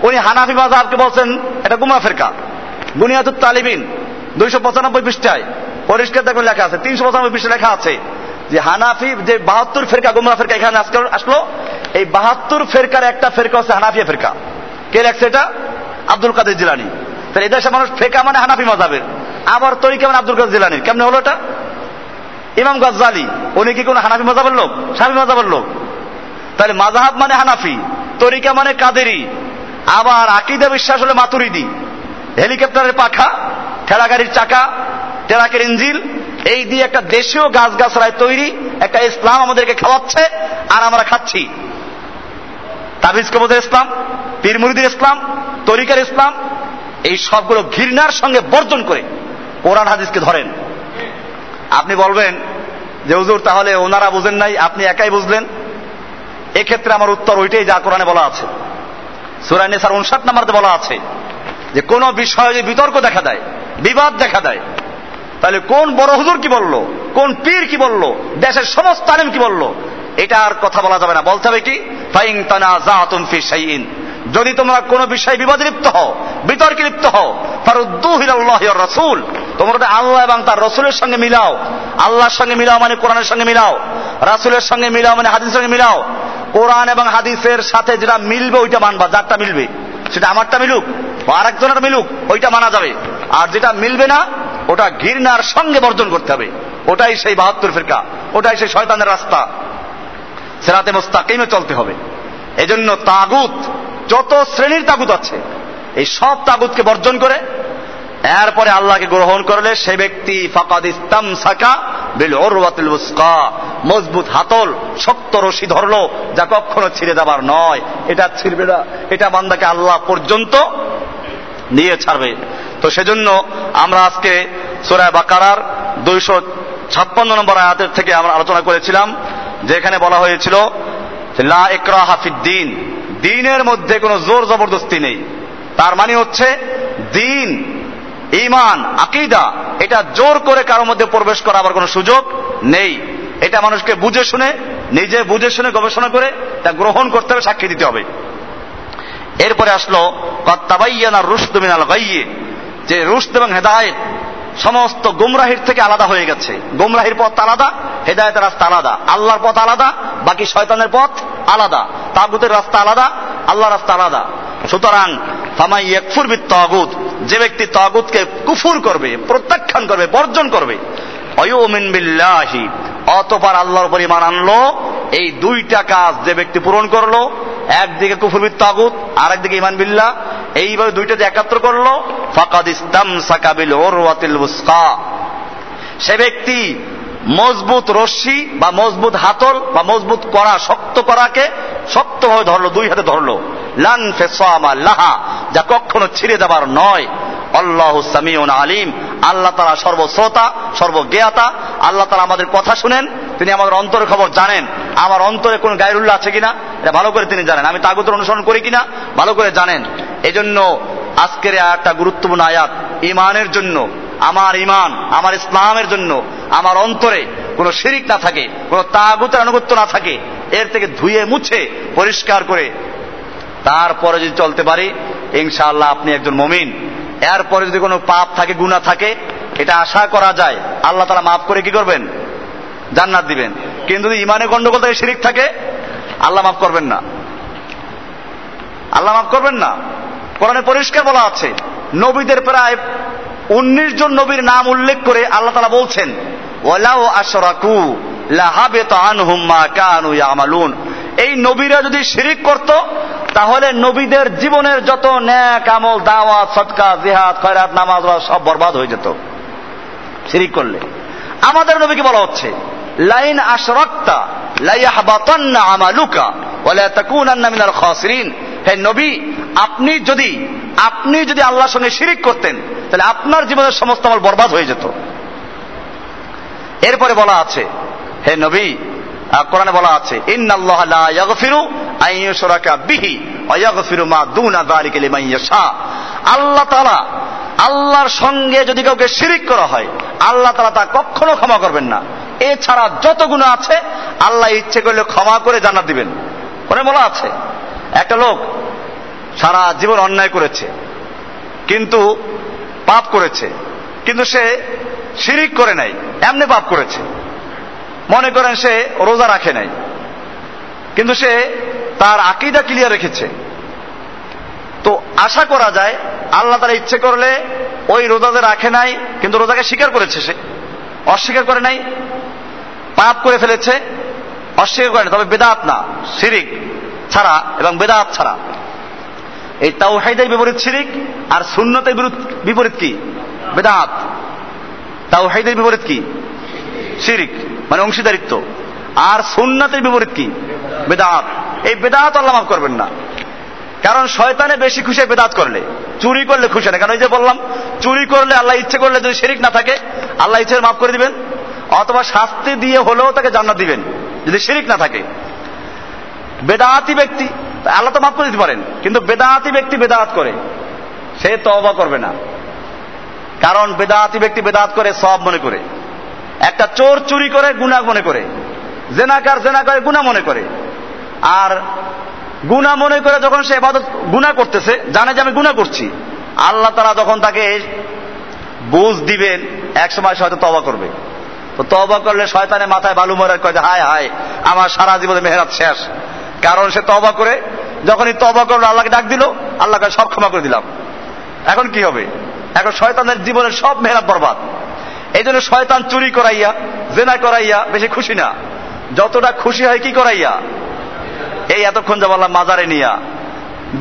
উনি হানাফি মাজাবকে বলছেন এটা গুমরা ফেরকা। বুনিয়াদুত তালিবিন, দুইশো পঁচানব্বই পৃষ্ঠায়। পরিষ্কার দেখুন লেখা আছে, তিনশো পঁচানব্বই পৃষ্ঠা লেখা আছে যে হানাফি, যে বাহাত্তর ফেরকা, গুমরা ফেরকা এখানে আজকে আসলো, এই বাহাত্তর ফেরকার একটা ফেরকা হচ্ছে হানাফিয়া ফেরকা। কে লেখছে এটা? আব্দুল কাদের জিলানি। তাহলে এদেশের মানুষ ফেকা মানে হানাফি মাজাবের আবার তরিকা মানে আব্দুল কাদের জিলানির। কেমনে হলো এটা? ইমাম গজ্জালি, উনি কি কোন হানাফি মজাবের লোক? স্বামী মজাবের লোক। তাহলে মাজাহাব মানে হানাফি, তরিকা মানে কাদেরি। আবার আকিদা বিশ্বাস হলে মাতুরিদি। হেলিকপ্টারের পাখা, ঠেলাগাড়ির চাকা, টেরাকের ইঞ্জিল, এই দিয়ে একটা দেশীয় গাছ গাছরায় তৈরি একটা ইসলাম আমাদেরকে খাওয়াচ্ছে আর আমরা খাচ্ছি। তাবিজ কবদের ইসলাম, পীর মুরিদের ইসলাম, তরিকার ইসলাম, এই সবগুলো ঘৃণার সঙ্গে বর্জন করে কোরআন হাদিসকে ধরেন। আপনি বলবেন যে, হুজুর, তাহলে ওনারা বুঝেন নাই, আপনি একাই বুঝলেন? এক্ষেত্রে আমার উত্তর ওইটাই যা কোরআনে বলা আছে। সুরাই নেসার উনষাট নাম্বারতে বলা আছে যে, কোন বিষয়ে যদি বিতর্ক দেখা দেয়, বিবাদ দেখা দেয়, তাহলে কোন বড় হুজুর কি বলল, কোন পীর কি বলল, দেশের সমস্ত আলেম কি বলল, এটা আর কথা বলা যাবে না। বলতে হবে কি তানা যদি তোমরা কোন বিষয়ে বিবাদে লিপ্ত হও, বিতর্কে লিপ্ত হও ফারুদ্দুহিল্লাহ রসুল। তোমরা আল্লাহ এবং তার রসুলের সঙ্গে মিলাও। আল্লাহর সঙ্গে মিলাও মানে কোরআনের সঙ্গে মিলাও। রাসুলের সঙ্গে মিলাও মানে হাদিসের সঙ্গে মিলাও। কোরআন এবং হাদিসের সাথে যেটা মিলবে ওইটা মানবা। যারটা মিলবে, সেটা আমারটা মিলুক আরেকজনের মিলুক, ওইটা মানা যাবে। আর যেটা মিলবে না, ওটা ঘৃণার সঙ্গে বর্জন করতে হবে। ওটাই সেই বাহাত্তর ফিরকা, ওটাই সেই শয়তানের রাস্তা। সেরাতে মোস্তাকিমে চলতে হবে। এজন্য তাগুত, যত শ্রেণির তাগুত আছে, এই সব তাগুতকে বর্জন করে এরপরে আল্লাহকে গ্রহণ করলে সে ব্যক্তি ফাকাদ ইস্তাম সাকা বিল ওরওয়াতিল উসকা, মজবুত হাতল, শক্ত রশি ধরলো, যা কখনো ছিঁড়ে দেবার নয়। এটা ছিড়বে না। এটা বান্দাকে আল্লাহ পর্যন্ত নিয়ে ছাড়বে। তো সেজন্য আমরা আজকে সোরায় বাকারার দুইশো ছাপ্পান্ন নম্বর আয়াতের থেকে আমরা আলোচনা করেছিলাম, যেখানে বলা হয়েছিল, লা একরা হাফিদ্দিন দিনের মধ্যে কোনো জোর জবরদস্তি নেই। তার মানে হচ্ছে, দিন ইমান আকিদা, এটা জোর করে কারোর মধ্যে প্রবেশ করা আবার কোনো সুযোগ নেই। এটা মানুষকে বুঝে শুনে, নিজে বুঝে শুনে গবেষণা করে তা গ্রহণ করতে হবে, সাক্ষী দিতে হবে। এরপরে আসলো কত্তাবাইয়ানা রুশদ মিনাল যে রুশদ এবং হেদায়েত সমস্ত গুমরাহির থেকে আলাদা হয়ে গেছে। গুমরাহির পথ আলাদা, হেদায়তের রাস্তা আলাদা। আল্লাহর পথ আলাদা, বাকি শয়তানের পথ আলাদা। তাগুতের রাস্তা আলাদা, আল্লাহর রাস্তা আলাদা। সুতরাং ফামাই একফুর বিত তাগুত যে ব্যক্তি তাগুতকে কুফুর করবে, প্রত্যাখ্যান করবে, বর্জন করবে, অয়ুমিন বিল্লাহি, অতপর আল্লাহর উপর ইমান আনলো, এই দুইটা কাজ যে ব্যক্তি পূরণ করল, একদিকে কুফুরবিদ তাগুত আর একদিকে ইমান বিল্লাহ, এইভাবে দুইটা যে একাত্র করল, ফাকাদ ইসলাম সাকাবিল ওরওয়াতিল উসকা। সে ব্যক্তি মজবুত রশ্মি বা মজবুত হাতল বা মজবুত করা, শক্ত করাকে শক্তভাবে ধরলো, দুই হাতে ধরলো। লাহা, যা কখনো ছিঁড়ে দেবার নয়। আল্লাহ সামিউন আলিম, আল্লাহ তারা সর্বশ্রোতা, সর্বজ্ঞাতা, আল্লাহ তারা আমাদের কথা শুনেন, তিনি আমাদের অন্তরের খবর জানেন। আমার অন্তরে কোন গায়রুল্লাহ আছে কিনা, এটা ভালো করে তিনি জানেন। আমি তাগুতের অনুসরণ করি কিনা, ভালো করে জানেন। এজন্য আজকের একটা গুরুত্বপূর্ণ আয়াত। ইমানের জন্য, আমার ইমান আমার ইসলামের জন্য, আমার অন্তরে কোনো শিরিক না থাকে, কোনো তাগুতের আনুগত্য না থাকে, এর থেকে ধুয়ে মুছে, পরিষ্কার করে তারপরে যদি চলতে পারি, ইনশাআল্লাহ আপনি একজন মমিন। এরপরে যদি কোনো পাপ থাকে গুণা থাকে, এটা আশা করা যায়। আল্লাহ তারা মাফ করে কি করবেন? জান্নাত দিবেন। কিন্তু যদি ইমানে গন্ডগোল থাকে শিরিক থাকে, আল্লাহ মাফ করবেন না। আল্লাহ মাফ করবেন না। কোরআনে পরিষ্কার বলা আছে, নবীদের প্রায় উনিশ জন নবীর নাম উল্লেখ করে আল্লাহ তালা বলছেন ওলাও আশরাকু লাহাবেত আনহুম মা কানু ইয়ামালুন। এই নবীরা যদি শিরিক করত, তাহলে নবীদের জীবনের যত ন্যাক আমল, দাওয়াত সৎকা জিহাদ, খয়রাত, নামাজ সব বরবাদ হয়ে যেত। শিরিক করলে। আমাদের নবীকে বলা হচ্ছে, লাইন আশরাক্তা, লাইয়াহবাতান্না আমালুকা, ওয়ালা তাকুনান্না মিনাল খাসিরিন। হে নবী, আপনি যদি আপনি যদি আল্লাহর সঙ্গে শিরিক করতেন, তাহলে আপনার জীবনের সমস্ত আমল বরবাদ হয়ে যেত। এরপরে বলা আছে, হে নবী কোরআনে বলা আছে, ইন্নাল্লাহ ইয়াগফিরু ইয়াগফিরু মা আল্লাহ আল্লাহর সঙ্গে যদি কাউকে শিরিক করা হয়, আল্লাহ তাআলা তা কখনো ক্ষমা করবেন না। এছাড়া যত গুনাহ আছে, আল্লাহ ইচ্ছে করলে ক্ষমা করে জানা দিবেন। ওখানে বলা আছে, একটা লোক সারা জীবন অন্যায় করেছে, কিন্তু পাপ করেছে, কিন্তু সে শিরিক করে নাই, এমনি পাপ করেছে। মনে করেন সে রোজা রাখে নাই। কিন্তু সে তার আকিদা ক্লিয়ার রেখেছে। তো আশা করা যায়, আল্লাহ তারা ইচ্ছে করলে ওই রোজাদের রাখে নাই, কিন্তু রোজাকে স্বীকার করেছে সে। অস্বীকার করে নাই, পাপ করে ফেলেছে, অস্বীকার করে তবে বেদাত না, শিরিক ছাড়া এবং বেদাত ছাড়া। এই তাওহাইদের বিপরীত শিরিক আর সুন্নতের বিপরীত কি? বেদাত। তাওহাইদের বিপরীত কি? শিরিক। মানে অংশীদারিত্ব। আর সুন্নাতের বিপরীত কি? বেদাত। এই বেদাত আল্লাহ মাফ করবেন না। কারণ শয়তানে বেশি খুশি বেদাত করলে। চুরি করলে খুশি না। কারণ এই যে বললাম, চুরি করলে আল্লাহ ইচ্ছে করলে যদি শিরিক না থাকে, আল্লাহ ইচ্ছে মাফ করে দিবেন। অথবা শাস্তি দিয়ে হলেও তাকে জান্নাত দিবেন, যদি শিরিক না থাকে। বেদাতি ব্যক্তি, আল্লাহ তো মাফ করে দিতে পারেন। কিন্তু বেদাতি ব্যক্তি বেদাত করে। সে তবা করবে না। কারণ বেদাতি ব্যক্তি বেদাত করে সব মনে করে। একটা চোর চুরি করে গুণা মনে করে। জেনাকার জেনা করে গুণা মনে করে। আর গুণা মনে করে যখন সে এবাদত গুণা করতেছে, জানে যে আমি গুণা করছি। আল্লাহ তারা যখন তাকে বুঝ দিবেন, এক সময় হয়তো তবা করবে। তো তবা করলে শয়তানের মাথায় বালু মরে, কয় হায় হায়, আমার সারা জীবনে মেহনত শেষ। কারণ সে তবা করে, যখনই তবা করল, আল্লাহকে ডাক দিল, আল্লাহকে সব ক্ষমা করে দিলাম। এখন কি হবে? এখন শয়তানের জীবনের সব মেহনত বরবাদ। এই জন্য শয়তান চুরি করাইয়া, জেনা করাইয়া বেশি খুশি না। যতটা খুশি হয় কি করাইয়া? এই এতক্ষণ যা বললাম মাজারে নিয়া,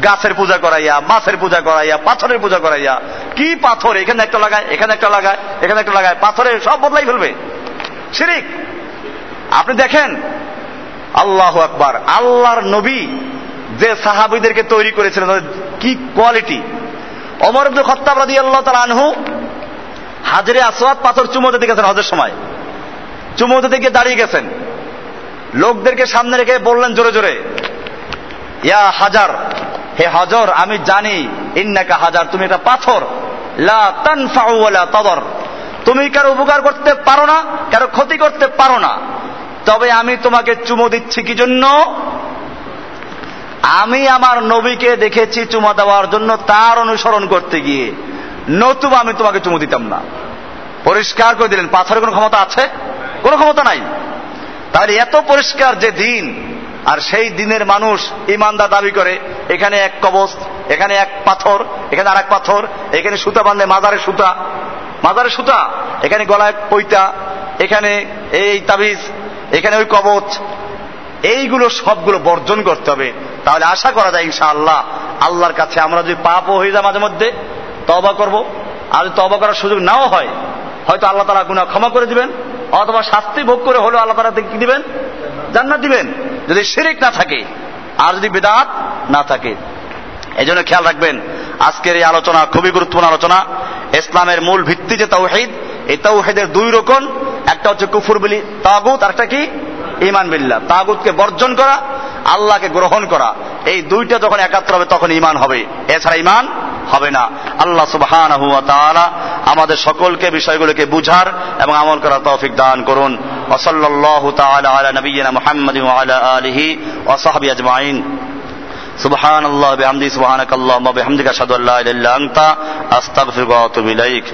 গাছের পূজা করাইয়া, মাছের পূজা করাইয়া, পাথরের পূজা করাইয়া, কি পাথর? এখানে একটা লাগায়, এখানে একটা লাগায়, এখানে একটা লাগায় পাথরে সব বদলাই ফেলবে। শিরিক। আপনি দেখেন, আল্লাহ আকবার, আল্লাহর নবী যে সাহাবিদেরকে তৈরি করেছিলেন কি কোয়ালিটি অমর আব্দুল খত্তাব রাদি আল্লাহ তালা আনহু হাজরে আসওয়াদ পাথর চুমোতে দেখেছেন হজের সময়। চুমোতে দিকে দাঁড়িয়ে গেছেন। লোকদেরকে সামনে রেখে বললেন জোরে জোরে, ইয়া হাজার, হে হজর, আমি জানি, ইন্নাকা হাজার, তুমি একটা পাথর। লা তদর। তুমি কারও উপকার করতে পারো না, কারও ক্ষতি করতে পারো না। তবে আমি তোমাকে চুমো দিচ্ছি কি জন্য? আমি আমার নবীকে দেখেছি চুমা দেওয়ার জন্য তার অনুসরণ করতে গিয়ে। নতুবা আমি তোমাকে চুমু দিতাম না। পরিষ্কার করে দিলেন, পাথরের কোনো ক্ষমতা আছে? কোনো ক্ষমতা নাই। তাহলে এত পরিষ্কার যে দিন, আর সেই দিনের মানুষ ইমানদার দাবি করে, এখানে এক কবচ এখানে এক পাথর, এখানে আর এক পাথর, এখানে সুতা বাঁধলে মাজারে সুতা। মাজারে সুতা, এখানে গলায় পৈতা, এখানে এই তাবিজ, এখানে ওই কবচ। এইগুলো সবগুলো বর্জন করতে হবে। তাহলে আশা করা যায় ইনশা আল্লাহ আল্লাহর কাছে আমরা যদি পাপও হয়ে যায় মাঝে মধ্যে তবা করব। আর যদি তবা করার সুযোগ নাও হয়, হয়তো আল্লাহ তালা গুণা ক্ষমা করে দিবেন, অথবা শাস্তি ভোগ করে হলেও আল্লাহ তালা কি দিবেন, জান্নাত দিবেন, যদি শিরিক না থাকে, আর যদি বেদাত না থাকে। এই জন্য খেয়াল রাখবেন, আজকের এই আলোচনা খুবই গুরুত্বপূর্ণ আলোচনা। ইসলামের মূল ভিত্তি যে তাওহিদ, এই তাওহিদের দুই রকম, একটা হচ্ছে কুফুর বলি, তাগুত, আর একটা কি? ইমান বিল্লাহ। তাগুতকে বর্জন করা, আল্লাহকে গ্রহণ করা, এই দুইটা যখন একাত্র হবে তখন ইমান হবে। এছাড়া ইমান হবে না আল্লাহ সুবহান আমাদের সকলকে বিষয়গুলোকে বুঝার এবং আমল করার তৌফিক দান করুন ওসল্লাল্লাহু তাআলা আলা নবিয়িনা মুহাম্মাদিন ওয়া আলা আলিহি ওয়া সাহবিহি আজমাইন سبحان الله بحمده سبحانك اللهم وبحمدك اشهد ان لا اله الا انت استغفرك واتوب اليك